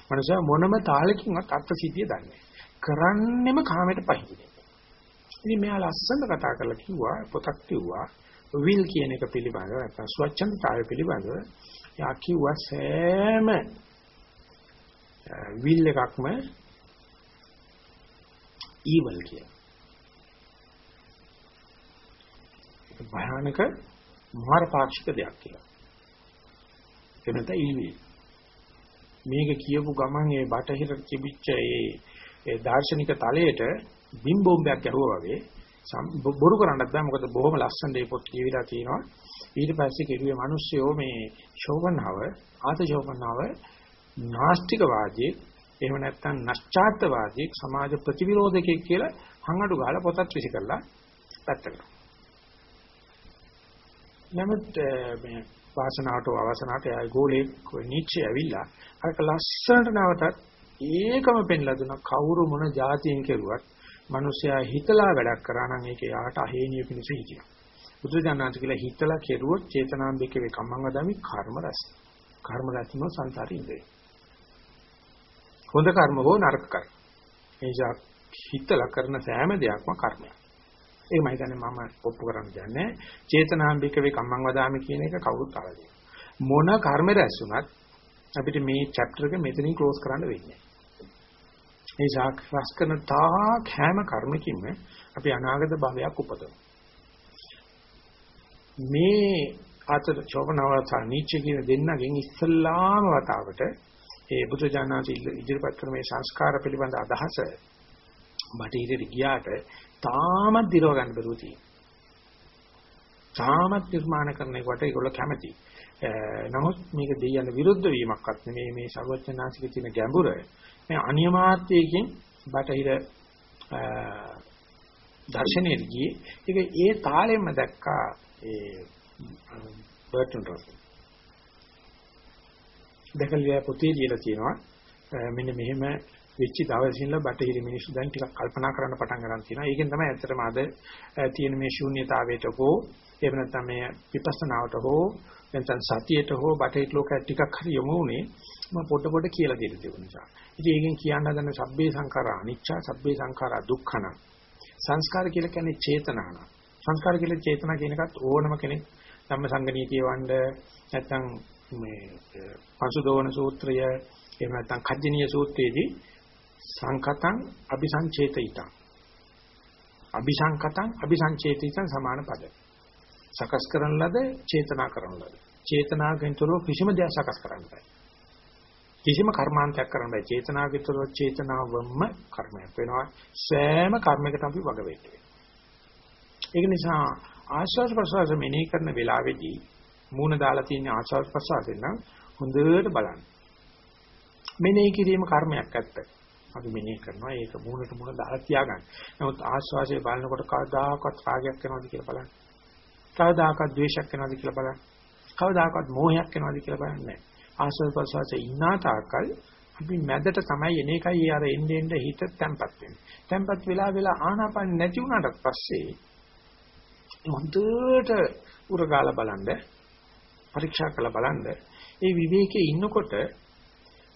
මනුස්සයා මොනම තාලකින්වත් අර්ථ සිද්ධිය දන්නේ නැහැ. කරන්නෙම කාමයට පහිනේ. ඉතින් මෙයා ලස්සන කතා කරලා කිව්වා පොතක් කිව්වා විල් කියන එක පිළිබඳව නැත්නම් ස්වච්ඡන්දතාවය පිළිබඳව යා කිව්වා සෑම විල් එකක්ම ඊවල් කියලා. භයානක මාර පාක්ෂික දෙයක් කියලා. එනත ඊවි. මේක කියපු ගමන් ඒ බටහිර තිබිච්ච ඒ දාර්ශනික තලයට බිම් බෝම්බයක් ගැහුවා වගේ බොරු කරන්නත් බෑ මොකද බොහොම ලස්සන දේ පොත් කියවිලා තියෙනවා ඊට පස්සේ කෙරුවේ මිනිස්සුયો මේ ශෝභනාව ආත ශෝභනාව නාස්තිකවාදී එහෙම නැත්නම් නැස්චාත්වාදී සමාජ ප්‍රතිවිරෝධකෙක් කියලා හංගඩු ගහලා පොතක් විසි කරලා පැත්තකට. නමුත් මේ වාසනාවට අවසනාවට ආයි ගෝලේ නිච්චේ ඇවිල්ලා අරක ලස්සනට නැවතත් ඒකම පෙන්ලා දුන කවුරු මොන જાතියෙන් කෙරුවත් මිනිස්සයා හිතලා වැඩක් කරා නම් ඒක යාට අහේනිය පිණිස හිතියා. බුදුජානනාථ කියලා හිතලා කෙරුවොත් චේතනාම්බික වේ කම්මං වදාමි කර්ම රැස්. කර්ම රැස්ම සංසාරේ ඉඳේ. හොඳ කර්ම හෝ නරක කර්ම. එනිසා හිතලා කරන සෑම දෙයක්ම කර්මයක්. ඒක මම හිතන්නේ මම ඔප්පු කරන්න කියන්නේ චේතනාම්බික වේ කම්මං වදාමි කියන එක කවුරුත් අහලා මොන කර්ම රැස් වුණත් අපිට මේ chapter එක මෙතනින් close කරන්න වෙන්නේ. මේ සාක්ෂාත් කරන තාක් හැම කර්මකින්ම අපි අනාගත භවයක් උපදවනවා. මේ ආතර චෝපනවතා නීච කියන දෙන්නගෙන් ඉස්සල්ලාම වතාවට ඒ බුදුජානනාති ඉදිරිපත් කරන මේ සංස්කාර පිළිබඳ අදහස බටහිරට ගියාට තාමත් දිරව ගන්න බැරුව තියෙනවා. තාමත් නිර්මාණ කරන එකට ඒගොල්ලෝ කැමති. නමුත් මේක දෙයයන් විරුද්ධ වීමක්වත් නෙමෙයි මේ සර්වඥාන්සික තියෙන ගැඹුර. මේ අනියමාත්‍යයෙන් බටහිර දර්ශනයේ ගියේ ඒක ඒ තාලෙම දැක්කා ඒ බර්ටන් රසල් දැකලා පොතේ ලියලා තියෙනවා මෙන්න මෙහෙම වෙච්ච දවසේ ඉඳලා බටහිර මිනිස්සු දැන් ටිකක් කල්පනා කරන්න පටන් ගන්න තියෙනවා. ඒකෙන් තමයි ඇත්තටම අද තියෙන මේ ශූන්‍යතාවයට හෝ එහෙම නැත්නම් මේ විපස්සනාවට හෝ නැත්නම් සතියට හෝ බටහිර ලෝකයට ටිකක් හරි යමු උනේ මම පොඩ පොඩ කියලා දෙන්න තිබුණ නිසා. ඉතින් ඒකෙන් කියන්න හදන සබ්බේ සංඛාරා අනිච්චා සබ්බේ සංඛාරා දුක්ඛන. සංස්කාර කියලා කියන්නේ චේතනාන. සංස්කාර කියලා චේතනා කියන එකත් ඕනම කෙනෙක් ධම්ම සංගණීතිය වණ්ඩ නැත්නම් මේ පංසුදෝවන සූත්‍රය එහෙම නැත්නම් කජ්ජනීය සූත්‍රයේදී සංකතං අபிසංචේතිතං අபிසංකතං අபிසංචේතිතං සමාන පද. සකස් කරන ලද චේතනා කරන ලද. චේතනාගෙන්තරෝ කිසිම දෙයක් සකස් කරන්න බෑ. කිසිම කර්මාන්තයක් කරන්න බෑ. චේතනාගෙන්තරෝ චේතනාවම කර්මයක් වෙනවා. සෑම කර්මයකටම අපි වග වෙන්නේ. ඒක නිසා ආස්වාද ප්‍රසවාස මෙනෙහි කරන වෙලාවේදී මූණ දාලා තියෙන ආස්වාද ප්‍රසවාසෙන් නම් හොඳට බලන්න. මෙනෙහි කිරීම කර්මයක් ඇත්තයි අපි මෙනෙහි කරනවා ඒක මූණට මූණ දාලා තියාගන්න. නමුත් ආශ්වාසය බලනකොට කවදාකවත් රාගයක් වෙනවද කියලා බලන්න. කවදාකවත් ද්වේෂයක් වෙනවද කියලා බලන්න. කවදාකවත් මෝහයක් වෙනවද කියලා බලන්නේ ආශ්වාස ප්‍රශ්වාසයේ ඉන්නා තාක්කල් අපි මැදට තමයි එන එකයි අර එන්නේ එන්නේ හිත තැම්පත් වෙන්නේ. තැම්පත් වෙලා වෙලා ආනාපාන නැති වුණාට පස්සේ හොඳට උරගාලා බලන්න පරීක්ෂා කරලා බලන්න ඒ විවේකයේ ඉන්නකොට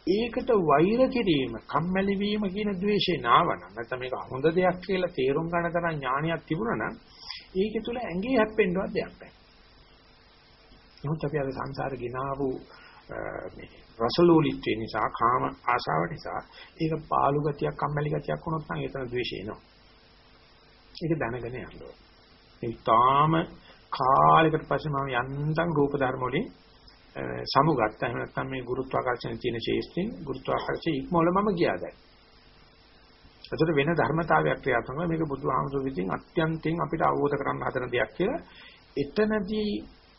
ඒකට වෛර කිරීම, කම්මැලි වීම කියන द्वේෂේ නාවන. නැත්නම් මේක හොඳ දෙයක් කියලා තේරුම් ගන්න තරම් ඥානියක් තිබුණා නම් ඒක තුල ඇඟේ හැප්පෙන්නවත් දෙයක් නැහැ. නමුත් අපි අද සංසාර ගినాවු මේ රසලෝලීත්වය නිසා, කාම ආශාව නිසා ඒක පාළු ගතියක්, කම්මැලි ගතියක් වුණොත් නම් ඒතන द्वේෂය එනවා. ඒක දැනගෙන යන්න ඕනේ. ඒ තාම කාලයකට පස්සේ මම යන්තම් රූප ධර්ම වලින් සමුගත්තා. එහෙම නැත්නම් මේ ගුරුත්වාකර්ෂණ තියෙන ශේෂ්ඨින් ගුරුත්වාකර්ෂණ ඉක්මවල මම ගියා දැන්. ඒතර වෙන ධර්මතාවයක් ක්‍රියාත්මක මේක බුදුහාමුදුරු විසින් අත්‍යන්තයෙන් අපිට අවබෝධ කරගන්න හදන දෙයක් කියලා. එතනදී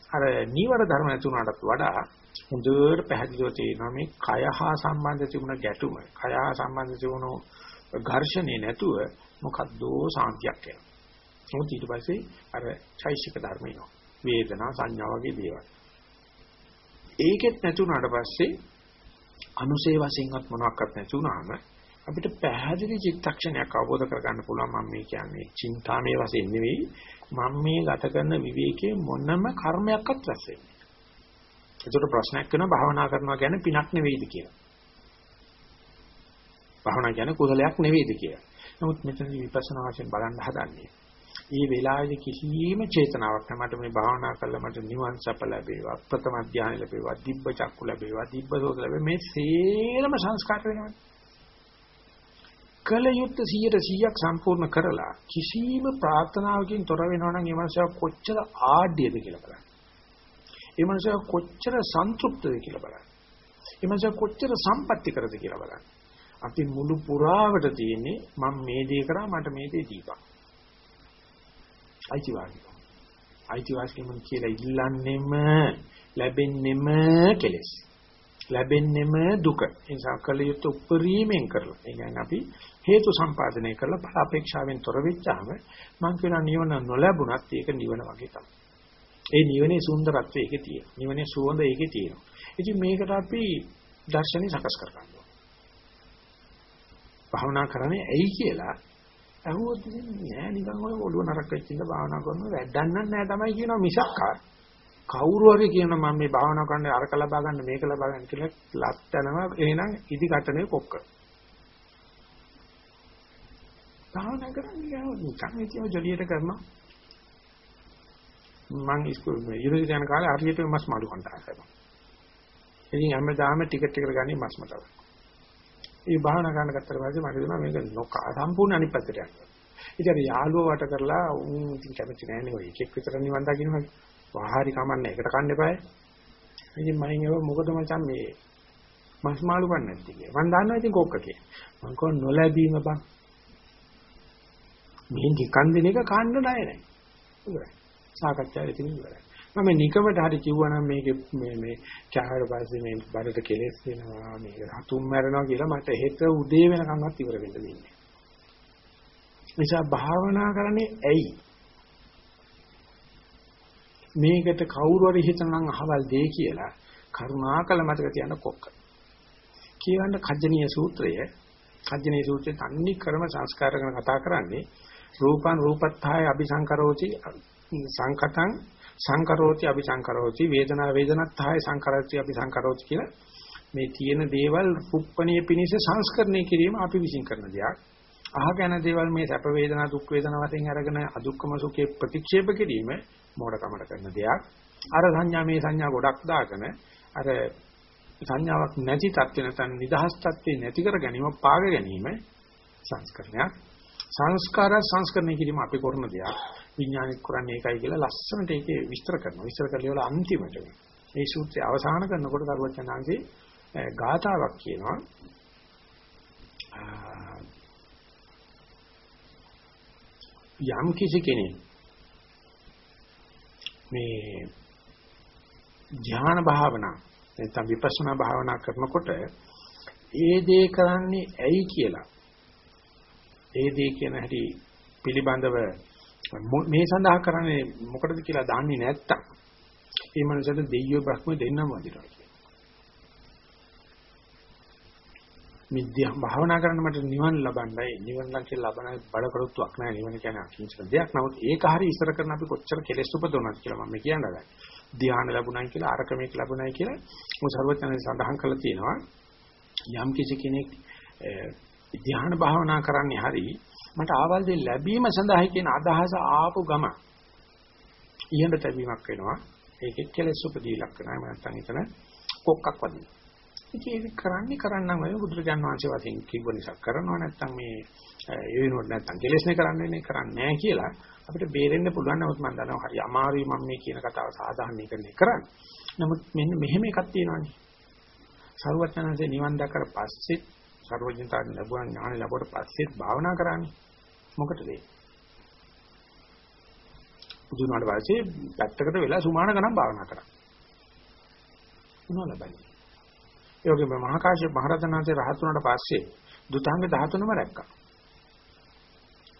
අර නීවර ධර්ම නැති වුණාටත් වඩා හොඳට පැහැදිලිව තේරෙනවා මේ කය හා සම්බන්ධ තිබුණ ගැටුම, කය හා සම්බන්ධ තිබුණු ඝර්ෂණේ නැතුව මොකද්දෝ සාන්තියක් එනවා. මොකද ඊට පස්සේ අර චෛසික ධර්ම එනවා. වේදනා සංඥා වගේ දේවල්. ඒකෙත් නැතුණාට පස්සේ අනුසේ වශයෙන්වත් මොනවත් නැති වුණාම අපිට පැහැදිලි චිත්තක්ෂණයක් අවබෝධ කරගන්න පුළුවන් මම මේ කියන්නේ චින්තාමේ වශයෙන් නෙවෙයි මම මේ ගත කරන විවේකයේ මොනම කර්මයක්වත් රැස් වෙන්නේ. ඒකට ප්‍රශ්නයක් වෙනවා භාවනා කරනවා කියන්නේ පිනක් නෙවෙයිද කියලා. භාවනා කියන්නේ කුසලයක් නෙවෙයිද කියලා. නමුත් මෙතනදී විපස්සනා වශයෙන් බලන්න හදන්නේ. මේ වෙලාවේදී කිසිම චේතනාවක් නැමට මේ භාවනා කළා මට නිවන් සප ලැබේවා ප්‍රථම ධානය ලැබේවා දිබ්බ චක්කු ලැබේවා දිබ්බ සෝත ලැබේ මේ සේරම සංස්කාර වෙනවනේ කල යුත්ත 100%ක් සම්පූර්ණ කරලා කිසිම ප්‍රාර්ථනාවකින් තොර වෙනවා නම් ඒ මනුස්සයා කොච්චර ආඩ්‍යද කියලා බලන්න. ඒ මනුස්සයා කොච්චර සන්තුෂ්ටද කියලා බලන්න. ඒ මනුස්සයා කොච්චර සම්පත්‍ති කරද කියලා බලන්න. අපි මුළු පුරාවට තියෙන්නේ මම මේ දේ කරා මට මේ දේ දීපන්. අයිතිවාසිකම්. අයිතිවාසිකම් කියලා ඉල්ලන්නෙම ලැබෙන්නෙම කෙලෙස්. ලැබෙන්නෙම දුක. ඒ නිසා කල යුතු උපරිමයෙන් කරලා. ඒ කියන්නේ අපි හේතු සම්පාදනය කරලා බල අපේක්ෂාවෙන් තොර වෙච්චාම මං කියන නිවන නොලැබුණත් ඒක නිවන වගේ තමයි. ඒ නිවනේ සුන්දරත්වය ඒකේ තියෙනවා. නිවනේ සුවඳ ඒකේ තියෙනවා. ඉතින් මේකට අපි දර්ශනي සකස් කර ගන්නවා. භාවනා කරන්නේ ඇයි කියලා අහුවොත් නෑ නිකන් ඔය ඔළුව නරක වෙච්ච ඉඳ භාවනා කරනවා වැඩක් නෑ තමයි කියනවා මිසක් කවුරු හරි කියන මම මේ භාවනා කරන්නේ අරක ලබා ගන්න මේක ලබා ගන්න කියලා ලැත්තනම එහෙනම් ඉදි කටනේ කොක්ක. භාවනා කරන්නේ නිකන් ඉතින් ජොලියට කරනවා. මං ඉස්කෝලේ යුනිවර්සිටි යන කාලේ හරියට මස් මාළු කන්ටා කරනවා. ඉතින් හැමදාම ටිකට් එකට ගන්නේ මස් මතව. ඒ භාවනා කරන්න ගත්තට පස්සේ මට දුනා මේක නොකා සම්පූර්ණ අනිත් පැත්තට යනවා. ඉතින් අර යාළුවෝ වට කරලා උන් ඉතින් කැමති නෑනේ ඔය එකෙක් විතර නිවන් දකින්න වහාරි කමන්නේ එකට කන්න එපායි. ඉතින් මම ඒව මොකද මචං මේ මස් මාළු කන්නේ නැති කියේ. මම දන්නවා ඉතින් කොක්ක කිය. මම කෝ නොලැබීම බං. මේ නිකන් දෙන එක කන්න ණය නෑ. ඉවරයි. සාකච්ඡාව ඉතින් ඉවරයි. මම නිකමට හරි කිව්වනම් මේක මේ මේ කෑවට පස්සේ මේ බඩට කෙලෙස් වෙනවා මේක හතුම් මැරෙනවා කියලා මට හෙට උදේ වෙනකන්වත් ඉවර වෙන්න දෙන්නේ. නිසා භාවනා කරන්නේ ඇයි? මේකට කවුරු හරි හිතනනම් අහවල් දෙය කියලා කරුණාකල මතක තියන්න කොක්ක. කියවන්න කජ්ජනීය සූත්‍රය කජ්ජනීය සූත්‍රයේ තන්නේ ක්‍රම සංස්කාර ගැන කතා කරන්නේ රූපං රූපත්ථාය අபிසංකරෝති සංකතං සංකරෝති අபிසංකරෝති වේදනා වේදනත්ථාය සංකරෝති අபிසංකරෝති කියලා මේ තියෙන දේවල් රුප්පණිය පිනිස සංස්කරණය කිරීම අපි විසින් කරන දෙයක්. අහගෙන දේවල් මේ සැප වේදනා දුක් වේදනා වශයෙන් අරගෙන අදුක්කම සුඛේ ප්‍රතික්ෂේප කිරීම මෝඩකමට කරන දෙයක්. අර සංඥා මේ සංඥා ගොඩක් දාගෙන අර සංඥාවක් නැති තත්ත්ව නැත්නම් නිදහස් තත්ත්වේ නැති කර ගැනීම පාග ගැනීම සංස්කරණයක්. සංස්කාර සංස්කරණය කිරීම අපි කරන දෙයක්. විඥානික කරන්නේ ඒකයි කියලා ලස්සනට ඒකේ විස්තර කරනවා. විස්තර කරලා වල අන්තිමට මේ සූත්‍රය අවසන් කරනකොට දරුවචනාංශේ ගාථාවක් කියනවා. යම් කිසි කෙනෙක් මේ ධ්‍යාන භාවනා නැත්නම් විපස්සනා භාවනා කරනකොට ඒ දේ කරන්නේ ඇයි කියලා ඒ දේ කියන හැටි පිළිබඳව මේ සඳහා කරන්නේ මොකටද කියලා දන්නේ නැත්තම් ඒ මනසට දෙයියෝ බ්‍රහ්ම දෙන්නම වදිනවා කියන්නේ. මිද්‍යා භාවනා කරන්න මට නිවන් ලබන්නයි නිවන් ලං කියලා ලබන බඩකරුත්වක් නැහැ නිවන කියන්නේ අකිංචන දෙයක්. නමුත් ඒක හරි ඉස්සර කරන අපි කොච්චර කෙලෙස් උපදවනවද කියලා මම කියන්න ගන්න. ධ්‍යාන ලැබුණයි කියලා අරක මේක ලැබුණයි කියලා මොකද සර්වඥයන් සඳහන් කරලා තියෙනවා. යම් කිසි කෙනෙක් ධ්‍යාන භාවනා කරන්නේ හරි මට ආවල් දෙ ලැබීම සඳහා කියන අදහස ආපු ගම ඉහළ තැබීමක් වෙනවා. ඒකෙත් කෙලෙස් උපදී ලක්ෂණයි. මම නැත්තම් එතන කොක්කක් වදිනවා. ඉතින් ඒක කරන්නේ කරන්නම් වෙන බුදුරජාන් වහන්සේ වශයෙන් කිව්ව නිසා කරනවා. නැත්නම් මේ ඒ වෙනුවට නැත්නම් කෙලෙස්නේ කරන්නේ කරන්නේ නැහැ කියලා අපිට බේරෙන්න පුළුවන්. නමුත් මම දන්නවා හරි අමාරුයි මම මේ කියන කතාව සාධාරණීකරණය කරන්නේ. නමුත් මෙන්න මෙහෙම එකක් තියෙනවානේ. සරුවචනanse නිවන් දැකලා පස්සේ සරුවචනතාව ලැබුවා ඥාන ලැබුවට පස්සේ භාවනා කරන්නේ. මොකටද ඒ? බුදුනාට පස්සේ පැත්තකට වෙලා සුමාන ගණන් භාවනා කරා. මොනවද ලබන්නේ? ඒ වගේම මහා කාශ්‍යප මහ රහතන් වහන්සේ රහත් වුණාට පස්සේ දුතාංග 13ම රැක්කා.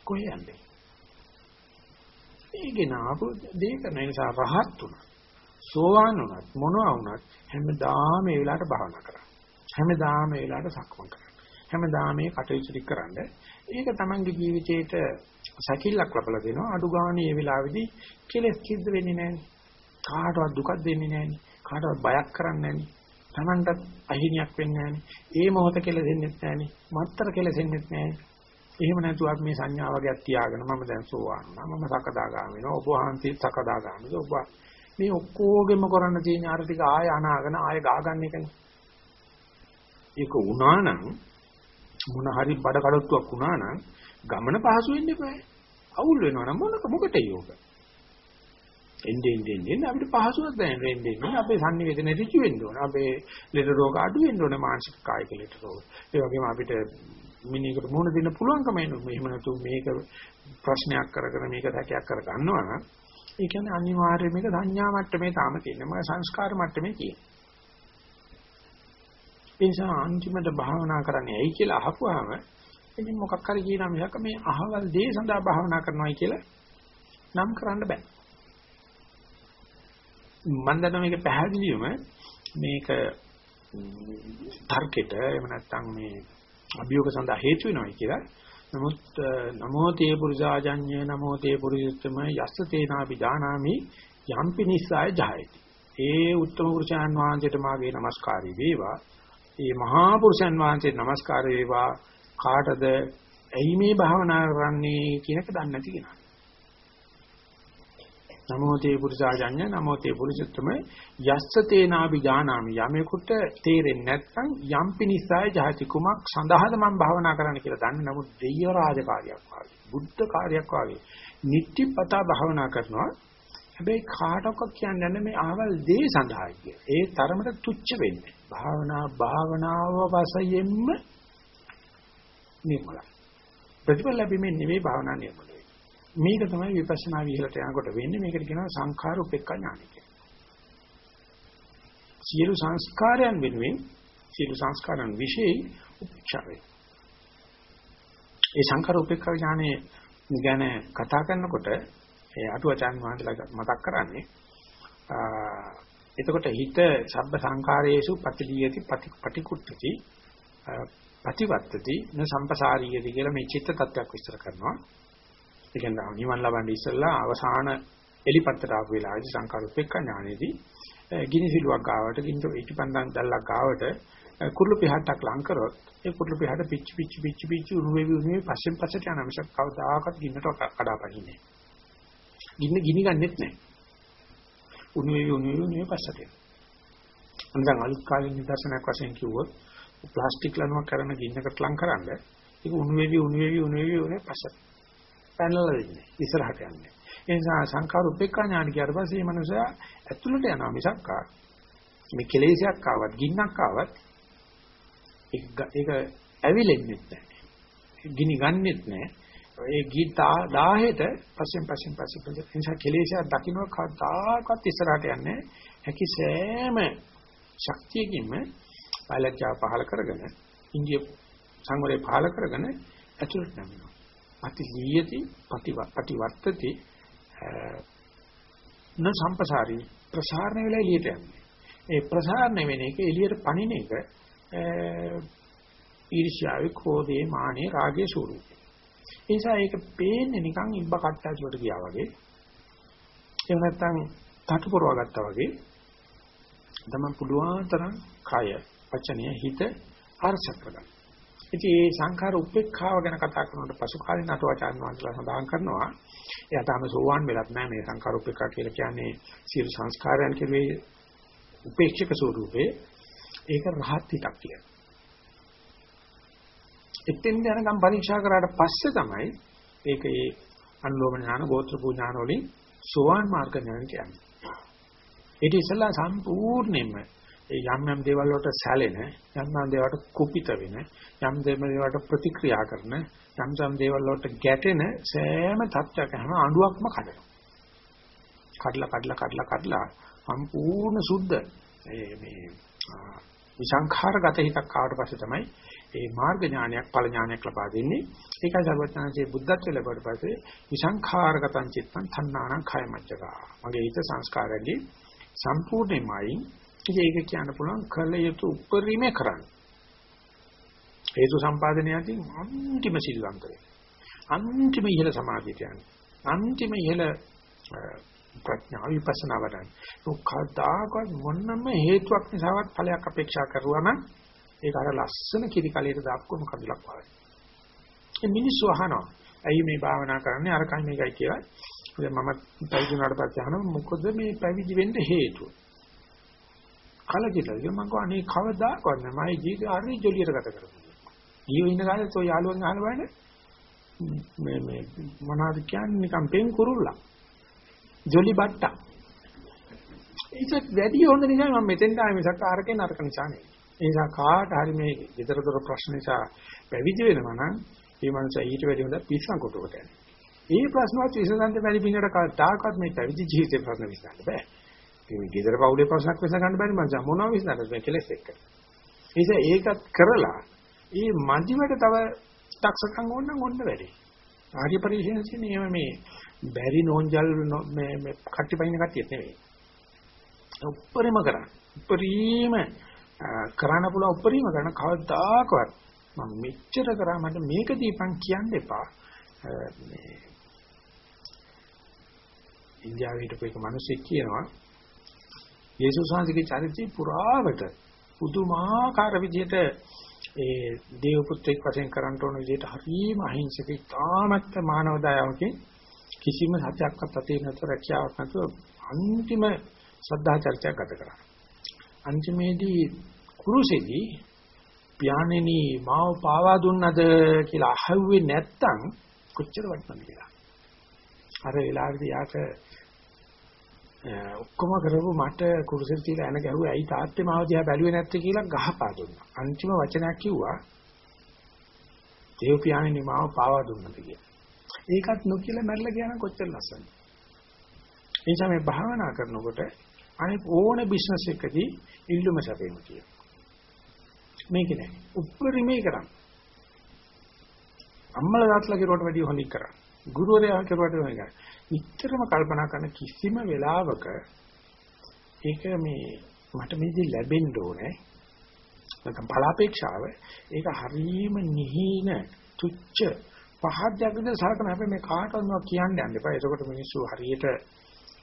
කොහේ යන්නේ? ඒකේ නාපු දේ කරන නිසා රහත් වුණා. සෝවාන් වුණත් මොනවා වුණත් හැමදාම මේ වෙලාවට භාවනා කරා. හැමදාම මේ වෙලාවට සක්මන් කරා. හැමදාම මේ කටයුතු ටික කරන්න. ඒක තමන්ගේ ජීවිතේට සැකිල්ලක් ලබලා දෙනවා. අඩු ගානේ මේ වෙලාවේදී කෙලෙස් කිද්ද වෙන්නේ නැහැ. කාටවත් දුකක් දෙන්නේ නැහැ. කාටවත් බයක් කරන්නේ නැහැ. තමන්ටත් අහිණියක් වෙන්නේ නැහැ. ඒ මොහොත කෙලෙසෙන්නේ නැහැ. මත්තර කෙලෙසෙන්නේ නැහැ. එහෙම නැතුව අපි මේ සංඥා වගේක් තියාගෙන මම දැන් සෝවාන් වුණා. මම සකදාගාමී වෙනවා. ඔබ වහන්සේ සකදාගාමීද? ඔබ මේ ඔක්කොගෙම කරන්න තියෙන අර ටික ආය අනාගෙන ආය ගාගන්න එකනේ. ඒක වුණා නම් මොන හරි බඩ කඩොත්තුවක් වුණා නම් ගමන පහසු වෙන්න එපා. අවුල් වෙනවා නම් මොනක මොකටද යෝග? එන්නේ එන්නේ එන්නේ අපිට පහසුවක් දැනෙන්න එන්නේ එන්නේ අපේ sannivedana ඍචි වෙන්න ඕන. අපේ ලෙඩ රෝග අඩු වෙන්න ඕන මානසික කායික ලෙඩ රෝග. ඒ වගේම අපිට මිනිහෙකුට මුණ දෙන්න පුළුවන්කම එනවා. එහෙම නැතු මේක ප්‍රශ්නයක් කරගෙන මේක දැකයක් කර ගන්නවා නම් ඒ කියන්නේ අනිවාර්යයෙන් මේක සංඥා මට්ටමේ තාම තියෙනවා. මම සංස්කාර මට්ටමේ තියෙනවා. ඒ නිසා අන්තිමට භාවනා කරන්නේ ඇයි කියලා අහපුවාම ඉතින් මොකක් හරි කියනවා මිසක් මේ අහවල් දේ සඳහා භාවනා කරනවායි කියලා නම් කරන්න බෑ. මම දන්නවා මේක පැහැදිලිවම මේක තර්කෙට එහෙම නැත්නම් මේ අභියෝග සඳහා හේතු වෙනවායි කියලා. නමුත් නමෝ තේ පුරුෂාජඤ්ඤ නමෝ තේ පුරිසුත්තම යස්ස තේනාපි දානාමි යම්පි නිස්සාය ජායති. ඒ උත්තම පුරුෂයන් වහන්සේට මාගේ নমස්කාරය වේවා. මේ මහා පුරුෂයන් වහන්සේට নমස්කාර වේවා. කාටද ඇයි මේ භාවනා කරන්නේ කියන එක දන්නේ නැති කෙනා. නමෝ තේ පුරුෂාජඤ්ඤ නමෝ තේ පුරුෂුත්තම යස්ස තේනාපි ඥානාමි යමෙකුට තේරෙන්නේ නැත්නම් යම් පිනිසාය ජාති කුමක් සඳහාද මම භාවනා කරන්න කියලා දන්නේ නමුත් දෙය රාජකාරියක් වාගේ බුද්ධ කාර්යයක් වාගේ නිත්‍යපතා භාවනා කරනවා හැබැයි කාටවත් කියන්නේ මේ අහවල් දේ සඳහායි කිය. ඒ තරමට තුච්ච වෙන්නේ. භාවනා භාවනාව වශයෙන්ම නිර්මලයි. ප්‍රතිඵල ලැබීමේ නෙවෙයි භාවනා නිර්මල මේක තමයි විපස්සනා විහෙලට යනකොට වෙන්නේ මේකට කියනවා සංඛාර උපේක්ඛා ඥානය කියලා. සියලු සංස්කාරයන් වෙනුවෙන් සියලු සංස්කාරයන් વિશેයි උපේක්ෂා වේ. ඒ සංඛාර උපේක්ඛා ඥානයේ ගැන කතා කරනකොට ඒ අටුවචාන් වහන්සේලා මතක් කරන්නේ එතකොට හිත සබ්බ සංඛාරයේසු පතිලියති පටිකුට්ටති ප්‍රතිවත්තති න සම්පසාරීයති කියලා මේ චිත්ත tattයක් විස්තර කරනවා. ඒ කියන්නේ නිවන් ලබන්න ඉස්සෙල්ලා අවසාන එලිපත්තට ආපු වෙලාවේදී සංකාර උපේක්ඛ ඥානෙදී ගිනි සිලුවක් ගාවට ගින්ද ඉටිපන්දන් දැල්ලක් ගාවට කුරුළු පිහටක් ලං කරොත් ඒ කුරුළු පිහට පිච්චි පිච්චි පිච්චි පිච්චි උණු වේවි උණු වේවි පස්සෙන් පස්සට යන මිසක් කවදාකවත් ගින්නට කඩාපනින්නේ ගින්න ගිනි ගන්නෙත් නැහැ උණු වේවි උණු වේවි උණු වේවි පස්සට. යනවා අනිත් අලුත් කාලේ නිදර්ශනයක් වශයෙන් කිව්වොත් ප්ලාස්ටික් ලණුවක් කරන ගින්නකට ලං කරන්න ඒක උණු වේවි උණු වේවි උණු වේවි උනේ පස්සට. පැනලා දෙන්නේ ඉස්සරහට යන්නේ. ඒ නිසා සංඛාර උපේක්ඛා ඥාන කියාට පස්සේ මේ මනුස්සයා ඇතුළට යනවා මිසක් මේ කෙලෙසයක් ආවත් ගින්නක් ආවත් ඒක ඒක ඇවිලෙන්නේ නැහැ ගිනි ගන්නෙත් නැහැ ඒ ගීතා 10ට පස්සෙන් පස්සෙන් පස්සෙන් පස්සෙන් නිසා කෙලෙසයක් දකින්න කවදාකවත් ඉස්සරහට යන්නේ හැකි සෑම ශක්තියකින්ම බයලජ්ජා පහල කරගෙන ඉන්දිය සංවරය පහල කරගෙන ඇතුළට නැමෙනවා පටිලියති පටිවත්තති න සම්පසාරී ප්‍රසාරණ වෙලා එළියට යන්නේ. ඒ ප්‍රසාරණ වෙන එක එළියට පණින එක ඊර්ෂ්‍යාවේ, ක්‍රෝධේ, මානේ, රාගයේ ස්වරූපය. ඒ නිසා ඒක පේන්නේ නිකන් ඉබ්බ කට්ටාචුවට ගියා වගේ. එහෙම නැත්නම් තටු පොරව ගත්තා වගේ. තමයි පුළුවන් තරම් කය, වචනය, හිත අරසක් කරගන්න. ඉතින් මේ සංඛාර උපේක්ඛාව ගැන කතා කරනකොට පසු කාලින අටවචාන් වහන්සේලා සඳහන් කරනවා එයා තාම සෝවාන් වෙලත් නැහැ මේ සංඛාර උපේක්ඛා කියලා කියන්නේ සියලු සංස්කාරයන් කෙරෙහි උපේක්ෂක ස්වරූපේ ඒක රහත් හිතක් කියලා. එතෙන් යනකම් පරීක්ෂා කරාට පස්සේ තමයි ඒක ඒ අනුලෝම ඥාන ගෝත්‍ර පුඥාන වලින් සෝවාන් මාර්ග ඥාන කියන්නේ. ඊට ඉස්සලා සම්පූර්ණයෙන්ම ඒ යම් යම් දේවල් වලට සැලෙන යම් යම් දේවල්ට කුපිත වෙන යම් දේවල්ට ප්‍රතික්‍රියා කරන යම් යම් දේවල් වලට ගැටෙන සෑම තත්ත්වයකම අඬුවක්ම කඩනවා. කඩලා කඩලා කඩලා කඩලා සම්පූර්ණ සුද්ධ මේ මේ විසංඛාරගත හිතක් ආවට පස්සේ තමයි ඒ මාර්ග ඥානයක් ඵල ඥානයක් ලබා දෙන්නේ. ඒකයි සර්වඥාන්සේ බුද්ධත්ව ලැබුවට පස්සේ විසංඛාරගතං චිත්තං තණ්හාණං khය මච්චකා. මගේ හිත සංස්කාරයන්ගේ සම්පූර්ණයෙන්මයි ඉතින් ඒක කියන්න පුළුවන් කළ යුතු උපරිම කරන්න. හේතු සම්පාදනයකින් අන්තිම සිල්වන්තය. අන්තිම ඉහළ සමාධියට යන්නේ. අන්තිම ඉහළ ප්‍රඥා විපස්සනා වඩන්න. මොකදාකවත් මොනම හේතුවක් නිසාවත් ඵලයක් අපේක්ෂා කරුවා නම් ඒක අර ලස්සන කිරි කලියට දාපුවම කඳුලක් වගේ. ඒ මිනිස්සු අහනවා. ඇයි මේ භාවනා කරන්නේ අර කයි මේකයි කියලා. දැන් මම පැවිදි වුණාට පස්සේ අහනවා මොකද මේ පැවිදි වෙන්න හේතුව? කලකිරලා මම කව අනේ කවදාකවත් නෑ මගේ ජීවිතය හරි ජොලියට ගත කරමු. ඊයෝ ඉන්න කාලේ ඔය යාළුවන් අහන බෑනේ මේ මේ මොනවද කියන්නේ නිකන් පෙන් කුරුල්ලා. ජොලි බට්ටා. ඒක වැඩි හොඳ නිසා මම මෙතෙන් ආවේ මිසක් ආරකේ නරක නිසා නෙවෙයි. ඒ නිසා කාට හරි මේ විතරතර ප්‍රශ්න නිසා පැවිදි වෙනවා නම් ඒ මනුස්සයා ඊට වැඩි හොඳ පිස්සන් කොටුවට යනවා. මේ ප්‍රශ්නවත් විසඳන්න බැරි පින්නට කවදාකවත් මේ පැවිදි ජීවිතේ ප්‍රශ්න විසඳන්න බෑ. මේ ගෙදර පවුලේ ප්‍රශ්නක් විසඳ ගන්න බැරි මං මොනවා විසඳන්නද මේ කෙලෙස් එක්ක. ඒ ඒකත් කරලා ඒ මන්දිවට තව දක්ෂකම් ඕන නම් ඕන්න වැඩි. ආර්ය පරිශීලනයේ මේ බැරි නෝන්ජල් මේ මේ කට්ටිපයින් කට්ටියත් නෙවෙයි. උප්පරිම කරා. උපරිම කරන්න පුළුවන් උපරිම කරන කවදාකවත් මම මෙච්චර කරා මට මේක දීපන් කියන්න එපා. මේ ඉන්දියාවේ හිටපු එක මිනිහෙක් කියනවා යේසුස් වහන්සේගේ චරිතය පුරාවට පුදුමාකාර විදිහට ඒ දේව පුත්‍රෙක් වශයෙන් කරන්න ඕන විදිහට හරිම අහිංසක ඉතාමත් මානව දයාවකින් කිසිම සත්‍යයක්වත් අතේ නැතුව රැකියාවක් නැතුව අන්තිම ශ්‍රද්ධා චර්චා ගත කරා. අන්තිමේදී කුරුසෙදී පියාණෙනි මාව පාවා දුන්නද කියලා අහුවේ නැත්තම් කොච්චර වටිනවද කියලා. අර වෙලාවේදී යාට ඔක්කොම කරපු මට කුරුසෙට තියලා එන ගැහුවේ ඇයි තාත්තේ මාව දිහා බැලුවේ නැත්තේ කියලා ගහපා දුන්නා. අන්තිම වචනයක් කිව්වා දේව පියාණෙනි මාව පාවා දුන්නද කියලා. ඒකත් නොකියලා මැරලා ගියා නම් කොච්චර ලස්සනද. ඒ නිසා මේ භාවනා කරනකොට අනිත් ඕන බිස්නස් එකකදී ඉල්ලුම සැපේම කියන. මේක නෑ. උප්පරිමේ කරන්න. අම්මලා දාත්ලා කෙරුවට වැඩිය හොඳින් කරන්න. ගුරුවරයා කෙරුවට වැඩිය හොඳින් කරන්න. නිතරම කල්පනා කරන කිසිම වෙලාවක ඒක මේ මට මේදී ලැබෙන්න ඕනේ නැත්නම් බලාපෑක්ෂාව ඒක හරීම නිහින තුච්ච පහත් දෙයක්ද සලකන හැබැයි මේ කාටවත් නෝ කියන්න යන්න එපා එතකොට මිනිස්සු හරියට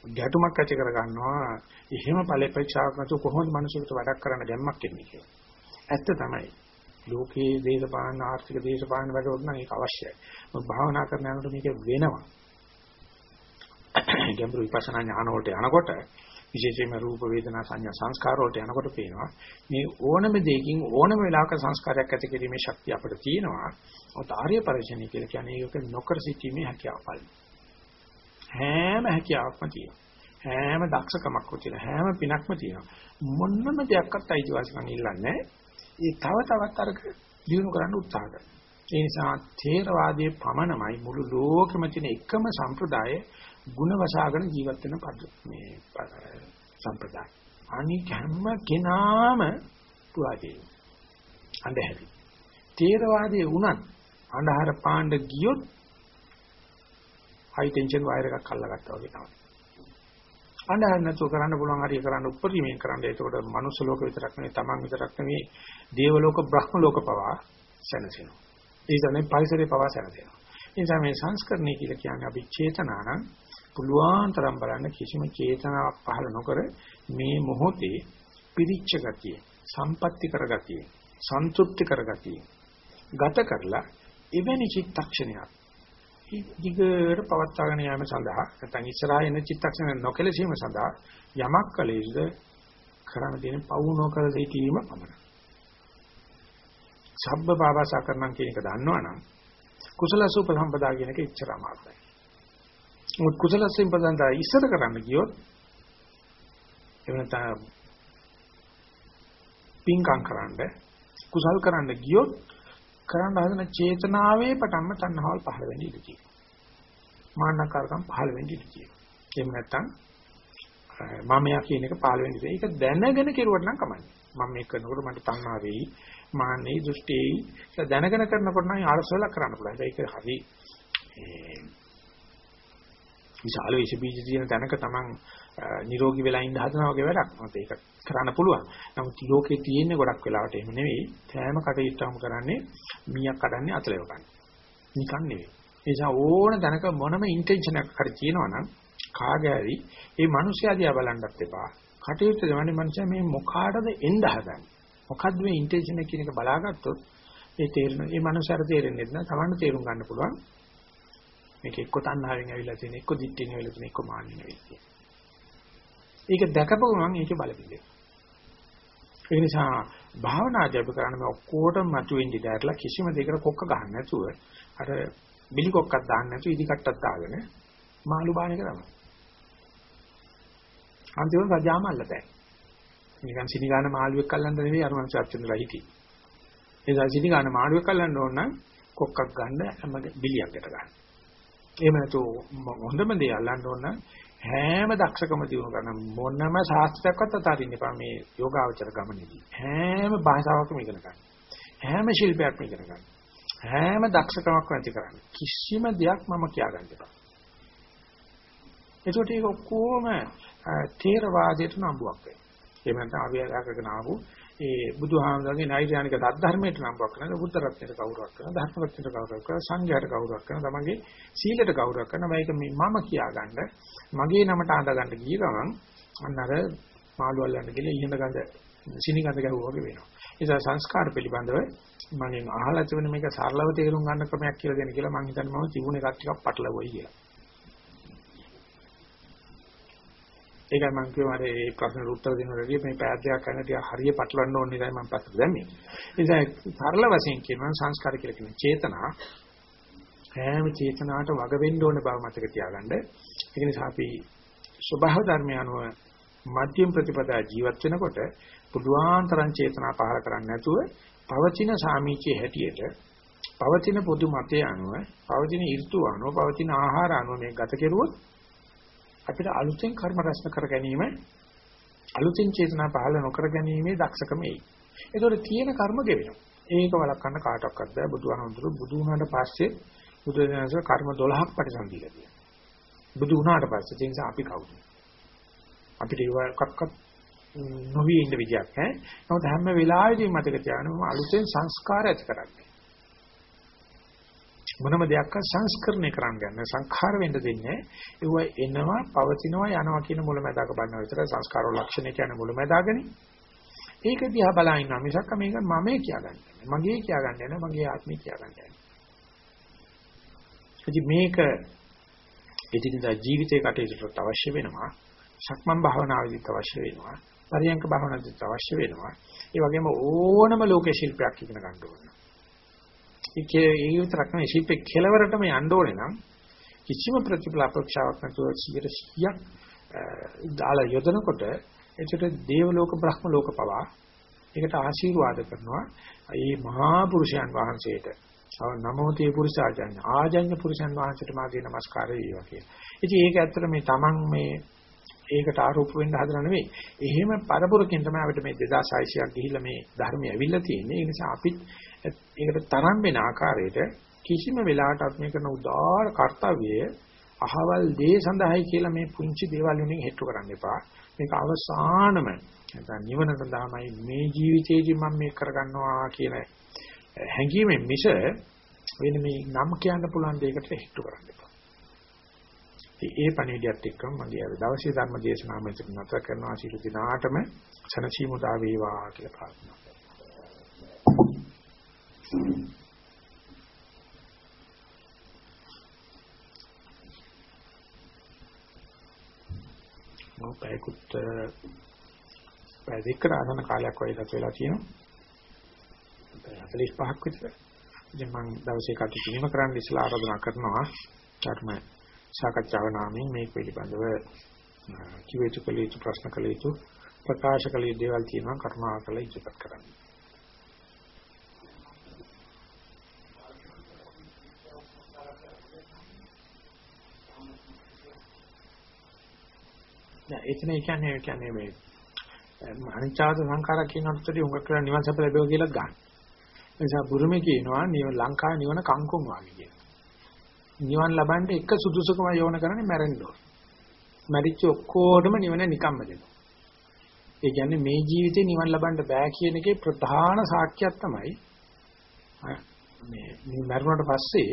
ගැටුමක් ඇති කර ගන්නවා එහෙම ඵලපරීක්ෂාවක් නැතුව කොහොමද මිනිසුන්ට වැඩක් කරන්න ගැම්මක් එන්නේ කියලා. ඇත්ත තමයි. ලෝකයේ දේශපාලන ආර්ථික දේශපාලන වැඩවලට නම් ඒක අවශ්‍යයි. මොකද භාවනා කරන යනකොට මේක වෙනවා. ගැඹුරු විපස්සනා ඥාන වලට යනකොට විශේෂයෙන්ම රූප වේදනා සංඥා සංස්කාර වලට යනකොට පේනවා මේ ඕනම දෙයකින් ඕනම වෙලාවක සංස්කාරයක් ඇති කිරීමේ ශක්තිය අපිට තියෙනවා. ඔත ආර්ය පරිශ්‍රණය කියලා කියන්නේ ඒක නොකර සිටීමේ හැකියාව පල්ල. හැම හැකියාවක්ම තියෙනවා. හැම දක්ෂකමක්ම තියෙනවා. හැම පිනක්ම තියෙනවා. මොන්නම දෙයක්වත් අයිතිවාසිකම් ඉල්ලන්නේ ඒ තව තවත් අරක දිනු කරන්න උත්සාහ කරනවා. ඒ නිසා ථේරවාදයේ පමණමයි මුළු ලෝකෙම තියෙන එකම සම්ප්‍රදාය ಗುಣ වශාගෙන ජීවත් වෙන මේ සම්ප්‍රදාය. අනික හැම කෙනාම පුරාජේ. අන්ධහැරි. තේරවාදයේ වුණත් අන්ධහර පාණ්ඩ ගියොත් හයි ටෙන්ෂන් වයර් එකක් අල්ලගත්තා වගේ තමයි. අන්ධහර නැතුව කරන්න පුළුවන් හරිය කරන්න උපරිමයෙන් කරන්න. ඒකෝට මනුස්ස ලෝක විතරක් නෙවෙයි, තමන් විතරක් නෙවෙයි, දේව ලෝක, බ්‍රහ්ම ලෝක පවා සැනසෙනවා. ඒ කියන්නේ පරිසරේ පවා සැනසෙනවා. ඒ නිසා මේ සංස්කරණය කියලා කියන්නේ අපි චේතනා නම් පුළුවන් තරම් බලන්න කිසිම චේතනාවක් පහළ නොකර මේ මොහොතේ පිරිච්ච ගතිය, සම්පatti කරගතිය, සන්තුෂ්ටි කරගතිය ගත කරලා එවැනි චිත්තක්ෂණයක් දිගට පවත්වාගෙන යාම සඳහා නැත්නම් ඉස්සරහා එන චිත්තක්ෂණ නොකලසීම සඳහා යමක් කළ යුතුද කරන්න තියෙන පවු නොකර සිටීම පමණයි. සබ්බ පාපසා කරනම් කියන එක දන්නවනම් කුසල සුපසම්පදා කියන එක ඉච්චර අමාරුයි. මොකද කුසල සම්පදන්දා ඉස්සර කරන්න ගියොත් එවනත පින්කම් කරන්න කුසල් කරන්න ගියොත් කරන්න හදන චේතනාවේ පටන්ම තණ්හාවල් පහළ වෙන්නේ ඉඳී තියෙනවා. මාන්නකාරකම් පහළ වෙන්නේ ඉඳී තියෙනවා. එහෙම නැත්නම් මමයා කියන එක පහළ වෙන්නේ ඉඳී. ඒක දැනගෙන කෙරුවට නම් කමන්නේ. මම මේක කරනකොට මට තණ්හා වෙයි, මාන්නේ, දෘෂ්ටියි. ඒක දැනගෙන කරනකොට නම් ආරසවල කරන්න පුළුවන්. ඒක හරි විශාල විස බීජ තියෙන තැනක Taman නිරෝගී වෙලා ඉන්න හදනවා වගේ වැඩක්. මොකද ඒක කරන්න පුළුවන්. නමුත් ලෝකේ තියෙන්නේ ගොඩක් වෙලාවට එහෙම නෙවෙයි. සෑම කටයුත්තක්ම කරන්නේ මීයක් කඩන්නේ අතලෙව ගන්න. නිකන් නෙවෙයි. ඒ නිසා ඕන තැනක මොනම ඉන්ටෙන්ෂන් එකක් හරි තියෙනවා නම් කාගේ හරි ඒ මිනිස්යා දිහා බලන්නත් එපා. කටයුත්ත දෙවන්නේ මිනිස්යා මේ මොකාටද එන්න හදන්නේ. මොකද්ද මේ ඉන්ටෙන්ෂන් එක කියන එක බලාගත්තොත් ඒ තේරෙන ඒ මනුස්සයර තේරෙන්නේ නැත්නම් Tamanne තේරුම් ගන්න පුළුවන්. මේක එක්ක තණ්හාවෙන් ඇවිල්ලා තියෙන, එක්ක දිට්ඨියෙන් ඇවිල්ලා තියෙන, එක්ක මාන්නෙන් ඇවිල්ලා තියෙන. ඒක දැකපු ගමන් ඒකේ බලපිළිවෙල. ඒ නිසා භාවනාදී අපි කරන්නේ ඔක්කොටම මතුවෙන් දිගටලා කිසිම දෙයකට කොක්ක ගන්න නැතුව අර බිලි කොක්කක් දාන්න නැතුව ඉදි කට්ටක් දාගෙන මාළු බාන එක තමයි. අන්තිමට රජාම අල්ලතයි. නිකන් සිනිගාන මාළුවෙක් අල්ලන්න නෙවෙයි අර මනුස්සය අත්‍යන්තලා හිටි. ඒ නිසා සිනිගාන මාළුවෙක් අල්ලන්න ඕන නම් කොක්කක් ගන්න හැම බිලියකට ගන්න. එහෙම නැතු හොඳම දේ අල්ලන්න ඕන නම් හැම දක්ෂකම දිනු කරන මොනම ශාස්ත්‍රයක්වත් අතාරින්න එපා මේ යෝගාවචර ගමනේදී. හැම භාෂාවකම ඉගෙන ගන්න. හැම ශිල්පයක්ම ඉගෙන ගන්න. හැම දක්ෂකමක් නැති කරන්න. කිසිම දෙයක් මම කියාගන්න එපා. ඒකට ඒක ඔක්කොම තේරවාදයට නම්බුවක් වෙනවා. එහෙම නැත්නම් අවියාකගෙන ආපු ඒ බුදුහාමුදුරන්ගේ නෛර්යානික සද්ධර්මයට නම්බුවක් කරන බුද්ධ රත්නයට ගෞරවයක් කරන ධර්ම රත්නයට ගෞරවයක් කරන සංඝයාට ගෞරවයක් කරන තමන්ගේ සීලයට ගෞරවයක් කරන මේක මේ මම කියාගන්න මගේ නමට ආඳගන්න ගිය ගමන් අන්න අර මාළු අල්ලන්න ගිහලා ඉහඳ ගඳ සිනි ගඳ ගැහුවා වගේ වෙනවා. ඒ නිසා සංස්කාර පිළිබඳව මගෙන් අහලා තිබෙන මේක සරලව තේරුම් ගන්න ක්‍රමයක් කියලා දෙන්න කියලා මම හිතන්නේ මම තිබුණ එකක් ටිකක් පටලවුවයි කියලා. ඒකයි මම කියුවා මේ ප්‍රශ්නෙට උත්තර දෙනකොට මේ පැයක් කරන ටික හරිය පටලවන්න ඕනේ නේදයි මම පස්සට දැම්මේ. ඒ නිසා සරල වශයෙන් කියනවා සංස්කාර කියලා කියන චේතනා හැම චේතනාවට වග වෙන්න ඕන බව මතක තියාගන්න. ඒ නිසා අපි ස්වභාව ධර්මය අනුව මධ්‍යම ප්‍රතිපදා ජීවත් වෙනකොට පුදුආන්තරං චේතනා පහල කරන්නේ නැතුව පවතින සාමීචයේ හැටියට පවතින පොදු මතය අනුව පවතින ඍතු අනුව පවතින ආහාර අනුව මේ ගත කෙරුවොත් අපිට අලුතෙන් කර්ම රැස් කර ගැනීම අලුතෙන් චේතනා පහළ නොකර ගැනීමේ දක්ෂකම එයි. ඒතකොට තියෙන කර්ම ගෙවෙනවා. ඒක වළක්වන්න කාටවත් බෑ බුදුහාමුදුරු බුදු වුණාට පස්සේ බුදුදහමේ කර්ම 12ක් පරිසම්පීලා තියෙනවා. බුදු වුණාට පස්සේ ඒ නිසා අපි කවුද? අපිට ඒවක්වත් නොවි ඉන්න විදියක් ඈ. නමුත් හැම වෙලාවෙදීම මතක තියාගන්න අලුතෙන් සංස්කාර ඇති කරන්නේ. මොනම දෙයක් සංස්කරණය කරන්න යන සංඛාර වෙන්න දෙන්නේ ඒව එනවා පවතිනවා යනවා කියන මුලැමැදාක බලන විතර සංස්කාර ලක්ෂණ කියන මුලැමැදාගනේ ඒක දිහා බලා ඉන්නවා. මිසක් මේක මමේ කියාගන්නේ මගේ කියාගන්නේ නැහැ. මගේ ආත්මේ කියාගන්නේ නැහැ. මේක එදිනදා ජීවිතේ කටයුතුට අවශ්‍ය වෙනවා. සක්මන් භාවනාවේදීත් අවශ්‍ය වෙනවා. පරියංක භාවනාවේදීත් අවශ්‍ය වෙනවා. ඒ වගේම ඕනම ලෝකේ ශිල්පයක් ඉගෙන ගන්න ඕනේ. ඒකේ ඒ විතරක් නෙවෙයි ශිල්පේ කෙලවරටම යන්න ඕනේ නම් කිසිම ප්‍රතිඵල අපේක්ෂාවක් නැතුව 100ක් දාලා යොදනකොට ඒකට දේව ලෝක බ්‍රහ්ම ලෝක පවා ඒකට ආශිර්වාද කරනවා මේ මහා පුරුෂයන් වහන්සේට නමෝ තේ පුරුෂාජඤ්ඤ ආජඤ්ඤ පුරුෂයන් වහන්සේට මාගේ নমස්කාරය වේවා කියලා. ඉතින් ඒක ඇත්තට මේ Taman මේ ඒකට ආරෝප වෙන්න හදන නෙවෙයි. එහෙම පරපුරකින් තමයි අපිට මේ 2600ක් ගිහිල්ලා මේ ධර්මය ඇවිල්ලා තියෙන්නේ. ඒ නිසා අපිත් ඒකට තරම් වෙන ආකාරයට කිසිම වෙලාවකට අපි මේ කරන උදාාර කාර්යය අහවල් දේ සඳහායි කියලා මේ පුංචි දේවල් වලින් හෙට්ටු කරන්න එපා. මේක අවසානම නැත්නම් නිවන සඳහාමයි මේ ජීවිතේදී මම මේක කරගන්නවා කියන හැඟීමෙන් මිස වෙන මේ නම් කියන්න පුළුවන් දෙයකට හෙට්ටු කරන්න එපා. ඒ පණිවිඩයත් එක්කම මගේ අද දවසේ ධර්ම දේශනාව මෙතන නැතර කරනවා සියලු දිනාටම සනසීමුදා වේවා කියලා ප්‍රාර්ථනා මොකයිකුත් පැය දෙකකට ආසන්න කාලයක් වගේ ගත වෙලා තියෙනවා. 45ක් විතර. ඉතින් මම දවසේ කටයුතු කිරීම කරන්න ඉස්සලා ආරාධනා කරනවා ධර්ම සාකච්ඡාව නාමයෙන් මේ පිළිබඳව කිව යුතු කළ යුතු ප්‍රශ්න කළ යුතු ප්‍රකාශ කළ යුතු දේවල් තියෙනවා කරුණාකරලා ඉදිරිපත් කරන්න. නෑ එතන කියන්නේ කියන්නේ මේ අනිච්චාද සංඛාර කියනකොටදී උඟ කියලා නිවන් සප ලැබෙව කියලා ගන්න. ඒ නිසා බුරුමේ කියනවා නිව ලංකාවේ නිවන කංකුම් වාගේ කියලා. නිවන් ලබන්න එක සුදුසුකම යොණ කරන්නේ මැරෙන්න ඕන. මැරිච්ච ඔක්කොටම නිවන නිකම්ම දෙනවා. ඒ කියන්නේ මේ ජීවිතේ නිවන් ලබන්න බෑ කියන එකේ ප්‍රධාන සාක්ෂියක් තමයි මේ මේ මරුණට පස්සේ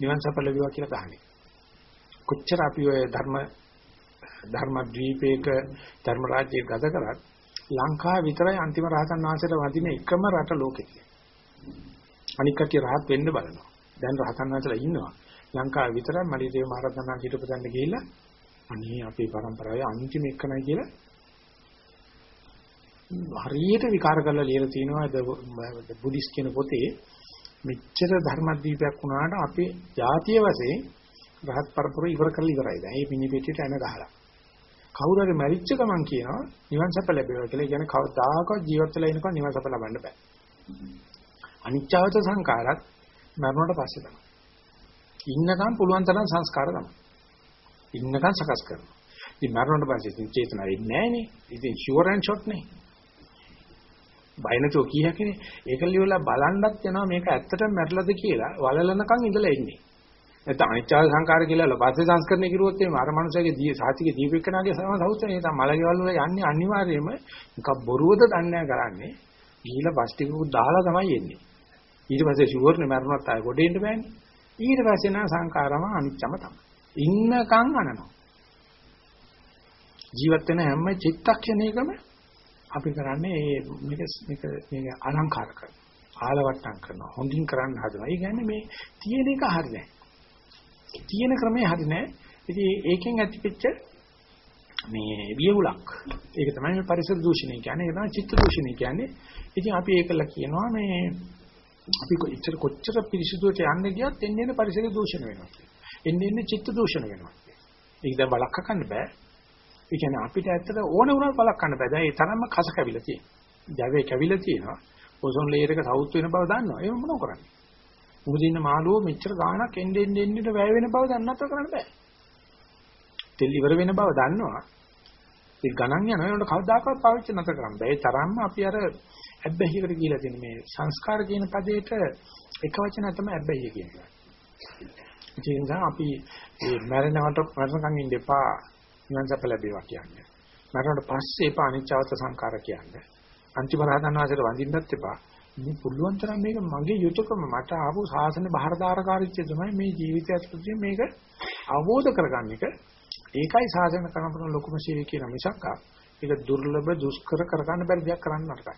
නිවන් සප ලැබුවා කියලා ගහන්නේ. කොච්චර අපි ඔය ධර්ම ධර්මද්වීපයක ධර්ම රාජ්‍යයක ගත කරත් ලංකාව විතරයි අන්තිම රහතන් වහන්සේට වදින එකම රට ලෝකෙ. අනික් කටිය රහත් වෙන්න බලනවා. දැන් රහතන් වහන්සේලා ඉන්නවා. ලංකාව විතරයි මලිදේව මහ රහතන් වහන්සේ හිටපතන්න ගිහිල්ලා අනේ අපේ પરම්පරාවේ අන්තිම එකනයි කියලා හරියට විකාර කරලා ලියලා තිනවා ද බුද්දිස් කියන පොතේ මෙච්චර ධර්මද්වීපයක් වුණාට අපේ ජාතිය වශයෙන් රහත් පරපුර ඉවර කරලා ඉවරයි. දැන් මේ පිණි පෙට්ටියට එන ගහලා. කවුරු හරි මැරිච්ච ගමන් කියනවා නිවන් සප ලැබෙවා කියලා. කියන්නේ කවදාකවත් ජීවත් වෙලා ඉනකන් නිවන් සප ලබන්න බෑ. අනිච්චවත සංකාරات මරණයට පස්සේ තමයි. ඉන්නකම් පුළුවන් තරම් සංස්කාර තමයි. ඉන්නකම් සකස් කරනවා. ඉතින් මරණයට පස්සේ ඉතින් චේතනාව ඉන්නේ නැහනේ. ඉතින් ෂුවර් ඇන්ඩ් ෂොට් නේ. බය නැතුව කීයකනේ. ඒක ලියවලා බලන්නත් යනවා මේක ඇත්තටම මැරලාද කියලා වලලනකම් ඉඳලා ඉන්නේ. නැත්නම් අනිච්චාල සංකාර කියලා පස්සේ සංස්කරණය කිරුවොත් එimhe අර මනුස්සයගේ සාතිකේ දීපෙකනාගේ සම සෞත්‍රය නැත්නම් මලකේවල් වල යන්නේ අනිවාර්යයෙන්ම නිකක් බොරුවද දන්නේ කරන්නේ. ගිහිලා බස් ටිකකුත් දාලා තමයි එන්නේ. ඊට පස්සේ ෂුවර්නේ මරණත් ආය ගොඩ එන්න බෑනේ. ඊට පස්සේ නා සංකාරම අනිච්චම තමයි. ඉන්නකම් අනනවා. ජීවත් වෙන හැම චිත්තක්ෂණයකම අපි කරන්නේ මේක මේක මේක අලංකාර කරනවා. ආලවට්ටම් කරනවා. හොඳින් කරන්න හදනවා. ඒ කියන්නේ මේ තියෙන එක හරියන්නේ. තියෙන ක්‍රමේ හරි නෑ. ඉතින් ඒකෙන් ඇතිවෙච්ච මේ වියුලක්. ඒක තමයි මේ පරිසර දූෂණය කියන්නේ. ඒක තමයි චිත්ත දූෂණය කියන්නේ. ඉතින් අපි ඒකලා කියනවා මේ අපි කොච්චර කොච්චර පිරිසිදුවට යන්න ගියත් එන්නේ එන්නේ පරිසර දූෂණ වෙනවා. එන්නේ එන්නේ චිත්ත දූෂණ වෙනවා. ඒක දැන් බලක් කරන්න බෑ. ඒ කියන්නේ අපිට ඇත්තට ඕන වුණාට බලක් කරන්න බෑ. දැන් ඒ තරම්ම කස කැවිලා තියෙනවා. ජවයේ කැවිලා තියෙනවා. ඕසෝන් ලේයර් එක සවුත් වෙන බව දන්නවා. ඒක මොනව කරන්නේ? මුහුදින්න මාළුව මෙච්චර ගාණක් එන්නේ එන්නේ එන්නේ වැය වෙන බව දන්නත් කරන්න බෑ. තෙල් ඉවර වෙන බව දන්නවා. ඒ ගණන් යනවා ඒකට කවදාකවත් පාවිච්චි නැතර කරන්න බෑ. ඒ තරම්ම අපි අර ඇබ්බැහියකට කියලා තියෙන මේ සංස්කාර කියන පදේට එක වචන තමයි ඇබ්බැහිය කියන්නේ. ඒ නිසා අපි මේ මරණවට මරණකම් ඉන්න එපා නිවන් සප ලැබේවා කියන්නේ. මරණයට පස්සේ එපා අනිච්චවත සංකාර කියන්නේ. අන්තිම රහතන් වහන්සේට වඳින්නත් එපා. මේ පුළුවන් තරම් මේක මගේ යුතුයකම මට ආපු සාසන බහරදාරකාරීත්වය තමයි මේ ජීවිතය ඇතුළත මේක අවබෝධ කරගන්න එක. ඒකයි සාසන කරන ලොකුම ශීලී කියන මිසක් ඒක දුර්ලභ දුෂ්කර කරගන්න බැරි දෙයක් කරන්න නරකයි.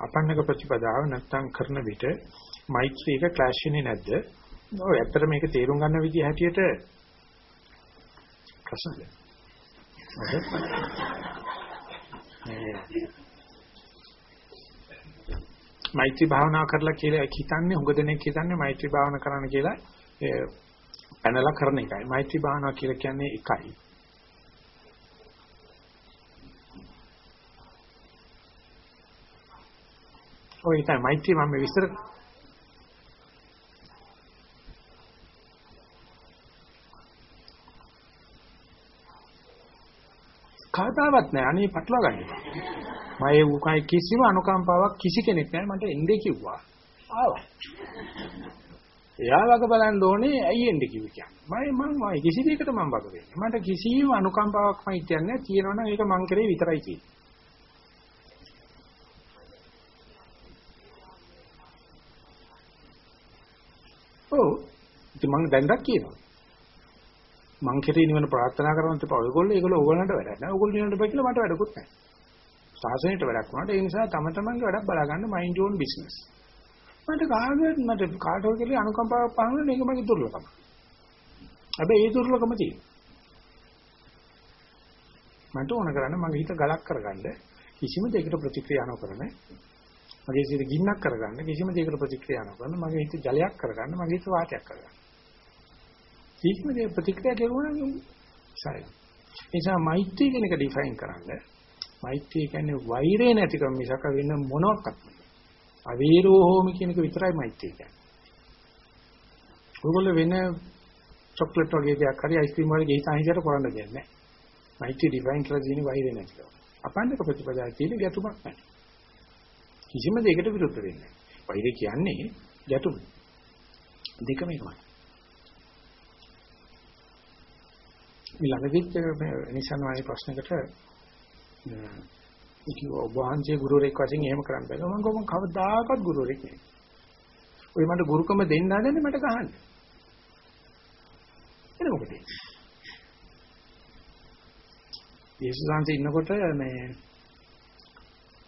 අපන්නක ප්‍රතිපදාව නැත්තම් කරන විට මෛත්‍රී එක ක්ලෑෂ් වෙන්නේ නැද්ද? ඔව් ඇත්තට මේක තේරුම් ගන්න විදිහ හැටියට ප්‍රශ්නද? මෛත්‍රී භාවනා කරලා කියලා හිතන්නේ හුඟ දෙනෙක් හිතන්නේ මෛත්‍රී භාවනා කරන්න කියලා පැනලා කරන එකයි. මෛත්‍රී භාවනා කියලා කියන්නේ එකයි. ඔය තමයි මෛත්‍රී මම විස්තර කවදාවත් නැහැ. අනේ පටලවා ගන්න. මම ඒ උකයි කිසිම අනුකම්පාවක් කිසි කෙනෙක් නැහැ මට එන්නේ කිව්වා. ආවා. එයා වග බලන්න ඕනේ ඇයි එන්නේ කිව්ව කියන්නේ. මම මම කිසි දෙයකට මම වග වෙන්නේ. මට කිසිම අනුකම්පාවක් මම කියන්නේ තියෙනවනම් ඒක මං කරේ විතරයි කියන්නේ. ඔව්. ඉතින් මම දැන්වත් කියනවා. මං කෙරේ නිවන ප්‍රාර්ථනා කරනත් එපා. ඔයගොල්ලෝ ඒගොල්ලෝ ඕගොල්ලන්ට වැඩක් නැහැ. ඔයගොල්ලෝ නිවනට බෑ කියලා මට වැඩකුත් නැහැ. සාසනයට වැඩක් වුණාට ඒ නිසා තම තමන්ගේ වැඩක් බලා ගන්න මයින්ඩ් යෝන් බිස්නස්. මට කාගෙත් මට කාටෝ කියලා අනුකම්පාවක් පහළ මේක මගේ දුර්ලභම. හැබැයි ඒ දුර්ලභම තියෙනවා. මට ඕන කරන්නේ මගේ හිත ගලක් කරගන්න කිසිම දෙයකට ප්‍රතික්‍රියා නොකරන මගේ හිත ගින්නක් කරගන්න කිසිම දෙයකට ප්‍රතික්‍රියා නොකරන මගේ හිත ජලයක් කරගන්න මගේ හිත වාතයක් කරගන්න. කිසිම දෙයක ප්‍රතික්‍රියා කරුවා නම් සරයි. ඒ නිසා මෛත්‍රී කියන එක ඩිෆයින් කරන්න මෛත්‍රී කියන්නේ වෛරය නැතිකම මිසක වෙන මොනවත් නෙවෙයි. අවීරෝ හෝමි කියන එක විතරයි මෛත්‍රී කියන්නේ. ඔයගොල්ලෝ වෙන චොක්ලට් වගේ දෙයක් හරි අයිස්ක්‍රීම් වගේ ගිහින් හිතට කරන්න දෙන්නේ නැහැ. මෛත්‍රී ඩිෆයින් කරලා තියෙන වෛරය නැතිකම. අපන්නක ප්‍රතිපදාවේ තියෙන ගැටුමක් නැහැ. කිසිම දෙයකට විරුද්ධ වෙන්නේ නැහැ. වෛරය කියන්නේ ගැටුම. දෙකම එකමයි. මේ ළඟදිත් මේ නිසන්වාගේ ප්‍රශ්නකට ඉතින් ඔබ වහන්සේ ගුරුවරයෙක් වශයෙන් එහෙම කරන්න බෑ. මම කොහොම කවදාකවත් ගුරුවරයෙක් නෙවෙයි. ඔය මට ගුරුකම දෙන්න හදන්නේ මට ගහන්න. එන මොකද? යේසුස්වහන්සේ ඉන්නකොට මේ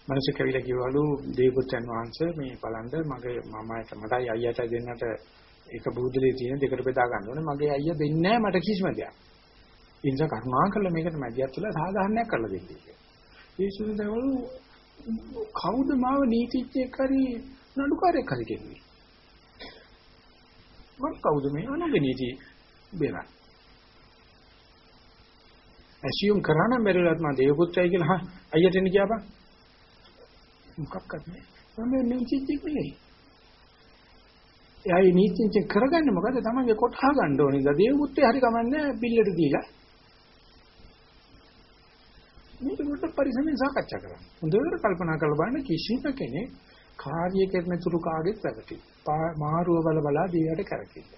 මිනිස්සු කවිලා කිව්වලු දේවපුත්‍රයන් වහන්සේ මේ බලන්න මගේ මමයි මටයි අයියට දෙන්නට එක බුදුලේ තියෙන දෙකට බෙදා ගන්න ඕනේ. මගේ අයියා දෙන්නේ නැහැ මට කිසිම දෙයක්. ඒ නිසා කරුණාකරලා මේකට මැදිහත් වෙලා සාධාරණයක් කරලා දෙන්න කියලා. යේසුස් දවල් කවුද මාව නීතිඥයෙක් හරි නඩුකාරයෙක් හරි කියන්නේ. මම කවුද මේ අනුගේ නීති බේරා. ඇසියුම් කරා නම් බැරිලත් මම දේව පුත්‍රයි කියලා අයියට එන්න ගියාපන්. මොකක්වත් නෑ. මම නීතිඥයෙක් නෙවෙයි. එයායි නීතිඥ කරගන්නේ මොකද? තමන්ගේ කොටහ ගන්න ඕනේ. දේව පුත්‍රය හරි කමන්නේ බිල්ලට දීලා මේක පොඩ්ඩක් පරිස්සමෙන් සාකච්ඡා කරන්න. හොඳට කල්පනා කරලා බලන්න කිසිම කෙනෙක් කාර්ය කරන තුරු කාගෙත් පැවති. මාරුව බල බලා දීයට කරකින්න.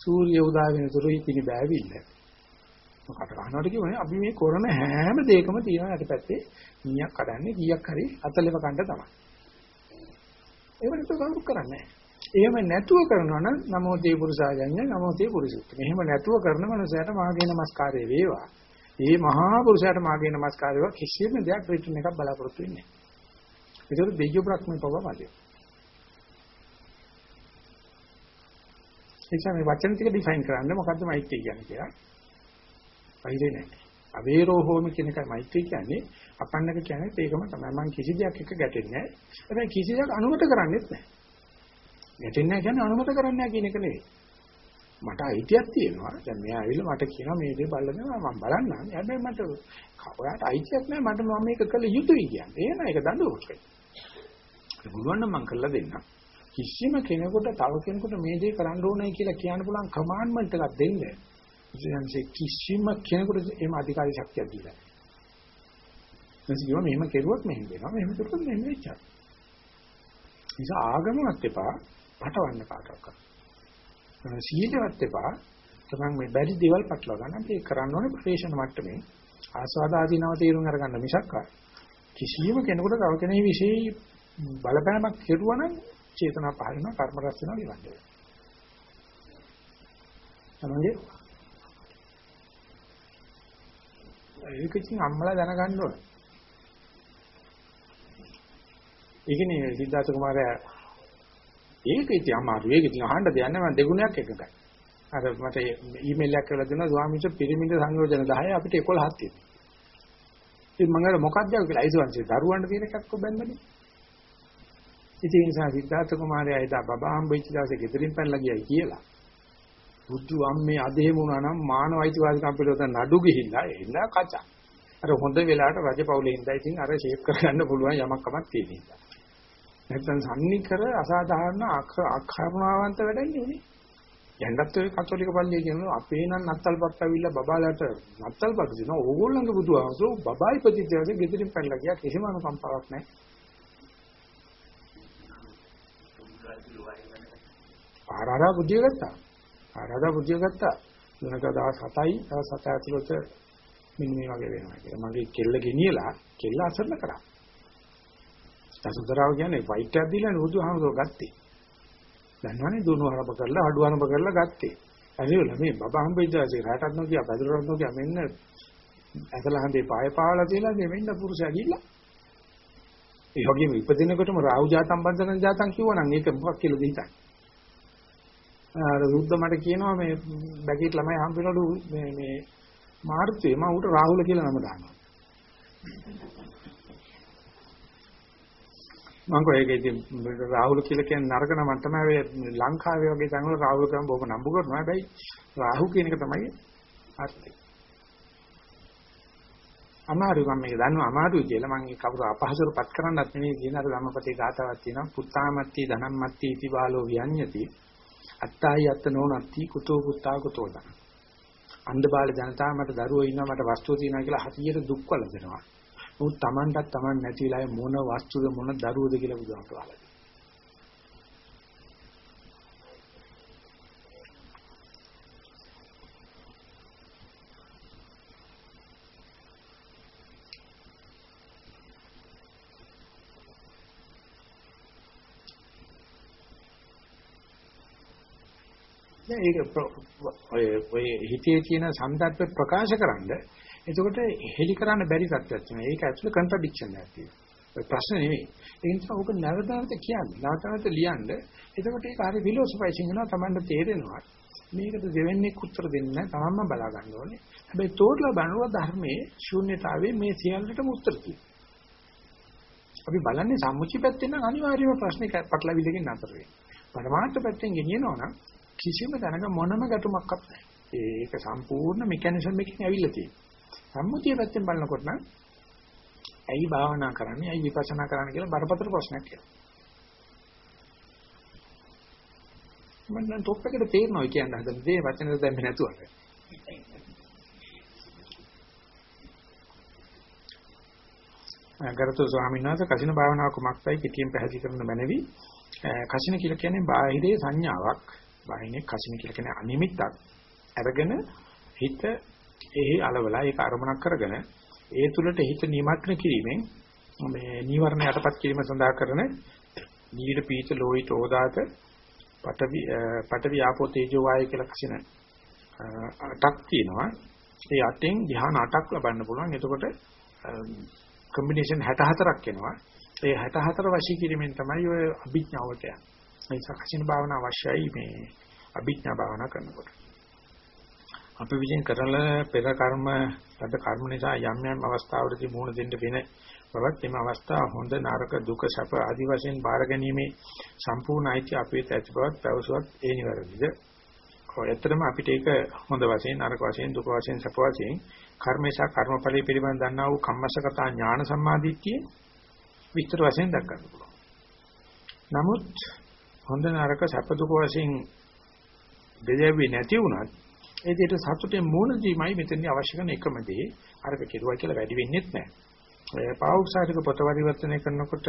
සූර්ය උදා වෙන තුරු ඉතිනි බෑවිල්ල. මොකට ගන්නවට කියවනේ අපි මේ කරන හැම දෙයකම තියෙන යටපැත්තේ මීයක් කඩන්නේ කීයක් හරි අතලෙව කන්න තමයි. ඒවට කවුරු කරන්නේ එහෙම නැතුව කරනවා නම් නමෝ තේ පුරුෂායඤ්ඤ නමෝ තේ පුරුෂුත්. මෙහෙම නැතුව කරන මනුස්සයට මාගේ නමස්කාරය වේවා. මේ මහා පුරුෂයාට මාගේ නමස්කාරය කිසිම දෙයක් රිටර්න් එකක් බලාපොරොත්තු වෙන්නේ නැහැ. ඒකට දෙයියෝ බ්‍රහ්මේ පව මැදේ. එනිසා මේ වචන ටික ඩිෆයින් කරන්න මොකද්ද මෛත්‍රී කියන්නේ කියලා. පහිරේ නැහැ. අවේරෝ හෝමි කියන එකයි මෛත්‍රී කියන්නේ. අපන්නක කියන්නේ ඒකම තමයි. මම කිසි දෙයක් එක්ක ගැටෙන්නේ නැහැ. හැබැයි කිසි දෙයක් අනුමත කරන්නේත් නැහැ. ගැටෙන්නේ නැහැ කියන්නේ අනුමත කරන්නේ නැහැ කියන එක නෙවෙයි. මට අයිතියක් තියෙනවා. දැන් මෙයා ඇවිල්ලා මට කියනවා මේ දේ බලන්න මම බලන්නම්. හැබැයි මට ඔයාට අයිතියක් නැහැ මට මම මේක කළ යුතුයි කියන්නේ. එහෙනම් ඒක දඬුවමක්. පුළුවන් නම් මම කරලා දෙන්නම්. කිසිම කෙනෙකුට තව කෙනෙකුට මේ දේ කරන්න ඕනේ කියලා කියන්න පුළුවන් කමාන්ඩ්මන්ට් එකක් දෙන්න. ඉතින්සේ කිසිම කෙනෙකුට එහෙම අධිකාරී ශක්තියක් දීලා නැහැ. එනිසා මෙහෙම කෙරුවොත් මෙහෙම වෙනවා. මෙහෙම කෙරුවොත් මෙහෙම වෙච්චා. නිසා ආගමවත් එපා, පටවන්න කාටවත්. සීලවත් එපා. තමන් මේ බැරි දේවල් පටලවා ගන්න. අපි ඒක කරන්න ඕනේ ප්‍රේෂණ මට්ටමේ. ආස්වාද ආදීනව තේරුම් අරගන්න මිසක් කිසියම් කෙනෙකුට තව කෙනෙහි විශේෂ බලපෑමක් කෙරුවා නම් චේතනා පහළ වෙනවා කර්ම රැස් වෙනවා ඉවන්නේ. තමන්ගේ ඒක ඉතින් අම්මලා දැනගන්න ඕන. ඒකනේ සිද්ධාර්ථ කුමාරයා ඒක ඉතින් අමාරු. ඒක ඉතින් අහන්න දෙයක් නැහැ මම දෙගුණයක් එකකයි. අර මට ඊමේල් එකක් කරලා දුන්නා ස්වාමීන් පිරිමින්ද සංයෝජන 10 අපිට 11ක් තියෙනවා. ඉතින් මම අර මොකක්ද කියලා අයිසවන්සේ දරුවන්ට තියෙන එකක් කොබෙන්දනේ. ඉතින් ඒ නිසා සිද්ධාර්ථ කුමාරයා එදා බබා හම්බෙච්ච දවසේ ගෙදරින් පැනලා ගියයි කියලා. බුද්ධ අම්මේ අධේම වුණා නම් මානව අයිතිවාසිකම් පිළිබඳ නඩු ගිහිල්ලා එන්න කචා. අර හොඳ වෙලාවට රජපෞලේ ඉඳලා ඉතින් අර ෂේප් කරගන්න පුළුවන් යමක් කමක් තියෙන නිසා. නැත්නම් සම්නිකර අසාධාරණ අක්‍රමණවන්ත වැඩන්නේ නේ. යන්නත් ඔය කතෝලික පල්ලිය කියනවා අපේ නම් නත්තල්පත් ඇවිල්ලා බබාලට නත්තල්පත් දෙනවා. ඕගොල්ලන්ගේ බුදුහාමසෝ බබායි ප්‍රතිචාරයෙන් ගෙදරින් පැනලා ගියා කිසිම අනුකම්පාවක් නැහැ. ආරාරා බුද්ධිය ගත්තා. ආරාරා බුද්ධිය ගත්තා. වෙනක දවස් 7යි දවස් 7 ඇතුළත මෙන්න මේ වගේ වෙනවා කියලා. මගේ කෙල්ල ගෙනියලා කෙල්ල අසරණ කරා. දසුතරාව කියන්නේ වයිට් එකක් දීලා බුදුහාමුදුරුවෝ ගත්තේ. දන්නවනේ දුනු ආරම්භ කරලා අඩු ආරම්භ කරලා ගත්තේ. ඇවිල්ල මේ බබා හම්බෙද්දාසේ රටත් නොකිය බදුරත් නොකිය මෙන්න ඇසලා හන්දේ පාය පාවලා තියලා මෙන්න පුරුෂයා ගිහිල්ලා. ඒ වගේම ඉපදිනකොටම රාහු ජාතම් බන්ධන ජාතම් කිව්වනම් ඒක මොකක් කියලාද හිතන්නේ? අර රුද්ද මට කියනවා මේ බැගිට ළමයි හම්බ වෙනවලු මේ මේ මාර්තුවේ මම උට රාහුල කියලා නම දානවා. මම කොහේකදී රාහුල කියලා කියන නරක නම. තමයි ලංකාවේ වගේ තැන්වල රාහුල කියන බොහොම නම්බු කරනවා. හැබැයි රාහු කියන එක තමයි අර්ථය. අමාරුයි මම මේක දන්නවා. අමාරුයි කියලා මම ඒ කවුරු අපහසුරපත් කරන්නත් නෙවෙයි කියන අර ධම්මපතේ ගාතාවක් තියෙනවා. පුත්තාමත්ති ධනම්මත්ති इति බාලෝ විඤ්ඤති. අත්තායි අත්ත නෝනත්ති කුතෝ පුත්තා කුතෝ දන අන්ධ බාල ජනතාව මට දරුවෝ ඉන්නවා මට වස්තුව තියෙනවා කියලා හතියට දුක් වලදෙනවා උන් Tamanටත් Taman නැති වෙලාවේ මොන වස්තුද මොන දරුවද කියලා බුදුහාමට වහලා ඒක ඔය ඔය හිතේ තියෙන සම්දර්භ ප්‍රකාශ කරන්නේ එතකොට හෙලි කරන්න බැරි තත්ත්වයක් තියෙනවා. ඒක ඇක්චුලි කන්ට්‍රඩික්ෂන් එකක් තියෙනවා. ඔය ප්‍රශ්න නෙවෙයි. ඒ නිසා ඔක නැවත නැවත කියන්නේ. නැවත නැවත ලියන්න. එතකොට ඒක හරි ෆිලොසොෆයිසින් වෙනවා Tamanට තේරෙනවා. මේකට දෙවෙන්නේ උත්තර දෙන්න තමන්ම බලා ගන්න ඕනේ. හැබැයි තෝරලා බලනවා ධර්මයේ ශූන්‍යතාවයේ මේ සියල්ලටම උත්තර තියෙනවා. අපි බලන්නේ සම්මුචි පැත්තෙන් නම් අනිවාර්යයෙන්ම ප්‍රශ්නේ පටලවිලකින් නතර වෙන්නේ. පරමාර්ථ පැත්තෙන් ගෙනියනවා නම් කිසිම දැනග මොනම ගැටුමක්වත් නැහැ. ඒක සම්පූර්ණ මෙකැනිසම් එකකින් ඇවිල්ලා තියෙනවා. සම්මුතිය පැත්තෙන් බලනකොට නම් ඇයි භාවනා කරන්නේ ඇයි විපස්සනා කරන්නේ කියලා බරපතල ප්‍රශ්නයක් කියලා. මම නම් টොප් එකට තේරෙනවා කියන හදන දේ වචනෙට දැම්මේ නැතුවට. ගරුතර ස්වාමීන් වහන්සේ කසින භාවනාව කුමක්දයි පිටියෙන් පැහැදිලි කරන මැනවි. කසින කියලා කියන්නේ බාහිරේ සංඥාවක්. බාහිනේ කසින කියලා කියන්නේ අනිමිත්තක්. අරගෙන හිත එහි අලවලා ඒක අරමුණක් කරගෙන ඒ තුලට හිත නිමග්න කිරීමෙන් මේ නීවරණ යටපත් කිරීම සඳහා කරන නීල පීත ලෝහිත ඕදාත පඨවි පඨවි ආපෝ තේජෝ වායය කියලා කසින අටක් තියෙනවා. ඒ අටෙන් ධ්‍යාන අටක් ලබන්න පුළුවන්. එතකොට කම්බිනේෂන් 64ක් එනවා. ඒ 64 වශී කිරීමෙන් තමයි ඔය අභිඥාවට යන්නේ. ඒ සකසින භාවනා අවශ්‍යයි මේ අභිඥා භාවනා කරනකොට. අපි විසින් කරන පෙර කර්ම ලද කර්ම නිසා යම් යම් අවස්ථාවලදී මුහුණ දෙන්න වෙන බවත් එම අවස්ථාව හොඳ නරක දුක සැප ආදී වශයෙන් බාර ගැනීමේ සම්පූර්ණ අයිති අපේ ඇති බවත් පැවසුවත් ඒ නිවැරදිද? ඔය ඇත්තටම අපිට ඒක හොඳ වශයෙන් නරක වශයෙන් දුක වශයෙන් සැප වශයෙන් කර්මේශා කර්මඵලයේ පිළිබඳ දන්නා වූ කම්මසගතා ඥාන සම්මාදිට්ඨිය විස්තර වශයෙන් දක්වන්න පුළුවන්. නමුත් හොඳ නරක සැප දුක වශයෙන් දෙදෙවි නැති වුණත් ඒ දෙයට සතුටෙන් මූණ දීමයි මෙතනදී අවශ්‍ය කරන එකම දේ. අරක කෙරුවා කියලා වැඩි වෙන්නේ නැහැ. පාවුක්සාරික පොත පරිවර්තනය කරනකොට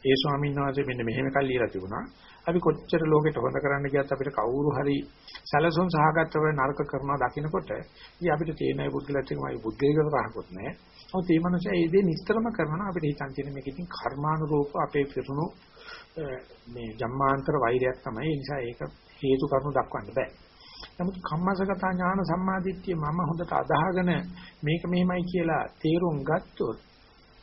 ඒ ස්වාමීන් වහන්සේ මෙන්න මෙහෙම කල් ලියලා තිබුණා. අපි කොච්චර ලෝකෙට හොඳ කරන්න ගියත් අපිට කවුරු හරි සැලසුම් සහගතව නරක කරනවා දකින්නකොට ඉතින් අපිට තේනයි බුද්ධලත් එකමයි බුද්ධේකට රහකොත් නැහැ. ඔව් මේ මනුස්සයා ඒ දේ නිස්තරම කරනවා අපිට හිතන් තියෙන මේක ඉතින් කර්මානුරූප අපේ පිරුණු මේ ජම්මාන්තර වෛරයක් තමයි. ඒ නිසා ඒක හේතු කරුණු දක්වන්න බෑ. නමුත් කම්මසගත ඥාන සම්මාදිට්ඨිය මම හොඳට අදාහගෙන මේක මෙහෙමයි කියලා තේරුම් ගත්තොත්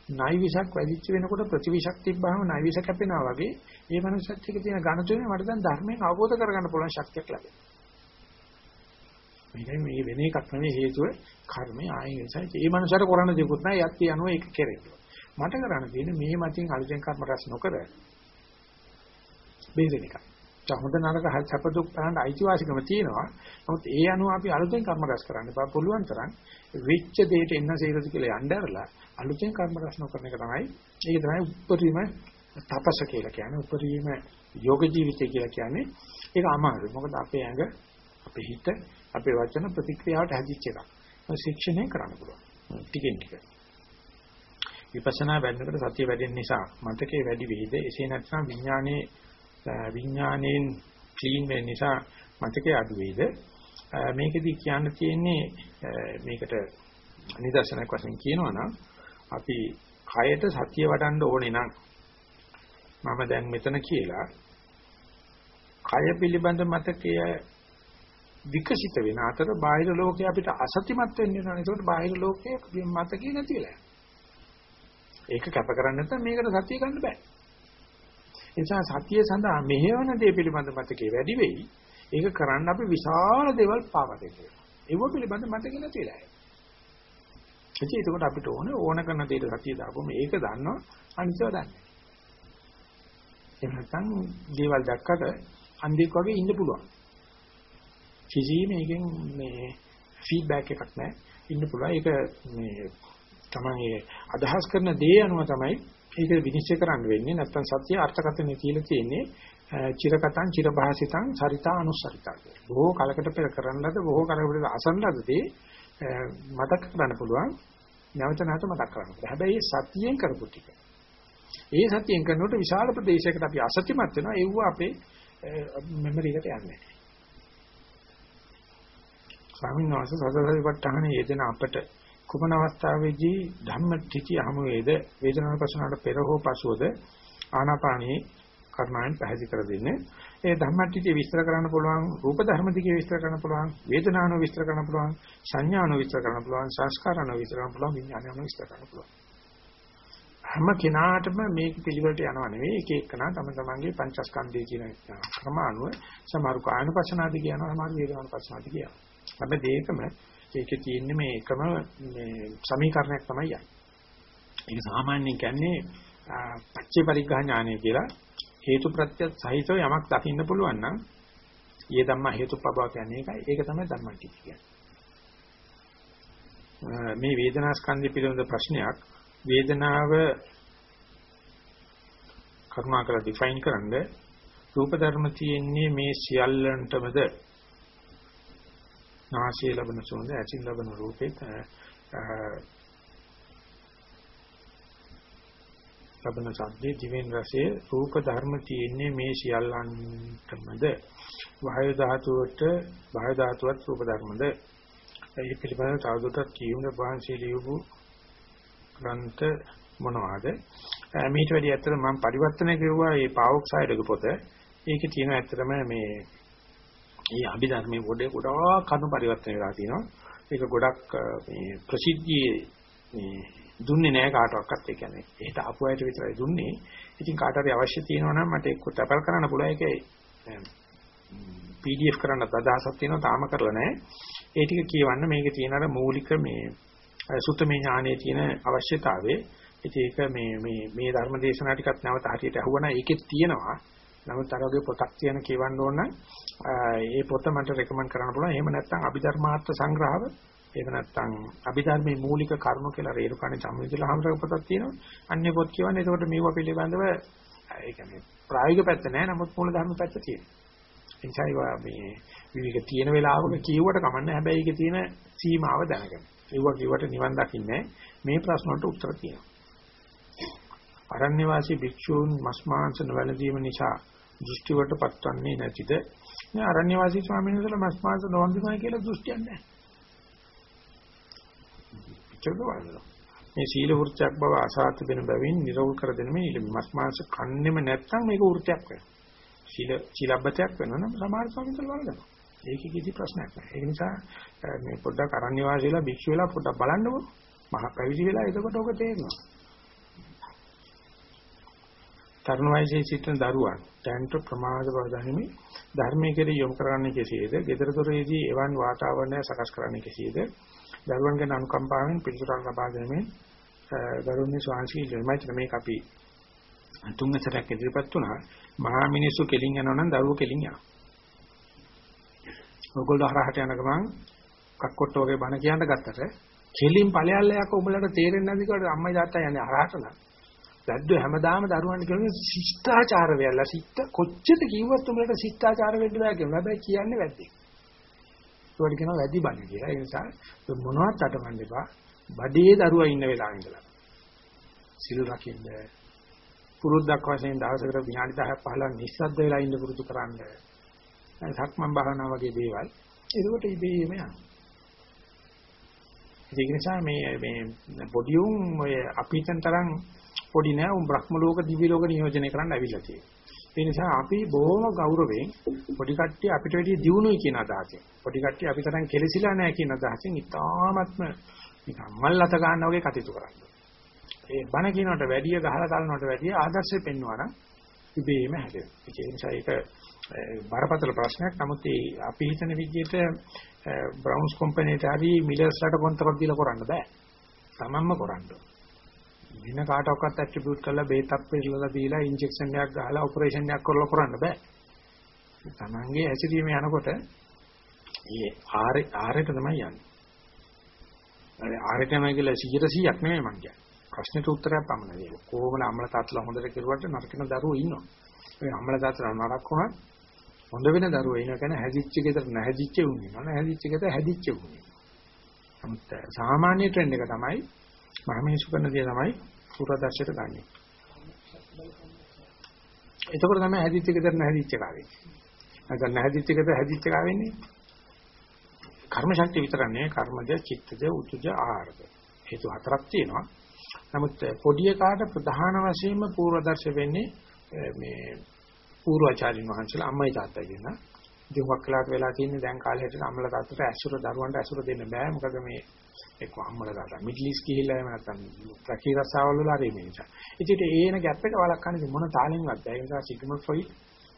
නයි විසක් වැඩිච්ච වෙනකොට ප්‍රතිවිෂක් තිබ්බහම නයි විස කැපෙනවා වගේ මේ මනුස්සයත් එක්ක තියෙන ඝනතුනේ මට දැන් ධර්මයෙන් අවබෝධ කරගන්න පුළුවන් ශක්තියක් ලැබෙනවා. මේකයි මේ වෙන එකක් නෙවෙයි හේතුව කර්මය ආයෙ නිසා ඒ මනුස්සයාට කරන්න දෙකුත් නැහැ යත් යනවා ඒක කෙරෙන්නේ. මට කරන්න තියෙන්නේ මේ මතින් අලුතෙන් කර්ම රැස් නොකර බේරෙන එකයි. හොඳ නරක සැප දුක් බලන්න අයිතිවාසිකම තියෙනවා. නමුත් ඒ අනුව අපි අලුතෙන් කර්ම රැස් කරන්න බෑ. පුළුවන් තරම් විච්ඡ දෙයට එන්න සේරද කියලා ඇරලා අලුතෙන් කර්ම රැස් නොකරන එක තමයි ඒක තමයි උපරිම තපස කියලා කියන්නේ. උපරිම යෝග ජීවිතය කියලා කියන්නේ. ඒක අමාරුයි. මොකද අපේ ඇඟ, අපේ හිත, අපේ වචන ප්‍රතික්‍රියාවට හැදිච්ච එකක්. ශික්ෂණය කරන්න පුළුවන්. ටිකෙන් ටික. විපස්සනා වැඩනකොට සතිය වැඩෙන නිසා මතකේ වැඩි වෙයිද? එසේ නැත්නම් විඥානයේ විඥාණයෙන් ක්ලීන් වෙන නිසා මතකයේ අඩු වේද මේකෙදි කියන්න තියෙන්නේ මේකට නිදර්ශනයක් වශයෙන් කියනවා නම් අපි කයට සතිය වඩන්න ඕනේ නම් මම දැන් මෙතන කියලා කය පිළිබඳ මතකය විකසිත වෙන අතර බාහිර ලෝකයේ අපිට අසතිමත් වෙන්න වෙනවා. ඒකට බාහිර ලෝකයේ මතකේ නැතිලා. ඒක කැප කරන්නේ නැත්නම් මේකට සතිය ගන්න බෑ. නිසා සතිය සඳහා මෙහෙවන දේ පිළිබඳ මතකේ වැඩි වෙයි. ඒක කරන්න අපි විශාල දේවල් පාවා දෙන්න. ඒව පිළිබඳ මතකේ නැතිලා. ඉතින් ඒකට අපිට ඕනේ ඕන කරන දෙයට සතිය දාපුවම මේක දන්නවා අනිත්‍යව දන්නේ. එහෙම නැත්නම් දේවල් දැක්කට අන්දික් වගේ ඉන්න පුළුවන්. කිසිම එකකින් මේ ෆීඩ්බැක් එකක් නැහැ. ඉන්න පුළුවන්. ඒක මේ තමයි අදහස් කරන දේ අනුව තමයි ඒක විනිශ්චය කරන්න වෙන්නේ. නැත්නම් සත්‍ය අර්ථකථනය කියලා තියෙන්නේ චිරකතං චිරභාසිතං සරිතා අනුසරිතා කියලා. බොහෝ කලකට පෙර කරන ලද බොහෝ කලකට අසන්න ලද දේ මතක් කරගන්න පුළුවන්. නැවත නැවත මතක් කරගන්න. හැබැයි සතියෙන් කරපු ටික. ඒ සතියෙන් කරනකොට විශාල ප්‍රදේශයකට අපි අසත්‍යමත් වෙනවා. ඒව අපේ මෙමරි එකට යන්නේ නැහැ. ස්වාමීන් වහන්සේ සතරසතිපට්ඨාන යෙදෙන අපට කුමන අවස්ථාවේදී ධම්ම ත්‍ිතිය හමු වේද වේදනාන ප්‍රශ්නකට පෙර හෝ පසුවද ආනාපානී කර්මයන් පැහැදිලි කර දෙන්නේ. ඒ ධම්මටිතිය විස්තර කරන්න පුළුවන්, රූප ධර්ම දිගේ විස්තර කරන්න පුළුවන්, වේදනානෝ විස්තර කරන්න පුළුවන්, සංඥානෝ විස්තර කරන්න පුළුවන්, සංස්කාරනෝ විස්තර කරන්න පුළුවන්, විඥානනෝ විස්තර කරන්න පුළුවන්. හැම කෙනාටම මේක පිළිවෙලට යනවා නෙවෙයි එක එකනා තම තමන්ගේ පංචස්කන්ධය කියන ක්‍රම අනුව සමහර කායනුපස්සනාදී කියනවා සමහර වේදනානුපස්සනාදී කියනවා. හැම දෙයකම ඒකේ තියෙන්නේ මේ එකම මේ සමීකරණයක් තමයි යන්නේ. ඒක සාමාන්‍යයෙන් කියන්නේ පච්චේ පරිග්‍රහ ඥානය කියලා හේතු ප්‍රත්‍ය සහිතව යමක් දකින්න පුළුවන් නම් ඊය ධම්ම හේතුපබව කියන්නේ ඒකයි. ඒක තමයි ධම්මටිච්ච කියන්නේ. මේ වේදනා ස්කන්ධය පිළිබඳ ප්‍රශ්නයක් වේදනාව කරුණාකර ඩිෆයින් කරන්න රූප ධර්ම තියෙන්නේ මේ සියල්ලන්ටමද නාසය ලබන සුවඳ ඇසින් ලබන රූපෙත් ලබන සද්දේ දිවෙන් රසයේ රූප ධර්ම තියෙන්නේ මේ සියල්ලන්ටමද? වායු ධාතුවට වායු ධාතුවත් රූප ධර්මද? ඒ පිළිබඳව තවදුරටත් කියුණ වහන්සේ ලියපු ග්‍රන්ථ මොනවාද? මේට වැඩි ඇත්තට මම පරිවර්තනය කරුවා මේ පාවොක්සයිඩ් පොත. ඒකේ තියෙන ඇත්තටම මේ මේ අභිධර්මයේ පොඩේ ගොඩාක් කණු පරිවර්තන වෙලා තියෙනවා. ඒක ගොඩක් මේ ප්‍රසිද්ධියේ මේ දුන්නේ නැහැ කාටවත් ඒ කියන්නේ. ඒකට අපු අයට විතරයි දුන්නේ. ඉතින් කාට හරි අවශ්‍ය තියෙනවා නම් මට එක්ක තැපල් කරන්න පුළුවන්. ඒකේ PDF කරන්න අදහසක් තියෙනවා. තාම කරලා නැහැ. ඒ ටික කියවන්න මේකේ තියෙන අර මූලික මේ සුත්තමේ ඥානයේ තියෙන අවශ්‍යතාවය. ඉතින් ඒක මේ මේ මේ ධර්ම දේශනා ටිකත් නැවත හරියට අහුවනා ඒකෙත් තියෙනවා. නමුත් අර වගේ පොතක් තියෙන කියවන්න ඕන නම් ඒ පොත මට රෙකමන්ඩ් කරන්න පුළුවන් එහෙම නැත්නම් අභිධර්මාර්ථ සංග්‍රහව එහෙම නැත්නම් අභිධර්මයේ මූලික කරුණු කියලා රේරුකාණේ සම්මිතිලා හම්රක පොතක් තියෙනවා. අන්නේ පොත් කියවන්නේ එතකොට මේවා පිළිබඳව ඒ කියන්නේ ප්‍රායෝගික පැත්ත නෑ නමුත් මූල ධර්ම පැත්ත තියෙනවා. එනිසා ඒවා මේ විවිධ තියෙන වෙලාවක කියුවට කමන්නේ හැබැයි ඒකේ තියෙන සීමාව දැනගන්න. ඒවා කිව්වට නිවන් දකින්නේ මේ ප්‍රශ්න වලට උත්තර තියෙනවා. අරණ්‍ය වාසී භික්ෂූන් මස් මාංශ නොවැළඳීම නිසා දෘෂ්ටි වලට පත්වන්නේ නැතිද? මේ අරණ්‍ය වාසී ස්වාමීන් වහන්සේලා මස් මාංශ නොවැළඳීමයි කියලා දෘෂ්ටියක් නැහැ. එච්චරද වරදලා. මේ සීල වෘත්‍යක් බව අසාර්ථ වෙන බැවින් නිරවුල් කර දෙන මේ මස් මාංශ කන්නේම නැත්නම් මේක වෘත්‍යක් වෙනවා. සීල සීලබ්බතයක් වෙනවා නම් සමහර ස්වාමීන් වහන්සේලා ඒකේ කිසි ප්‍රශ්නයක් නැහැ. ඒ නිසා මේ පොඩ්ඩක් අරණ්‍ය වාසීලා භික්ෂු වෙලා පොඩ්ඩක් බලන්නකො. මහ පැවිදි වෙලා එතකොට ඔක තේරෙනවා. තරුණ වයසේ සිටින දරුවන් දැන්ට ප්‍රමාද බව දැනීමේ ධර්මයේ කෙරෙහි යොමු කරන්නේ කෙසේද? gedara doreදී එවන් වාතාවරණය සකස් කරන්නේ කෙසේද? දරුවන් ගැන අනුකම්පාවෙන් පිළිතුරක් ලබා දෙමින් ගරුණීය ස්වාමීන් වහන්සේ මේක අපි තුන්වසරක් ඉදිරිපත් වුණා. මහා මිනිස්සු කෙලින් යනවා නම් දරුවෝ කෙලින් යනවා. ඔයගොල්ලෝ හරහට යන ගමන් කක්කොට්ට වගේ බණ කියන්න ගත්තට කෙලින් ඵලයල්ලයක් උඹලට තේරෙන්නේ නැති කොට අම්මයි තාත්තා යන්නේ හරහට නම්. දැද්දෝ හැමදාම දරුවන්ට කියන්නේ ශිෂ්ටාචාර වෙලා සිට කොච්චර කිව්වත් උඹලට ශිෂ්ටාචාර වෙන්න බෑ කියනවා. හැබැයි කියන්නේ වැද්දේ. ඒවට කියනවා වැඩි බණ කියලා. ඒ නිසා මොනවත් අටවන්න එපා. බඩේ දරුවා ඉන්න වෙලාව ඉඳලා. සිල් රකින්න පුරුද්දක් වශයෙන් දවසකට විනාඩි 10ක් 15ක් නිස්සද්ද වෙලා ඉන්න පුරුදු කරන්න. සක්මන් භාවනා වගේ දේවල්. ඒකට ඉබේම යනවා. ඒක නිසා මේ මේ පොඩි උන් ඔය අපිටන් තරම් පොඩි නෑ උන් බ්‍රහ්ම ලෝක දිව්‍ය ලෝක නියෝජනය කරන්න ඇවිල්ලා තියෙනවා. ඒ නිසා අපි බොහොම ගෞරවයෙන් පොඩි කට්ටිය අපිට වැඩි දියුණුයි කියන අදහසෙන් පොඩි කට්ටිය අපි තරම් කෙලසිලා නැහැ කියන අදහසෙන් ඉතාමත්ම නිකන් මල්ලත ගන්නවා වගේ කටයුතු කරන්නේ. ඒ බණ කියනකට වැඩිය ගහලා තලනකට වැඩිය ආදර්ශය පෙන්වනවා නම් ඉබේම හැදෙනවා. ඒ නිසා ඒක බරපතල ප්‍රශ්නයක්. නමුත් ඒ අපි හිතන විදිහට බ්‍රවුන්ස් කම්පැනිට හරි මිලර්ස්ලට කොන්තරත් දීලා කරන්න බෑ. තමන්ම කරන්න වෙන කාටවත් ඇට්‍රිබියුට් කරලා බේතක් පෙරලලා දීලා ඉන්ජෙක්ෂන් එකක් ගහලා ඔපරේෂන් එකක් කරලා කරන්න බෑ. තමන්ගේ ඇසිරීම යනකොට ඒ ආරේ ආරේට තමයි යන්නේ. අර ආරේට තමයි කියලා 100%ක් නෙමෙයි මං කියන්නේ. ප්‍රශ්නෙට උත්තරයක් පමණයි. කොහොමද අම්ල තාත්තලා හොඳට කෙරුවට නරකින දරුවෝ ඉන්නවා. ඒ අම්ල තාත්තලා නරක වුණත් හොඳ වෙන දරුවෝ ඉන්න කෙනා හැදිච්ච ගෙදර නැහැදිච්ච උන් ඉන්නවා. නැහැදිච්ච ගෙදර හැදිච්ච උන් ඉන්නවා. නමුත් සාමාන්‍ය ට්‍රෙන්ඩ් එක තමයි මම මිනිසු කරන දේ තමයි පුරදර්ශයට ගන්නෙ. එතකොට තමයි හැදිච්ච ගෙදර නැහැදිච්ච කාවේ. නැත්නම් නැහැදිච්ච ගෙදර හැදිච්ච කාවෙන්නේ. කර්ම ශක්තිය විතර නෙවෙයි කර්මජ, චිත්තජ, උතුජ, ආහාරජ. හේතු හතරක් තියෙනවා. නමුත් පොඩි එකාට ප්‍රධාන වශයෙන්ම පූර්වදර්ශ වෙන්නේ මේ පූර්වාචාරින් වහන්සේලා අම්මයි තාත්තයි කියන. ඉතින් හුඟක් වෙලාවට වෙලා තියෙන්නේ දැන් කාලේ හැටියට අම්මලා තාත්තට ඇසුර දරුවන්ට ඇසුර දෙන්න බෑ. මොකද මේ එක්ක අම්මලා තාත්තා මිඩල් ඊස්ට් ගිහිල්ලා එහෙම නැත්නම් ප්‍රකී රසාවල් වල හරි මේ නිසා. ඉතින් ඒන ගැප් එක වළක්වන්නේ මොන තාලෙන්වත් බෑ. ඒ නිසා සිග්මන්ඩ් ෆ්‍රොයිඩ්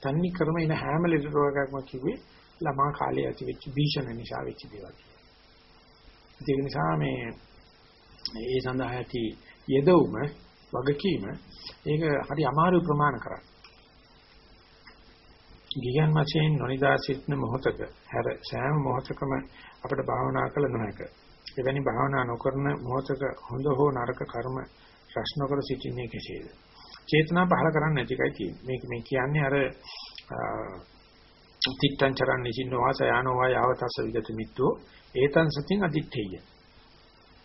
තන්නේ ක්‍රම ඉන හැම ලෙඩ රෝගයක්ම කිව්වේ ළමා කාලේ ඇති වෙච්ච භීෂණ නිසා වෙච්ච දේවල්. ඒක නිසා මේ ඒ සඳහා ඇති යෙදවුම වගකීම ඒක හරි අමාරු ප්‍රමාණ කරා. ගියන් වශයෙන් නොනිදා සිටින මොහොතක හැර සෑම මොහොතකම අපිට භාවනා කළ නොහැක. එවැනි භාවනා නොකරන මොහොතක හොඳ හෝ නරක කර්ම ප්‍රශ්න කර සිටින්නේ කෙසේද? චේතනා පහල කරන්නේ නැති එකයි තියෙන්නේ. මේක මේ කියන්නේ අර තිත්තං චරන් නිසින්නෝ සයානෝ වා යාවතස්ස විගත මිත්‍රෝ ඒතං සතින් අදිත්තේය.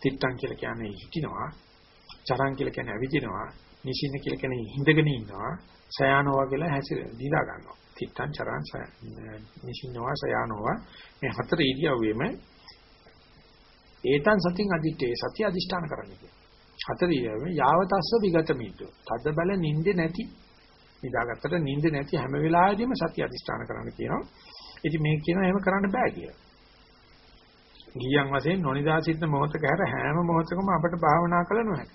තිත්තං කියලා කියන්නේ හිටිනවා. චරන් කියලා කියන්නේ ඇවිදිනවා. නිසින්න කියලා කියන්නේ හිඳගෙන ඉන්නවා. සයානෝවා කියලා හැසිර දිලා ගන්නවා. තිත්තං චරන් නිසින්නෝවා සයානෝවා මේ හතර ඉරියව්වෙම ඒතං සතින් අදිත්තේ සත්‍ය අදිෂ්ඨාන කරන්නේ කියලා. හතර ඉරියව්වෙම යාවතස්ස විගත මිත්‍රෝ. තද බල නින්දේ නැති නිදාගත්තට නිින්ද නැති හැම වෙලාවෙදීම සතිය අධිෂ්ඨාන කරන්න කියනවා. ඉතින් මේක කියනවා එහෙම කරන්න බෑ කියලා. ගියන් වශයෙන් නොනිදා සිටින මොහොතක හැර හැම මොහොතකම අපිට භාවනා කළ නොහැක.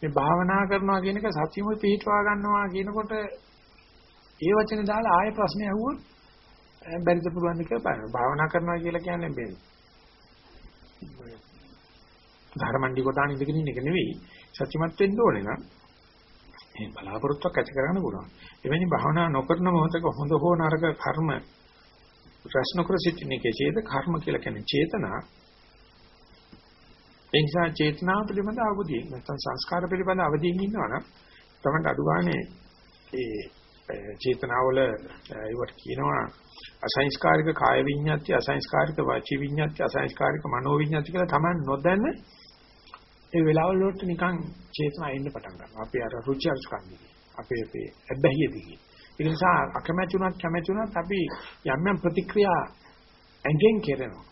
මේ භාවනා කරනවා කියන එක සතියම පිටවා ගන්නවා කියනකොට ඒ වචනේ දාලා ආයෙ ප්‍රශ්නේ අහුවොත් බැරිද පුළුවන් කියලා බලන්න. භාවනා කරනවා කියලා කියන්නේ මේ ධර්මණ්ඩි කොටාන ඉඳගෙන ඉන්න එක නෙවෙයි. සත්‍යමත් වෙන්න ඕනේ නම් මේ බලාපොරොත්තුවක් ඇති කරගන්න පුළුවන්. එවැනි භාවනා නොකරන මොහොතක හොඳ හෝ නරක කර්ම ප්‍රශ්න කර සිටින්නේ කෙසේද? කර්ම කියලා කියන්නේ චේතනා. ඒ නිසා චේතනාව පිළිබඳ අවබෝධය නැත්නම් සංස්කාර පිළිබඳ අවදීන් ඉන්නවනම් තමයි අඩුගානේ ඒ චේතනාවල ඒවට කියනවා අසංස්කාරික කාය විඤ්ඤාති අසංස්කාරික වාචී විඤ්ඤාති අසංස්කාරික මනෝ විඤ්ඤාති කියලා තමයි නොදැන ඒ වෙලාවල වලට නිකන් චේතනා එන්න පටන් ගන්නවා. අපි අර රුචි අරුචිකන්දී. අපේ අපේ අබ්බැහියදී. ඒ නිසා අකමැති උනත් කැමැති උනත් අපි යම් යම් ප්‍රතික්‍රියා ඇඟෙන් කෙරෙනවා.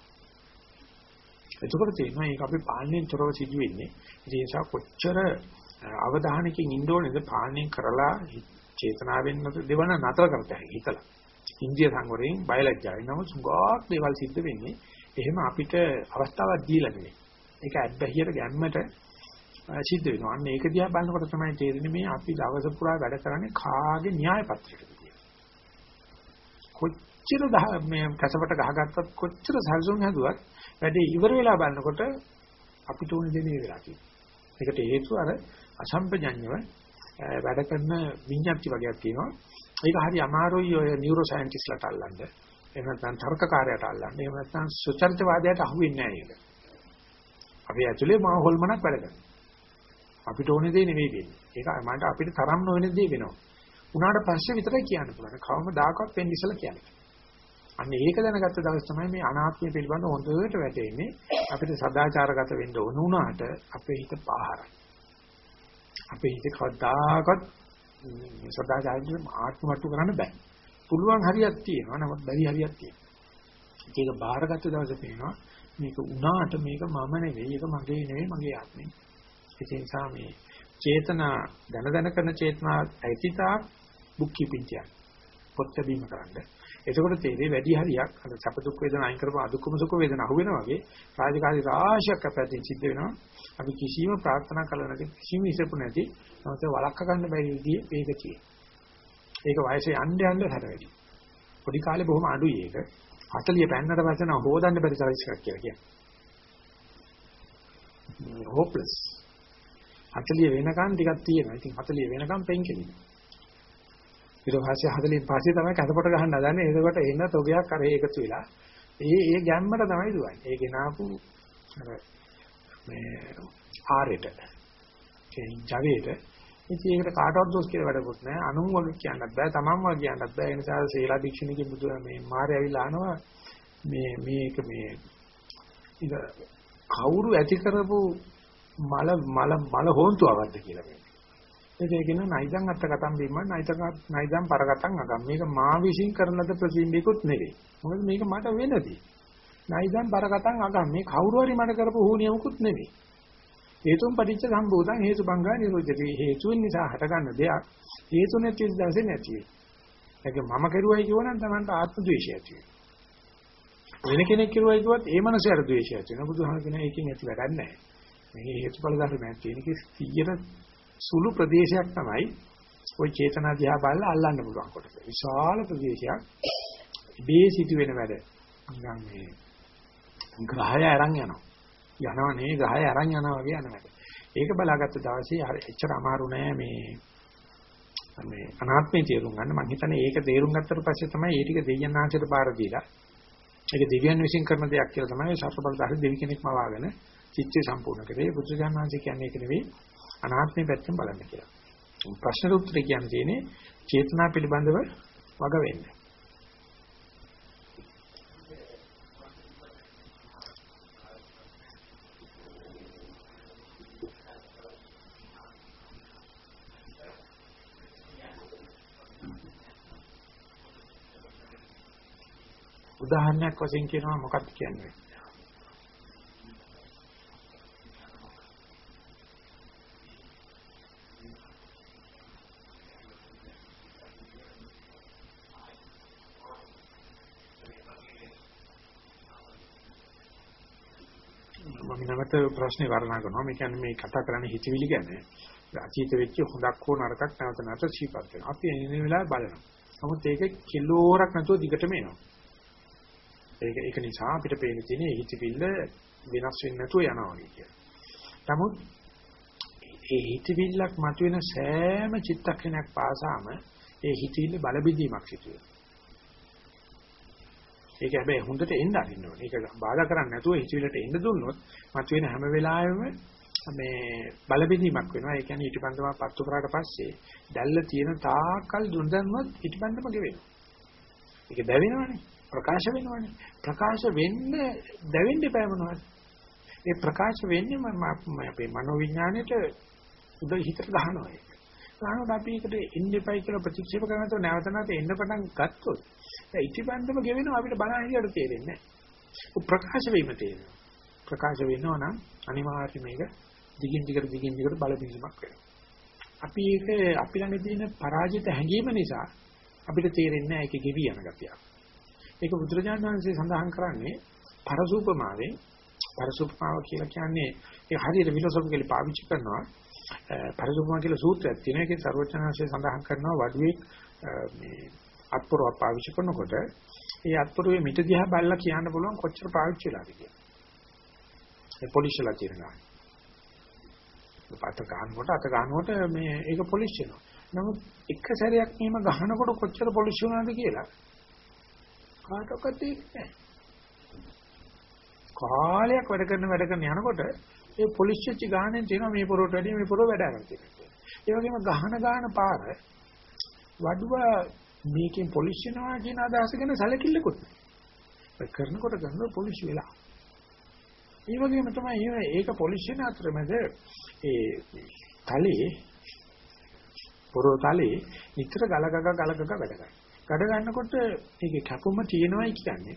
එතකොට තේරෙනවා මේක අපි පාලනයෙන් තොරව සිදු වෙන්නේ. ඒ නිසා කොච්චර අවධානයකින් ඉන්න ඕනේද පාලනය කරලා චේතනාවෙන් දෙවන නතර කරතයි හිතලා. ඉන්දිය සංවරයෙන් බයලජ්ජාවෙන් නම් සුගාක් දේවල් සිද්ධ වෙන්නේ. එහෙම අපිට අවස්ථාවක් දීලා නෙවෙයි. ඒක ඇබ්බැහියට ගැම්මට සිද්ධ වෙනවා. අන්න ඒක දිහා බලනකොට තමයි තේරෙන්නේ මේ අපි දවස පුරා වැඩ කරන්නේ කාගේ න්‍යාය පත්‍රයකද කියලා. කොච්චර මේ කසපට ගහගත්තත් කොච්චර සල්සුන් හැදුවත් වැඩේ ඉවර වෙලා බලනකොට අපිට උන දේ මේ වෙලා තියෙනවා. ඒකට හේතුව අර අසම්පජඤ්ඤව වැඩ කරන විඤ්ඤාති වගේක් තියෙනවා. ඒක හරි අමාරුයි ඔය නියුරෝ සයන්ටිස්ට්ලාට අල්ලන්න. එහෙම නැත්නම් තර්කකාරයට අල්ලන්න. එහෙම නැත්නම් සුචරිතවාදයට අහුවෙන්නේ නැහැ ඒක. අපි ඇතුලේ මා හොල්මනක් වැඩ කරනවා. අපිට ඕනේ දේ නෙවෙයි වෙන්නේ. ඒක මට අපිට තරම් නොවන දේ වෙනවා. උනාට පස්සේ විතරයි කියන්න පුළුවන්. කවමදාකවත් වෙන්න ඉස්සලා කියන්නේ. අන්න ඒක දැනගත්ත දවස් තමයි මේ අනාත්මය පිළිබඳ හොඳට වැටෙන්නේ. අපිට සදාචාරගත වෙන්න ඕන වුණාට අපේ හිත පාහරයි. අපේ හිත කවදාකවත් සදාචාරයෙන් ආත්මවට්ටු කරන්න බෑ. පුළුවන් හරියක් තියෙනවා. නමුත් බැරි හරියක් තියෙනවා. ඒක බාරගත්ත දවසේ පේනවා මේක උනාට මේක මම නෙවෙයි ඒක මගේ නෙවෙයි මගේ ආත්මය. ඒ නිසා මේ චේතනා දැන දැන කරන චේතනා ඇතිතා බුක් කීපින් කියන්නේ. පොත් බැීම කරන්න. එතකොට තේරෙයි වැඩි හරියක් අර සැප දුක් වේදනා අයින් කරපුවා අදුක්කම සුඛ වේදනා අහු වෙනවා වගේ රාජකාරී රාශියක් අපැතින් සිද්ධ වෙනවා. අපි කිසිම ප්‍රාර්ථනා කළ නැති කිසිම ඉසපු නැති නැවත වළක්ව ගන්න බැරි විදිහේ වේගතිය. ඒක වයසේ යන්න යන්න හැර වැඩි. පොඩි කාලේ බොහොම අඩුයි ඒක. 40 පෑන්නට පස්සේ නම් හොදන්න බැරි සයිස් එකක් කියලා කියන්නේ. හොප්ලස් 40 වෙනකන් ටිකක් තියෙනවා. ඉතින් 40 වෙනකන් පෙන්කෙලියි. ඊට පස්සේ 40 පස්සේ තමයි කැතපොට ගහන්න හදන්නේ. එතකොට එන්න තොගයක් අර එකතු වෙලා. ඒ ඒ ගැම්මට තමයි දුවන්නේ. ඒ ගෙනාපු අර මේ ආරෙට. ඒ ජවයට. ඉතින් ඒකට කාටවත් දොස් කියලා වැඩකුත් නැහැ. අනුන් වගේ කියන්නත් බෑ. තමන් වගේ කියන්නත් බෑ. ඒ නිසා සීලා භික්ෂුණියගේ බුදු මේ මාරය ඇවිල්ලා අහනවා මේ මේක මේ ඉත කවුරු ඇති කරපු මල මල මල හොන්තුවක්ද කියලා මේ. ඒකේකින නයිදන් අත්ත කතම් බීම නයිතක නයිදන් පරගතම් අගම් මේක මා විශ්ින් කරන ලද ප්‍රතිබිම්බිකුත් නෙවෙයි. මොකද මේක මට වෙනදී. නයිදන් පරගතම් අගම් මේ කවුරු හරි මට කරපු හුනියමුකුත් නෙවෙයි. හේතුන් පටිච්ච සම්භූතං හේතු බංගා නිරෝධති හේතුන් නිසා හටගන්න දෙයක් හේතු නැති දවසේ නැති වෙයි. ඒක මම කරුවයි කියවනම් Tamanට ආත්ම ද්වේෂය ඇති වෙන කෙනෙක් කරුවයි කිව්වත් ඒ මනසට ද්වේෂය ඇති වෙනවා. බුදුහාම කියන එකකින් ඇති වැඩක් නැහැ. මේ හේතුඵල ධර්මයක් තියෙන කි 100 සුළු ප්‍රදේශයක් තමයි ওই චේතනා දිහා බලලා අල්ලන්න පුළුවන් කොටස. විශාල ප්‍රදේශයක් ඉබේ සිදුවෙන වැඩ. නිකන් මේ ග්‍රහය අරන් යනවා. යනවා නේ ග්‍රහය අරන් යනවා වගේ යන වැඩ. ඒක බලාගත්ත දවසේ හරි එච්චර අමාරු නෑ මේ මේ අනාත්මය තේරුම් ගන්න. මම හිතන්නේ ඒක තේරුම් ගත්තට පස්සේ තමයි ඒ ටික දෙයයන් ආශ්‍රිත බාර දීලා ඒක දෙවියන් විසින් කරන දෙයක් කියලා තමයි සත්‍යබලධාරී දෙවි කෙනෙක්ම වාගෙන චිත්තය සම්පූර්ණ කරේ. බුදුජානනාංශ කියන්නේ ඒක නෙවෙයි අනාත්මය පැත්තෙන් බලන්න කියලා. ප්‍රශ්න උත්තරේ කියන්නේ තියෙන්නේ චේතනා පිළිබඳව වග වෙන්න. උදාහරණයක් වශයෙන් කියනවා මොකක්ද කියන්නේ? නැවත ප්‍රශ්නේ වර්ණනා කරනවා. මේ කියන්නේ මේ කතා කරන්නේ හිතවිලි ගැන. අතීත වෙච්ච හොඳක් හෝ නරකක් නැවත නැවත සිහිපත් කරනවා. අපි එන වෙලාවේ බලනවා. නමුත් ඒක කිලෝරක් නැතුව දිගටම එනවා. ඒක ඒක නිසා අපිට පේන තියෙන්නේ හිතවිල්ල වෙනස් වෙන්නේ නැතුව යනවා වගේ කියලා. නමුත් ඒ හිතවිල්ලක් මතුවෙන සෑම චිත්තක්ෂණයක් පාසාම ඒ හිතවිල්ල බල බෙදීමක් සිදු වෙනවා. ඒක හැබැයි හොඳට එන්න අරින්න ඕනේ. ඒක බාධා කරන්නේ නැතුව හිතවිලට එන්න දුන්නොත් මතුවෙන හැම වෙලාවෙම මේ බලබෙදීමක් වෙනවා. ඒ කියන්නේ ඊටපන්දම පත්තු කරාට පස්සේ දැල්ල තියෙන තාකල් දුන්දන්වත් ඊටපන්දම ගෙවෙනවා. ඒක දැවෙනවනේ. ප්‍රකාශ වෙනවනේ. ප්‍රකාශ වෙන්න දැවෙන්න එපා මොනවද? ඒ ප්‍රකාශ වෙන්නේ මම අපේ මනෝවිඥාණයට උද හිතට ගහනවා ඒක. ගහනකොට අපි ඒකට එන්න එපයි කියලා ප්‍රතික්ෂේප කරනකොට නැවත නැවත එන්න පටන් ගත්තොත් ඒ ඉටිපන්දම ගෙවෙනවා අපිට බලන්න හිතට තේරෙන්නේ නැහැ. ප්‍රකාශ වීම තේරෙනවා. ප්‍රකාශ වෙනවා නම් අනිවාර්යයෙන් මේක දිගින් දිගට දිගින් දිගට බල බිඳීමක් වෙනවා. අපි ඒක අපි ළඟ තියෙන පරාජිත හැඟීම නිසා අපිට තේරෙන්නේ නැහැ ඒක ගෙවි යන ගතිය. ඒක බුදුරජාණන් වහන්සේ සඳහන් කරන්නේ පරසූපමාවෙන් පරසූපමාව කියලා කියන්නේ ඒ හරියට විලෝසොපිකලි පාවිච්චි කරනවා පරසූපමා කියලා සූත්‍රයක් තියෙනවා. ඒකේ සර්වචනංශය සඳහන් කරනවා වඩුවේ මේ අත්පොරව පාවිච්චි කරනකොට ඒ අත්පොරුවේ මිට දිහා බලලා කියන්න පුළුවන් කොච්චර පාවිච්චි වෙලාද කියලා. ඒ පොලිෂ්ලා තියෙනවා. අත ගන්නකොට අත ගන්නකොට මේ ඒක පොලිෂ් වෙනවා. නමුත් එක සැරයක් මෙහෙම ගහනකොට කොච්චර පොලිෂ් වුණාද කියලා කාටවත් තේරෙන්නේ කාලයක් වැඩ කරන වැඩ කරන යනකොට ඒ පොලිෂ් වෙච්ච ගානෙන් තියෙනවා මේ පොරොට වැඩි මේ පොරොව වැඩ ගන්න තියෙනවා. ඒ වගේම ගහන ගාන පාර වඩුව මේකෙන් පොලිෂ් වෙනවා කියන අදහස ගැන සැලකිල්ලකුත් නැහැ. කරනකොට කරන පොලිෂ් වෙලා. ඒ වගේම තමයි ඒක පොලිෂ් වෙන අතරමැද ඒ තලයේ පොරෝ තලයේ නිතර ගලගග ගලගග වැඩ ගන්නවා. ගඩ ගන්නකොට ඒකේ කැපුම තියෙනවයි කියන්නේ.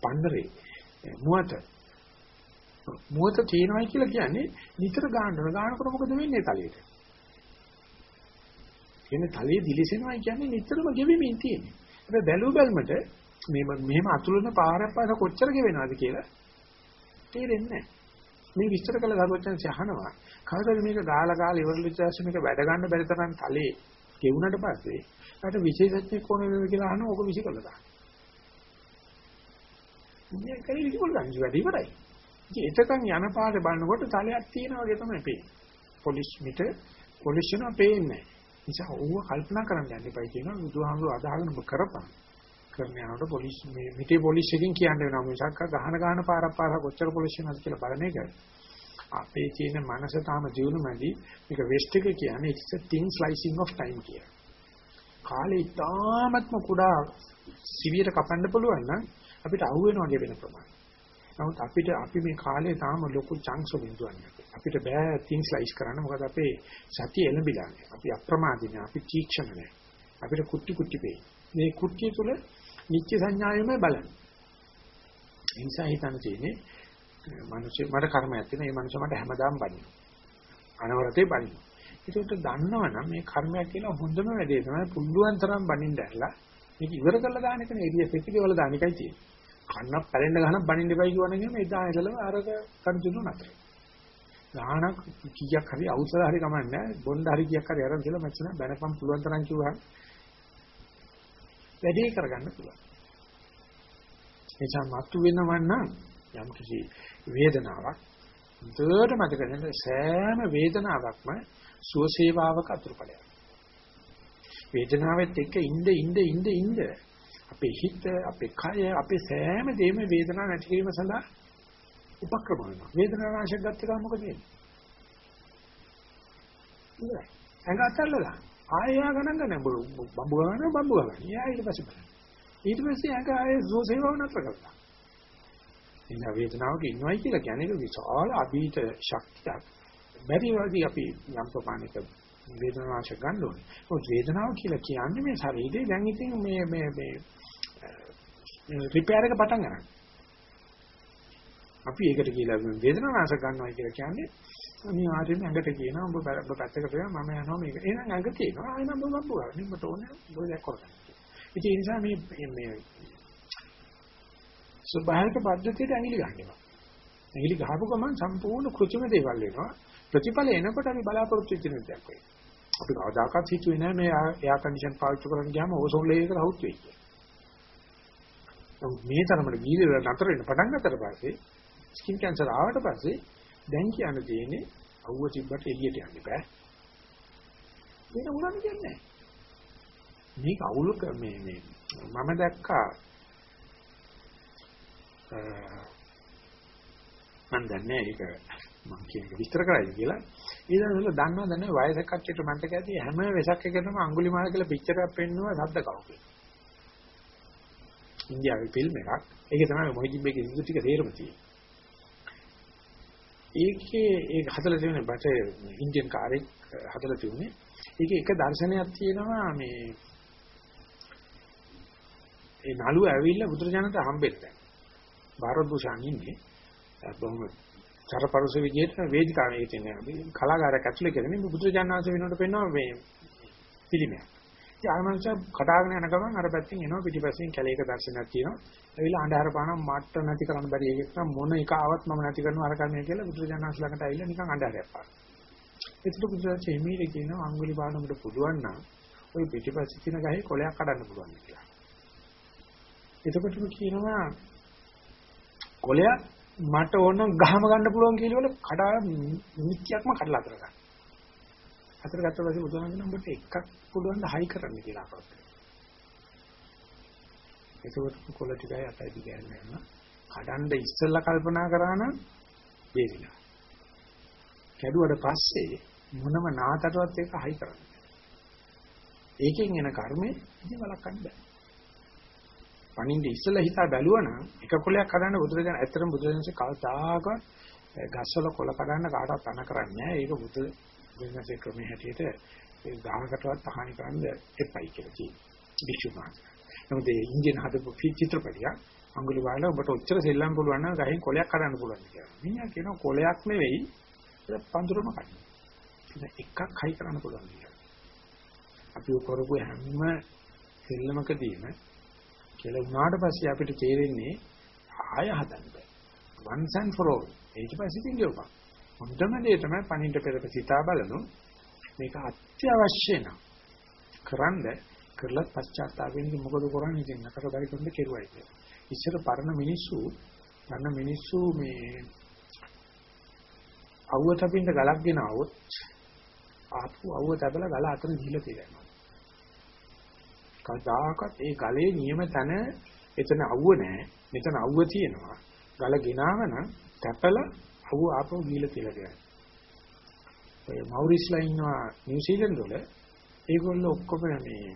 පන්නරේ මුවත මුවත තියෙනවයි කියලා කියන්නේ නිතර ගන්නන ගන්නකොට මොකද වෙන්නේ තලයට? කියන්නේ තලයේ දිලිසෙනවා කියන්නේ නිතරම ගෙවෙමින් තියෙන්නේ. ඒක බැලු බැලමට මේ මෙහෙම අතුලන පාරක් පාස කොච්චර ගෙවෙනවද කියලා තේරෙන්නේ නැහැ. මේ විස්තර කළ දරුවචන් සහනවා. කවදාද මේක ගාලා ගාලා ඉවරලිච්ච ඇස්ස මේක වැඩ ගන්න බැරි තරම් තලයේ ගෙවුනට පස්සේ ඊට විශේෂඥ කොන වේද කියලා අහන ඕක විසිකලා දාන්න. මේ කලේ විසිකලා දාන්න වැඩි ඉවරයි. ඉතින් එතකන් යන පාරේ බලනකොට තලයක් තියෙනා වගේ තමයි පේන්නේ. පොලිස් මිට පොලිස් වෙනවා පේන්නේ නැහැ. නිසා ඕව කල්පනා කරන්න යන්න එපයි කියනවා බුදුහාමුදුරුවෝ අදහගෙන ඔබ කරපන්. කරන යනකොට පොලිස් මේ මිටේ පොලිස් එකකින් කියන්න වෙනවා මිසක් ගහන ගහන පාරක් පාරක් කොච්චර පොලිස් වෙනවද කියලා බලන එක. අපේ තියෙන මනස තාම ජීවුන මැදි මේක වෙස්ට් එක කියන්නේ it's a thin slicing of time කියලා. කාලේ ඉතාමත්ම කුඩා සිවියට කපන්න පුළුවන් නම් අපිට අහු වෙනවා වෙන ප්‍රමාණය. නමුත් අපිට අපි මේ කාලේ තාම ලොකු චංක්ස් බිඳුවක් අපිට බෑ තින් ස්ලයිස් කරන්න මොකද අපේ සතිය එළඹිලා නැහැ. අපි අප්‍රමාදී නැහැ. අපි තීක්ෂණ නැහැ. අපිට කුටි කුටි පෙයි. මේ කුටි තුල නිත්‍ය සංඥාවෙම බලන්න. ඒ නිසා හිතන්න තියෙන්නේ මිනිස්සු මට කර්මයක් තියෙන මේ මිනිස්සු මට හැමදාම බනිනවා. අනවරතේ බනිනවා. ඒකට දන්නවනම් මේ කර්මයක් කියලා හොඳම වැඩේ තමයි පුළුවන් තරම් බනින්න ඇරලා මේක ඉවර කරලා දාන එක නේ එළිය පිටිකේ වල දාන එකයි තියෙන්නේ. කන්නක් පැලෙන්න ගහන බනින්න එපයි කියවනම් එදා ඉඳලම අරක කන්තිනු නැතර. ගානක් කීයක් හරි අවසර හරි කමන්නේ බොණ්ඩ හරි කීයක් හරි අරන් කියලා මචං බැනපම් පුළුවන් තරම් කිව්වා. වැඩේ කරගන්න පුළුවන්. එචා මතු වෙනවන්න යම් කිසි වේදනාවක් දුරට මතක ගන්න සෑම වේදනාවක්ම සුවසේවාවක අතුරුපලයක්. වේදනාවෙත් එක්ක ඉඳ ඉඳ ඉඳ ඉඳ අපේ හිත, අපේ කය, අපේ සෑම දෙයක්ම වේදනාව නැති කිරීම සඳහා උපක්‍රම වෙනවා. වේදනාව නැශක ගත්ත ගමන් මොකද වෙන්නේ? ඉතින් ඇඟ අතල්ලලා ආයෙ ආ ගණන් ගන්න බම්බු ගන්න බම්බු ගන්න. ඊයා ඊට පස්සේ බලන්න. ඊට පස්සේ ඇඟ ආයෙ සෝසේවව නතර කරලා. ඉතින් වේදනාවක ඉන්නවයි කියලා කියන්නේ ඒක විශාල අභීත ශක්තියක්. බැරි වගේ අපි යම් ප්‍රමාණයක වේදනාවශ ගන්න ඕනේ. මොකද වේදනාව කියලා කියන්නේ මේ ශරීරේ දැන් ඉතින් මේ මේ මේ රිපෙයාර් එක පටන් ගන්නවා. අපි ඒකට කියලා වේදනාවශ ගන්නවා කියලා කියන්නේ අනිවාර්යයෙන්ම ඇඟට කියනවා ඔබ ඔබ පැත්තකට වෙනවා මම යනවා මේක. එහෙනම් ඇඟ කියනවා ආයෙ නම් ඔබ බබ්බු ගන්න. ඔබට ඕනේ ඔබ දැක් කරගන්න. ඉතින් ඒ නිසා මේ මේ ස්වභාවික පද්ධතියට ඇඟිලි ගන්නවා. ඇඟිලි ගහපු ගමන් සම්පූර්ණ කෘත්‍රිම දේවල් වෙනවා. ප්‍රතිඵල එනකොට අපි බලාපොරොත්තු වෙච්ච දෙයක් වෙයි. අපි කවදාකවත් හිතුවේ නෑ මේ එයා කන්ඩිෂන් පාවිච්චි කරන්න ගියාම ඕසෝන් ලේයර් එක රවුත් වෙයි කියලා. මේ තරමට වීර්ය නතර වෙන පටන් ගත්තට පස්සේ ස්කින් කැන්සර් ආවට පස්සේ දැන් කියන්න තියෙන්නේ අවුව තිබ්බට එළියට යන්න බෑ. මේක උනන්නේ කියන්නේ මේක අවුල මේ මේ මම දැක්කා මම දන්නේ ඒක මම කියන එක විස්තර කරයි කියලා. ඊළඟට දන්නවද නැහැ වයසක කට්ටියට මන්ට කැදී හැම වෙසක් එකකටම අඟුලිමාල කියලා පික්චර් එකක් පෙන්නුවා සද්ද කව කියලා. ඉන්දියාවේ ෆිල්ම් එකක්. ඒකේ තමයි මොහිදින් බේගේ සිදු ටික තේරුම තියෙන්නේ. ඒකේ ඒක හදලා තියෙන බට ඉන්දියන් කාරෙක් හදලා තියුනේ. ඒකේ එක දර්ශනයක් තියෙනවා මේ ඒ නළුව ඇවිල්ලා බුදුරජාණන්ට හම්බෙන්න. භාරද්වාජයන් ඉන්නේ. බොහොම චරපරස විදියට වේදිකාවේ තියෙන කලාකාරයෙක් ඇතුලේ කරන්නේ බුදුරජාණන් වහන්සේ වෙනකොට පෙන්වනවා මේ පිළිමයක්. ඉතින් ආමංශ කඩාගෙන යන ගමන් අර පැත්තෙන් එනවා පිටිපස්සෙන් කැලේක දර්ශනයක් තියෙනවා. ඇවිල්ලා අන්ධහර පාන මට නැති කරන්න බැරි එකක් නම් මොන එක ආවත් මම නැති කරනවා අර කන්නේ කියලා බුදුරජාණන් වහන්සේ ළඟට ඇවිල්ලා නිකන් අන්ධහරයක් පාන. ඒකට බුදුරජාණන් එමීරේ කියනවා අඟුලි බානකට පුළුවන් නම් ওই පිටිපස්සේ තියෙන ගහේ කොලයක් කඩන්න පුළුවන් කියලා. එතකොටම කියනවා කොලයක් මට ඕන ගහම ගන්න පුළුවන් කියලා කඩා නිත්‍යක්ම කඩලා අතර ගන්න. අතර ගත්ත පස්සේ බුදුහාමුදුරන් උඹට එකක් පුළුවන් ද හයි කරන්න කියලා අපට. ඒකවත් කොළ ටිකයි අතයි දිගන්නේ යනවා. කඩන්න ඉස්සෙල්ලා කල්පනා කරා නම් වේදිනා. කැඩුවට පස්සේ මොනම නාතටවත් ඒක හයි කරන්න. ඒකෙන් එන කර්මේ ඉතින් වළක්වන්න බෑ. පණින්ද ඉස්සලා හිතා බැලුවනම් එක කොලයක් හදන්න බුදුරජාණන් ඇත්තටම බුදුරජාණන්සේ කවදාකවත් ගස්වල කොල කඩන්න කාටවත් අන කරන්නේ නැහැ. ඒක බුදු වෙනසේ ක්‍රමයේ හැටියට ඒ ගහකටවත් හානි කරන්න එපයි කියලා කියනවා. විශ්වමාන. නමුත් ඒ ඉන්දියන් හදපු චිත්‍රපටිය අඟුලිමාල ඔබට ඔච්චර සෙල්ලම් පුළුවන් නම් ගහින් කොලයක් කඩන්න පුළුවන් කියලා. මිනිහා කියනවා කොලයක් නෙවෙයි පඳුරම කඩන්න. එකක් හයි කරන්න පුළුවන් කියලා. අපි කරපු හැම සෙල්ලමකදීම කියලා වුණාට පස්සේ අපිට තේරෙන්නේ ආය හදන්න බෑ. once and for all. ඊට පස්සේ පිළිගවපන්. හොඳම දේ තමයි පණින්ට පෙර සිතා බලනු මේක අත්‍යවශ්‍ය නම් කරන්ද කරලත් පශ්චාත්තාපයෙන් මොකද කරන්නේ ඉතින් නතර බැරි කෙනෙක් කෙරුවයි කියලා. ඉස්සර පරණ මිනිස්සු පරණ මිනිස්සු මේ අවුව තපින්න ගලක් ගෙනාවොත් ආපු අවුව තබලා ගල අතර ගිහලා තියෙනවා. කවදාකවත් ඒ ගලේ නියම තැන එතන අවුව නැහැ. මෙතන අවුව තියෙනවා. ගල ගෙනාව නම් තැපලා අවුව ආපහු ගිහලා තියලා දෙනවා. ඔය මවුරිස්ලා ඉන්නවා නිව්සීලන්ත වල ඒගොල්ලෝ ඔක්කොම මේ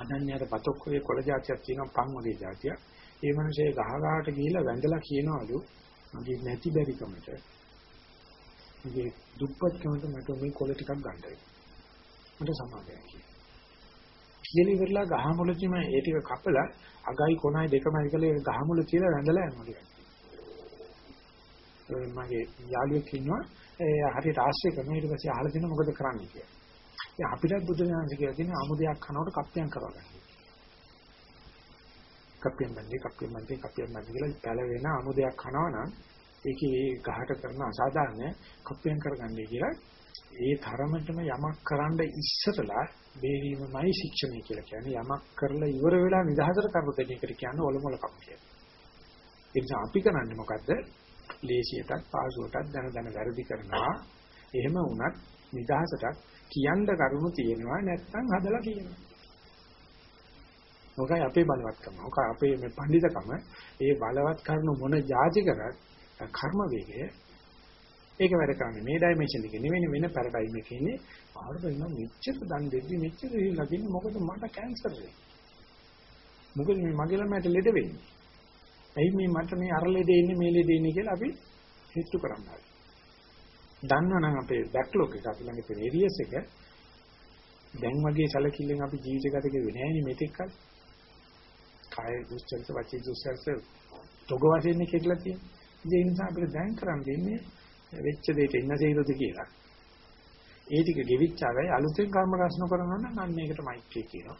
අනන්‍යයට පතොක්කේ කොළ జాතියක් තියෙනවා පන් වගේ జాතියක්. ඒ මිනිස්සේ ගහ ගහට ගිහිල්ලා වැඳලා කියනවලු මගේ නැති බැරිකමට මගේ දුප්පත්කමට මට මේ කොළ ටිකක් ගන්න මට සමාදයක් කියලා ඉවරලා ගහ මුලදීම ඒ ටික කපලා අගයි කොනයි දෙකම ඉකලේ ගහ මුල තියලා වැඳලා යනවා මගේ යාළුවෙක් ඉන්නවා ඒ හරියට ආශ්‍රය කරනවා ඊට පස්සේ අහලා දෙනවා මොකද කරන්නේ කියලා. ඉතින් අපිටත් බුදු දහම කියලා තියෙන ආමුදයක් කනකොට කප්පියම් කරවගන්න. කප්පියම් බන්නේ කප්පියම් බන්නේ කප්පියම් බන්නේ කියලා පැල වෙන ආමුදයක් කනවා නම් ඒකේ ගහට කරන අසාධාරණ කප්පියම් කරගන්නේ කියලා ඒ තරමටම යමක් කරන්න ඉස්සරලා බේරීමමයි ශික්ෂණය කියලා කියන්නේ යමක් කරලා ඉවර වෙලා නිදහසට කරු දෙන එකට කියන්නේ ඔලොමල කම කියලා. ඒ නිසා අපි කරන්නේ මොකද්ද? ලේසියටත් පාසුවටත් දන දන වැරදි කරනවා. එහෙම වුණත් නිදහසටත් කියන්න කරුණු තියෙනවා නැත්නම් හදලා කියනවා. මොකයි අපේ බලවත්කම. මොකයි අපේ මේ පඬිතකම ඒ බලවත් කරුණු මොන જાති කරත් කර්ම වේගය ඒක වැඩ කරන්නේ මේ ඩයිමන්ෂන් එකේ නෙවෙයි වෙන පැරඩයිම් එකේ ඉන්නේ. ආවද ඉන්න මෙච්චර දන් දෙද්දි මෙච්චර ලගින්නේ මොකද මට කැන්සර් වෙන්නේ මොකද මේ මගේ ළමයට ලෙඩ වෙන්නේ. ඇයි මේ මට මේ අර ලෙඩ ඉන්නේ මේ ලෙඩ ඉන්නේ කියලා අපි හිතු කරන්නේ දන්නවනම් අපේ බැක්ලොග් එක අපි ළඟ තියෙන ඒරියස් එක දැන් වගේ සැලකිල්ලෙන් අපි ජීවිත ගත කෙරුවේ නෑ නේ මෙතෙක් කල. කාය දුස්චරිත වචී දුස්චරිත තොග වශයෙන් කියලා තියෙනවා ඒ නිසා අපිට දැන් කරන් දෙන්නේ වෙච්ච දෙයට ඉන්න සේරොද කියලා. ඒ ටික ගෙවිච්චාවයි අලුතෙන් කර්ම රැස් නොකරනවා නම් අන්න ඒකට මෛත්‍රිය කියනවා.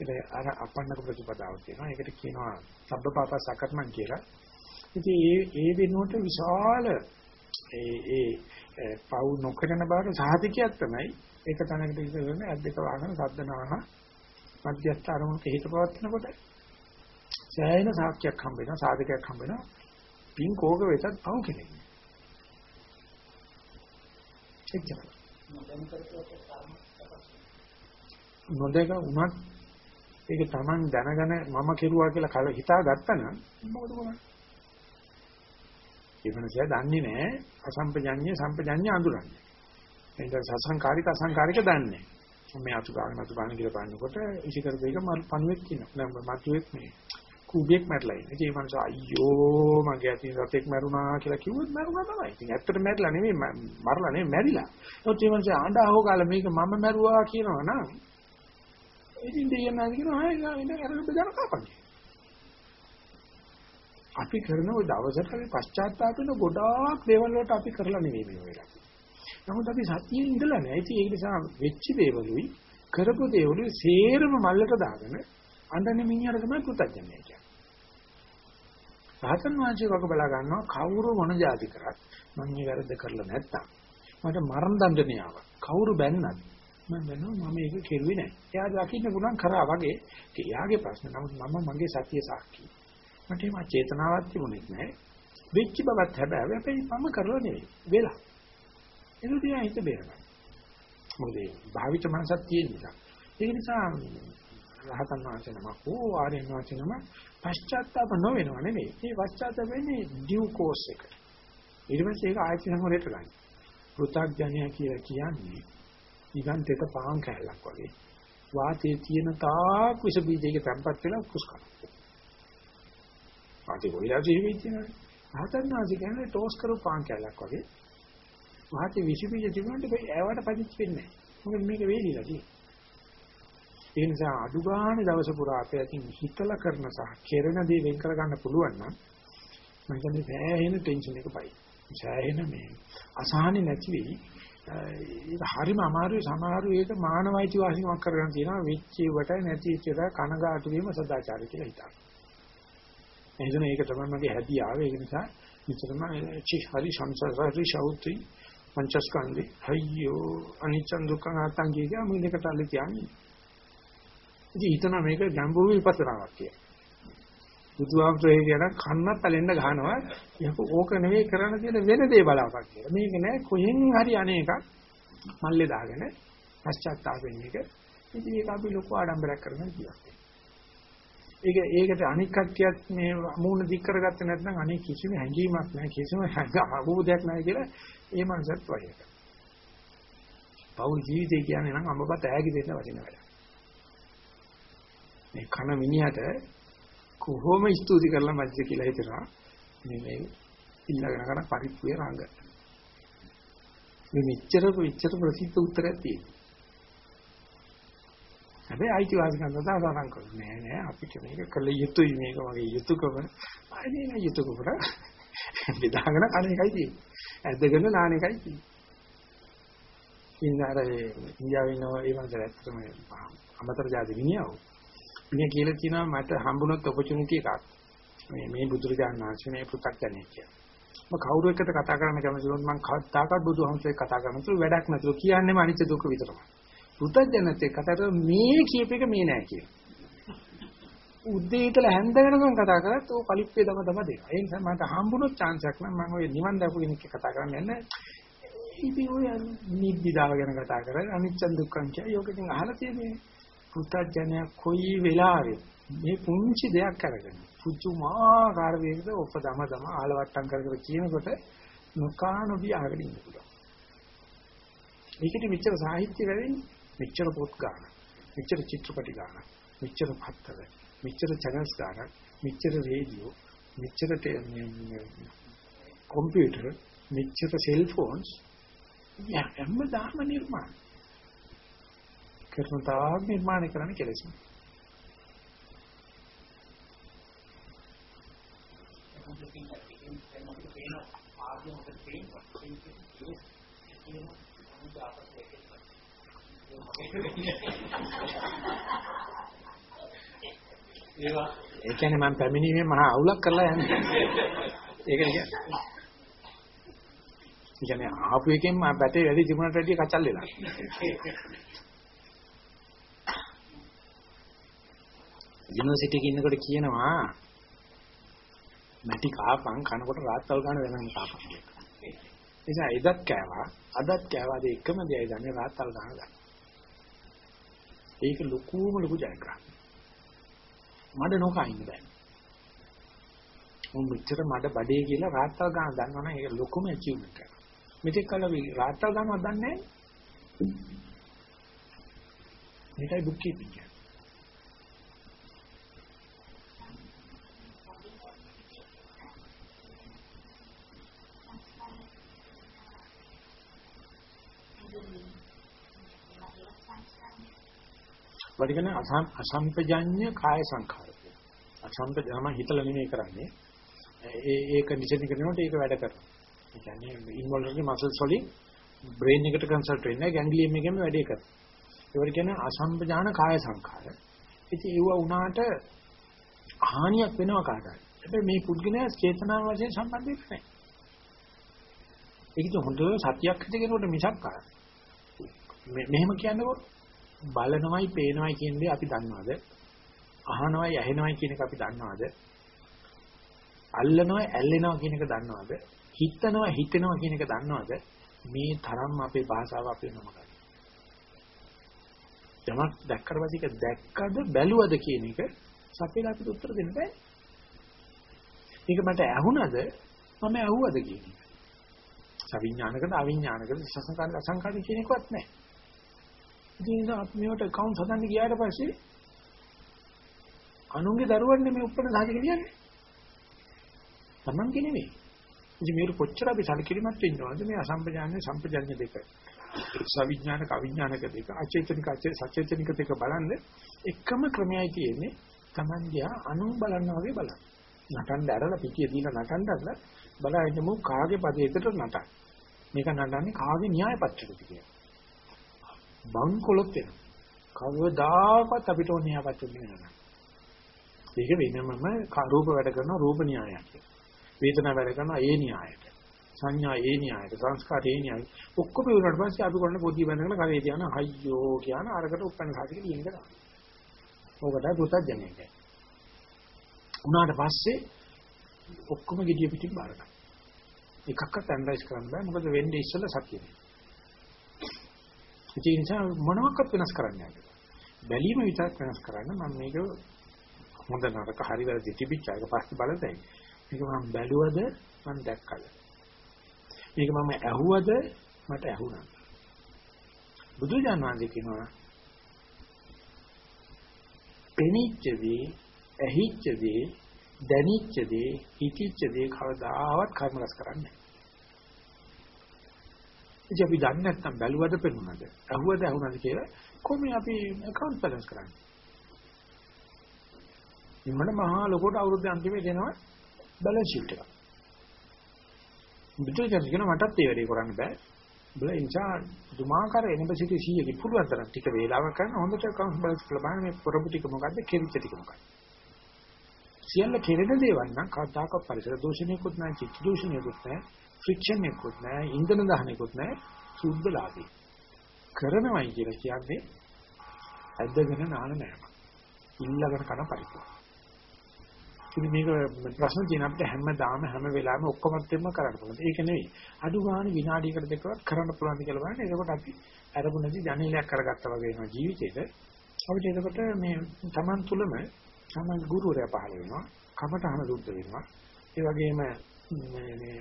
ඒක අර අපන්නක ප්‍රතිපදාව කියනවා. ඒකට කියනවා සබ්බපාප සකර්මන් කියලා. ඉතින් ඒ ඒ වෙනුවට විශාල ඒ ඒ පව් නොකරන බවට සාධකයක් තමයි ඒක තනකට ඉස්සරගෙන අද්දක වාහන සද්දනවහ මධ්‍යස්ථ අරමුණක හිත පවත්නකොට සෑහෙන සාක්ෂියක් හම්බ වෙනවා සාධකයක් හම්බ වෙනවා පින් කෝක වෙතත් පව් කෙනෙක්. එච්චරයි. නොදක උනත් ඒක Taman දැනගෙන මම කෙරුවා කියලා කල හිතා ගත්තා නම් මොකද කරන්නේ? ඒ වෙනසය දන්නේ නැහැ අසම්පජඤ්ඤ සම්පජඤ්ඤ අඳුරන්නේ. එතන සසංකාරික අසංකාරික දන්නේ. මේ අතු ගන්න අතු ගන්න කියලා බලනකොට ඉසිකර දෙක පණුවෙක් කියනවා. දැන් මතුවෙක් මේ කුඹියක් මැරලා ඉන්නේ. ඒ මනස අයියෝ මගේ අතින් සතෙක් මැරුණා කියලා කිව්වොත් මැරුණා තමයි. ඉතින් ඇත්තට මැරිලා නෙමෙයි මරලා නෙමෙයි මැරිලා. ඒත් ඒ මනස ආඬා හොගාලා මේක මම මැරුවා කියනවා නම් ඉතින් දෙයයන්ා කියනවා ආයෙ ඉතින් අර බෙදන කපන්න. අපි කරන ওই දවසට අපි පශ්චාත්තාප වෙන ගොඩාක් දේවල් වලට අපි කරලා නෙමෙයි මේ වෙලාව. නමුත් අපි සතියේ ඉඳලා නැහැ. ඉතින් ඒක නිසා වෙච්ච දේවලුයි කරපු දේවලුයි සේරම මල්ලට දාගෙන අඬන මිනිහර තමයි කෘතඥය කියන්නේ. රහතන් වහන්සේ වගේ බලා ගන්නවා කවුරු මොන જાති කරත් මම මේ වැරද්ද කරලා නැත්තම් මට මරණ දඬුවම ආවා. කවුරු බැන්නත් මම දන්නවා මම ඒක කෙරුවේ නැහැ. එයා දකින්න පුළුවන් කරා වගේ එයාගේ ප්‍රශ්න. නමුත් මම මගේ සතිය සාක්ෂි. මට මේ චේතනාවක් තිබුණෙත් නැහැ. වෙච්ච බවත් හැබැයි හැබැයි මම කරලා නෙවෙයි. වෙලා. ඒක දිහා හිත බේරගන්න. මොකද භාවිත මනසක් තියෙන නිසා. ඒ නිසා රහතන් වහන්සේ නම හෝ ආර්යයන් වහන්සේ නම පශ්චාත්තාප නොවෙනව නෙමෙයි. මේ පශ්චාත්තාප වෙන්නේ ඩියු කෝස් එක. ඊට පස්සේ ඒක ආයත සංවරයට ගන්න. පෘථග්ජනය කියලා කියන්නේ ඊගන්තේක පාන් කැලක් වගේ. වාතයේ තියෙන තාක් විස බීජයක තැම්පත් වෙලා කුස් කරනවා. වාතේ කොයිලා ජීවිතේ රහතන් වහන්සේ කියන්නේ ටෝස් කරපු පාන් කැලක් වගේ. වාතේ විස බීජ තිබුණාට බයි ඇවට පදිච්ච වෙන්නේ නැහැ. මොකද මේක වේලිලා තියෙන්නේ. ඒ නිසා අඩු ගානේ දවස පුරා අපේ අතින් හිතලා කරන සහ කෙරෙන දේ වෙන් කර ගන්න පුළුවන් නම් මම කියන්නේ සෑහෙන ටෙන්ෂන් එක පයි. සෑහෙන මේ අසහනෙ නැති වෙයි. ඒක හරිම අමාරුයි සමහරු ඒක මානවයිති වාසිකමක් කරගෙන තියෙනවා වෙච්චේවට නැති ඒකට කනගාටු වීම සදාචාරය කියලා හිතනවා. එහෙනම් ඒක තමයි මගේ හැදියාව. ඒක නිසා විතරම චි හරි සංසාරي ශෞත්‍රි පංචස්කන්ධේ අයියෝ අනිච්ච දුක්ඛ අනාත්ම කියන මේකට අල්ල කියන්නේ. ඉතින් හිතනවා මේක ගැඹුරු විපස්සනාවක් කියලා. බුදුහාමුදුරේ කියන කන්නත් ඇලෙන්න ගහනවා. යකෝ ඕක නෙවෙයි කරන්න තියෙන වෙන දේ බලාපන් කියලා. මේක නෑ කොහෙන් හරි අනේක මල්ලේ දාගෙන පශ්චාත්තාපෙන් එක. ඉතින් ඒක අපි ලොකු ආඩම්බරයක් කරගෙන කියනවා. ඒක ඒකට අනික් කට්ටියත් මේ මූණ දික් කරගත්තේ නැත්නම් අනේ කිසිම හැඟීමක් නැහැ කිසිම අවබෝධයක් නැහැ කියලා ඒ මනසත් වගේ. පෞල් ජීවිතය කියන්නේ නම් අඹපත ඈගි දෙන්න වටින වැඩක්. මේ කන මිනිහට කොහොම ස්තුති කරලා මැද්ද කියලා හිතනවා. මේ මේ ඉල්ලගෙන කරන පරිප්පුවේ රංග. මේ මෙච්චර මෙච්චර ප්‍රසිද්ධ උත්තරයක් තියෙනවා. හැබැයි අයිතිවාසිකම් සඳහා කරන්නේ නෑ නෑ අපිට මේක කළ යුතුයි මේක වගේ යුතුයකම අනේ නෑ යුතුයකම බෙදාගෙන කණ එකයි තියෙන්නේ. ඇදගෙන නාන එකයි තියෙන්නේ. ඉන්නාර ඉන්දියාවේ ඉන්න ඒ වන්දර ඇත්තටම අමතර ජාති විනියව. මෙන්න කියලා කියනවා මට හම්බුනොත් ඔපචුනිටි එකක්. මේ මේ බුදුරජාණන් වහන්සේ මේ පු탁ජනේ කියන්නේ. මම කවුරු එක්කද කතා කරන්න කැමති වුණත් මම කවදාකවත් බුදුහමසේ කතා කරන්න වැඩක් නැතුව කියන්නේම අනිත්‍ය දුක විතරයි. පු탁ජනත් එක්ක කතා කරලා මේ කියප එක මේ නෑ කියලා. උදේ ඉඳලා හැන්ද වෙනකන් කතා කරත් ਉਹ කලිප්පේ දම දම දෙනවා. ඒ නිසා මට හම්බුනොත් chance එකක් නම් මම ඔය නිවන් දකපු කෙනෙක් කතා කරන්න යන්නේ ඉතින් ඔය නිබ්බිදාව ගැන කතා කරලා අනිත්‍ය දුක්ඛං කිය යෝගකින් අහලා තියෙන්නේ. පුතඥය කොයි වෙලාවෙ මේ පුංචි දෙයක් අරගෙන පුදුමාකාර වේගද ඔපදම දම ආලවට්ටම් කර කර කියනකොට නොකානොබි අහගෙන ඉන්න පුළුවන්. ඒකට මෙච්චර සාහිත්‍ය වෙන්නේ මෙච්චර පොත් ගන්න. මෙච්චර චිත්‍රපටි ගන්න. මෙච්චර පත්තර. මෙච්චර channels ගන්න. මෙච්චර රේඩියෝ. මෙච්චර කම්පියුටර්. මෙච්චර සෙල්ෆෝන්ස් යා හැමදාම නිර්මාණ කරන තාක් නිර්මාණය කරන්න කෙලෙස් ඒ කියන්නේ මම පැමිණීමේ මහා අවුලක් කරලා යන්නේ. ඒක කියන්නේ කියන්නේ ආපු එකෙන් මම බැටේ වැඩි තිබුණට වැඩිය කචල් වෙලා. යුනිවර්සිටි එකේ ඉන්නකොට කියනවා මැටි කාපන් කනකොට රාත්තල් ගන්න වෙනම කාපන් කියලා. එනිසා එදත් කෑවා අදත් කෑවා දෙ එකම දෙයයි ගන්නේ රාත්තල් ගන්න ගන්න. ඒක ලොකුම ලොකු ජයග්‍රහණයක්. මඩ නොකයින් බෑ. උන් මෙච්චර මඩ බඩේ කියලා රාත්තල් ගන්න දන්නවනම් ඒක ලොකුම අචීව්මන්ට් එකක්. මෙතෙක් කල රාත්තල් ගන්නවත් දන්නේ නැහැ. මේකයි බුක් කීපින් කියන්නේ. වඩිකන අසම්පජඤ්ඤ කාය සංඛාර. අසම්පජම හිතලා නෙමෙයි කරන්නේ. ඒ ඒක නිසෙන් කරනකොට ඒක වැඩ කරනවා. ඒ කියන්නේ ඉන්වෝල්ව් වෙන්නේ මසල්ස් වලින් බ්‍රේන් එකට කන්සල්ට් වෙන්නේ ගැන්ග්ලියම් එකෙන් වැඩේ කරනවා. ඒවට කියන්නේ අසම්පජාන කාය සංඛාර. ඉතින් ඒව වුණාට හානියක් වෙනවා කාටද? හැබැයි මේ පුද්ගලයා චේතනාව වශයෙන් සම්බන්ධ වෙන්නේ නැහැ. ඒක તો හොඳ සතියක් හිත කෙනෙකුට මිසක් ආ. මෙහෙම කියනකොට බලනවයි පේනවයි කියන දේ අපි දන්නවද? අහනවයි ඇහෙනවයි කියන එක අපි දන්නවද? අල්ලනවයි ඇල්ලෙනවා කියන එක දන්නවද? හිතනවා හිතෙනවා කියන එක දන්නවද? මේ තරම් අපේ භාෂාව අපේ නම ගන්න. යමක් දැක්කට පස්සේ ඒක දැක්කද බැලුවද කියන එක සපේලා අපිට උත්තර දෙන්න බෑ. මේක මට ඇහුණද මම ඇහුවද කියන එක. සවිඥානිකද අවිඥානිකද සසංකාර අසංකාර කියන එකවත් නැහැ. ඉතින් අපි මේවට account හදන්න ගියාට පස්සේ අනුන්ගේ දරුවන්නේ මේ උප්පන සාධක කියන්නේ. Tamange නෙමෙයි. ඉතින් මේක කොච්චර අපි සැලකිලිමත් වෙන්නවද මේ අසම්පජාන්නේ සම්පජාන්නේ දෙක. සවිඥානික අවිඥානික දෙක අචේතනික සචේතනික දෙක බලන්න එකම ක්‍රමයයි තියෙන්නේ Tamange අනු බලන්න වගේ බලන්න. නටන්න ඇරලා පිටිය දීලා නටන්න ඇරලා බලන්න මු කාගේ පදයකට නටන. මේක නටන්නේ කාගේ න්‍යාය පත්‍රයකද කියලා. බංකොලොත් වෙනවා. කවදාකවත් අපිට ඕනේ ආපත් වෙන්නේ නැහැ. ඒක වෙනමම රූප වැඩ කරන රූප න්‍යායයක්. වේදනා වැඩ කරන ඒ න්‍යායයට. සංඥා ඒ න්‍යායයට. සංස්කාර ඒ න්‍යායයට. ඔක්කොම වුණාට පස්සේ අපි කරන පොඩි බඳගෙන කරේ තියන අයියෝ කියන අරකට උපන්න සාතික ලියන්න ගන්නවා. ඕකටයි පුතඥය කියන්නේ. උනාට පස්සේ ඔක්කොම gediya පිටින් බාර ගන්න. එකක්වත් ඇනලයිස් කරන්න බෑ මොකද වෙන්නේ ඉස්සෙල්ලා සතියේ. ඒ නිසා මොනවාක්වත් වෙනස් කරන්න යන්න. බැලීම විතරක් වෙනස් කරන්න මම මේක හොඳ නරක හරි වැරදි තිබිච්ච එක පස්සේ බලතැයි. මේක මම බැලුවද මම දැක්කද? මේක මම ඇහුවද මට ඇහුණා. බුදුජානක වහන්සේ කියනවා පෙනිච්ච දේ, ඇහිච්ච දේ, දැනිච්ච දේ, හිතිච්ච දේ කවදාවත් කර්ම රස කරන්නේ නැහැ. ඉතින් අපි දන්නේ නැත්නම් බැලුවද පෙනුනද, අහුවද අහුනද කියලා කොහොමද අපි account balance කරන්නේ? ඉන්නම මහා ලොකෝට අවුරුද්ද අන්තිමේ දෙනවා balance sheet එක. බුදුරජාණන් කියන මටත් ඒ වැඩේ කරන්න බෑ. බල ඉන්සා දුමාකාර එනබසිටි 100 කි පුළුවන් තරම් ටික වේලාවක් කරන හොඳට account balance කරලා බලන්න මේ පොරොපු ටික මොකද්ද, කෙරිච්ච ටික මොකද්ද. සියල්ල කෙරෙන දේවල් නම් කවදාකවත් පරිසර දූෂණයකුත් නැහැ, චිත්ත දූෂණයකුත් නැහැ, ෆ්‍රික්ෂන් එකකුත් නැහැ, ඉන්ධන දහනයකුත් නැහැ, සුද්ධ ලාභී. කරනවයි කියලා කියන්නේ ඇද්දගෙන නාන නෑම. ඉල්ලගෙන කන පරිපූර්ණ. ඉතින් මේක ප්‍රශ්න තියෙන අපිට හැමදාම හැම වෙලාවෙම ඔක්කොම දෙන්න කරන්න පුළුවන්. ඒක නෙවෙයි. අඩු ගන්න විනාඩියකට දෙකක් කරන්න පුළුවන් කියලා බලන්න. එතකොට අපි අරමුණදී ජනේලයක් කරගත්තා වගේ වෙනවා ජීවිතේට. අපිට එතකොට මේ Taman තුලම Taman ගුරුවරයා පහළ වෙනවා. කමටහන දුද්ද වෙනවා. ඒ වගේම මේ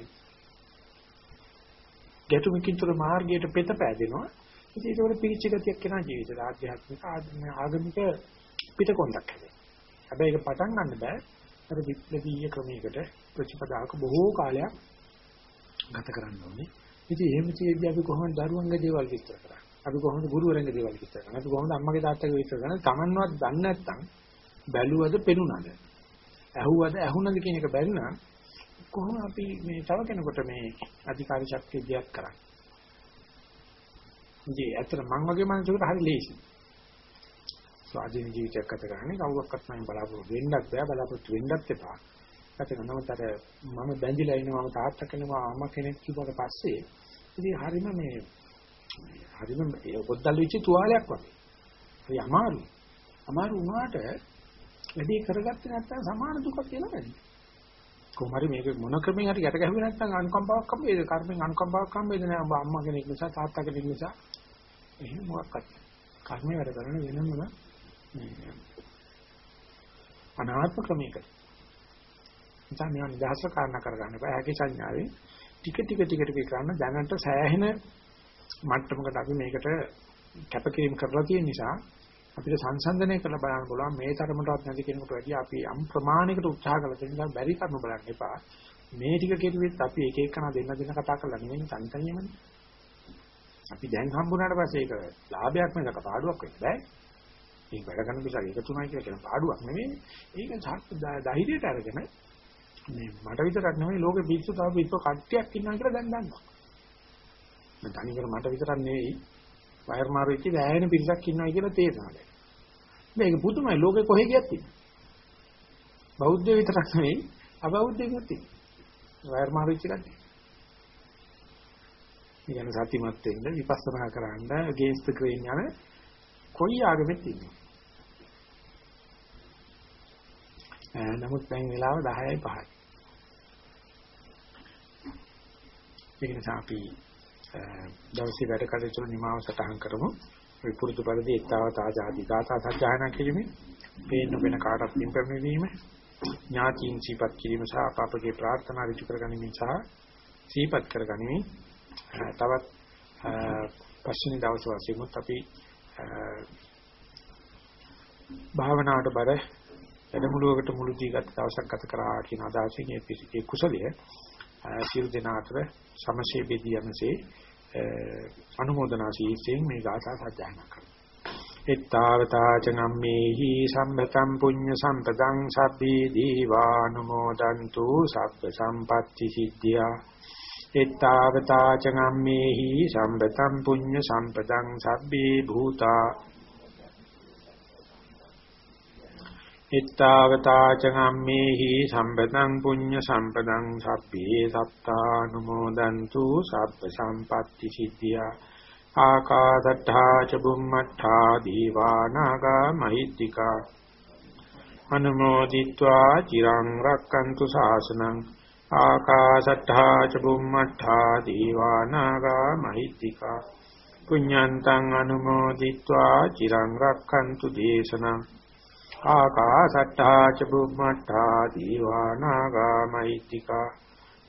ගැටුමකින්තර මාර්ගයට පෙත පෑදෙනවා. ඉතින් ඒකවල පිරිච්ච ගතියක් කෙනා ජීවිතේ ආධ්‍යාත්මික ආගමික පිටකොන්දක් හැදෙනවා. හැබැයි ඒක පටන් ගන්න බෑ. අර විප්ලවීය ක්‍රමයකට ප්‍රතිපදාවක බොහෝ කාලයක් ගත කරන්න ඕනේ. ඉතින් එහෙම තියෙද්දි අපි කොහොමද දරුවන්ගේ දේවල් විස්තර කරන්නේ? අපි කොහොමද ගුරුවරයන්ගේ දේවල් විස්තර කරන්නේ? අපි කොහොමද අම්මගේ තාත්තගේ විස්තර කරන්නේ? Tamanවත් දන්නේ නැත්නම් බැලුවද පෙනුනද? ඇහුවද ඇහුණද කියන එක බැරි නම් කොහොම අපි මේ තව කෙනෙකුට මේ අධිකාරී ශක්තිය දියත් කරන්නේ? ඉතින් ඇත්තට මං වගේ මනුස්සයෙකුට හරි ලේසි. ස්වාධීන ජීවිතයක් ගත කරන්නේ කවුරක්වත් මම බලාපොරොත්තු වෙන්නත් බෑ බලාපොරොත්තු වෙන්නත් එපා. ඒකට නමතර මම බැඳිලා ඉන්නවා මම තාත්තා කෙනෙක්වා අම්මා කෙනෙක් කිව්වට පස්සේ ඉතින් හරිම මේ හරිම පොද්දල් වෙච්ච තුවාලයක් වගේ. ඒ අමාරු. අමාරු වුණාට වැඩි කරගත්තේ නැත්නම් සමාන දුකක් එනවා. කොහොම හරි මේක මොන ක්‍රමෙන් හරි යට ගැහුවේ නැත්නම් අනුකම්පාවක් හම්බෙයිද? කර්මෙන් අනුකම්පාවක් හම්බෙයිද නෑ ඔබ අම්මා කෙනෙක් නිසා තාත්තා කෙනෙක් නිසා. එහෙම මොකක්වත්. කර්මය වැඩ කරන වෙනම අනාත්ම ක්‍රමයක. නිසා මේ නිදහස කාරණා කරගන්න බෑ. හැකි සංඥාවෙන් ටික ටික ටික ටික කරන දැනට සෑහෙන මට්ටමකට අපි මේකට කැපකිරීම කරලා තියෙන නිසා අපිට සංසන්දනය කරලා බලන්න පුළුවන් මේ තරමටවත් නැති කෙනෙකුට වැඩිය අපි යම් ප්‍රමාණයකට උත්සාහ කළ දෙන්න බැරි කර්ම බලන්න එපා. මේ ටික කෙරුවෙත් අපි එක එකනා දෙන්න දෙන්න කතා කරලා නෙවෙයි තනිතනියමනේ. අපි දැන් හම්බුනාට පස්සේ ඒක ලාභයක් නෙවෙයි පාඩුවක් වෙන්න බෑ. මේ වැඩ කරන නිසා ඒක තුනයි කියලා කියන පාඩුවක් නෙවෙයි. ඒක ධෛර්යයට අරගෙන මේ මට විතරක් නෙවෙයි ලෝකෙ පිස්සු තව පිස්සු කට්ටියක් ඉන්නවා කියලා දැන් දන්නවා. මම තනිකර මට විතරක් නෙවෙයි වයර් මාරු වෙච්ච වැයෙන පිරිසක් ඉන්නවා කියලා තේරෙනවා. මේක පුදුමයි ලෝකෙ කොහෙ ගියත් තියෙනවා. බෞද්ධ විතරක් නෙවෙයි අබෞද්ධයෙකුත් තියෙනවා. වයර් මාරු වෙච්ච කට්ටිය. ඉගෙන සතිමත් වෙන්න විපස්සනා කරන්න against the grain යන කොයි ආගමෙත් ඉන්නවා. නමුත් දැන් වෙලාව 10යි 5යි. ඒක නිසා අපි දවසේ වැඩ කටයුතු නිමාව සටහන් කරමු. විපුරුදු පරිදි ඊතාවත ආජාති ගාථා සජ්ජායනා කිරීමේ පේන වෙන කාටත් පින්පැමිණීම ඥාතීන් සීපත් කිරීම සහ අපාපගේ ප්‍රාර්ථනා ඍජු කරගැනීම සහ සීපත් කරගැනීම තවත් පස්වෙනි දවස් වශයෙන්ත් අපි භාවනාවට බර වැඩමුළුවකට මුළු දී ගත දවසක් ගත කරා කියන අදහසින් මේ කුසලයේ සියලු දෙනා අතර සමශේ බෙදී යනසේ අනුමೋದනා ශීර්ෂයෙන් මේ ගාථා සජ්ජායනා කරනවා. එත්තාවතා චනම්මේහි සම්පතම් පුඤ්ඤ සම්පතං සබ්බී දීවානුමෝදන්තු සබ්බ සම්පatti සිද්ධියා එත්තාවතා චනම්මේහි සම්පතම් පුඤ්ඤ සම්පතං සබ්බී භූතා ittavata චගම්මේහි සම්පතං පුඤ්ඤ සම්පතං සබ්බේ සත්තානුමෝදන්තු සබ්බ සම්පatti සිද්ධියා ආකාදට්ඨා ච බුම්මට්ඨා දීවානාගා මහිත්‍තිකා අනුමෝදිත්වා චිරං රක්칸තු ශාසනං ආකාශට්ඨා ච බුම්මට්ඨා දීවානාගා මහිත්‍තිකා පුඤ්ඤන්තං අනුමෝදිත්වා චිරං රක්칸තු දේශනං ආකාසට්ඨා ච බුම්මට්ඨා දීවා නාග මෛත්‍තිකා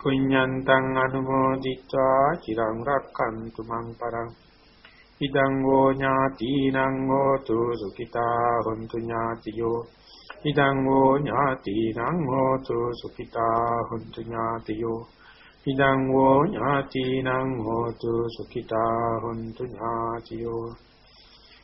කුඤ්ඤන්තං අනුමෝදිත්වා චිරං රක්ඛන්තු මං පරං. ඉදං ෝ ඥාතිනං හෝතු සුඛිතා හොන්තු ඥාතියෝ. ඉදං ෝ ඥාතිනං හෝතු සුඛිතා හොන්තු ඥාතියෝ. ඉදං ෝ ඥාතිනං හෝතු සුඛිතා හොන්තු ඥාතියෝ.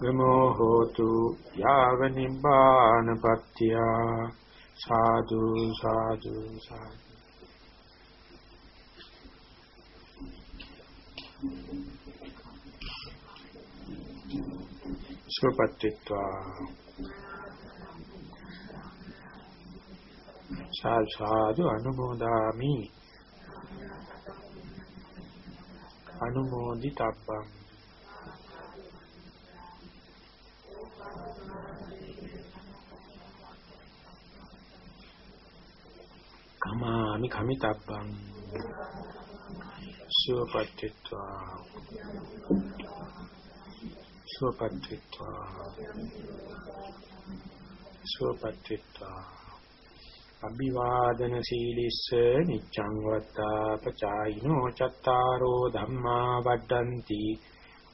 ගමෝ හෝතු යාව නිපානපත්තිය සාදු සාදු සාදු සුවපත්ත්වා සාසාදු අනුමෝදාමි අනුමෝදි තබ්බං කමාමි කමිතබ්බං සුවපත්ත්වා. සුවපත්ත්වා. සුවපත්ත්වා. අභිවාදන සීලිස්ස නිච්ඡං වත්තා පචායිනෝ චත්තාරෝ ධම්මා වඩ්ඩಂತಿ.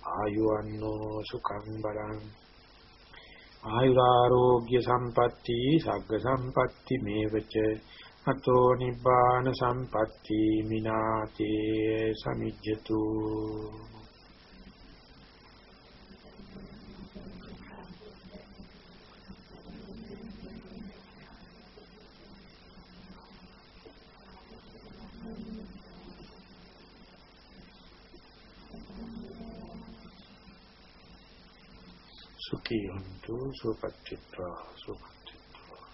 ආයුවන්නෝ සුඛං බලං. ආයුරාෝග්‍ය සම්පatti සග්ග සම්පatti මේවච. අතෝ නිබ්බාන සම්පatti මිනාතේ සමිජ්ජතු සුඛී හොන්තු සුපච්චිත්වා සුපච්චිත්වා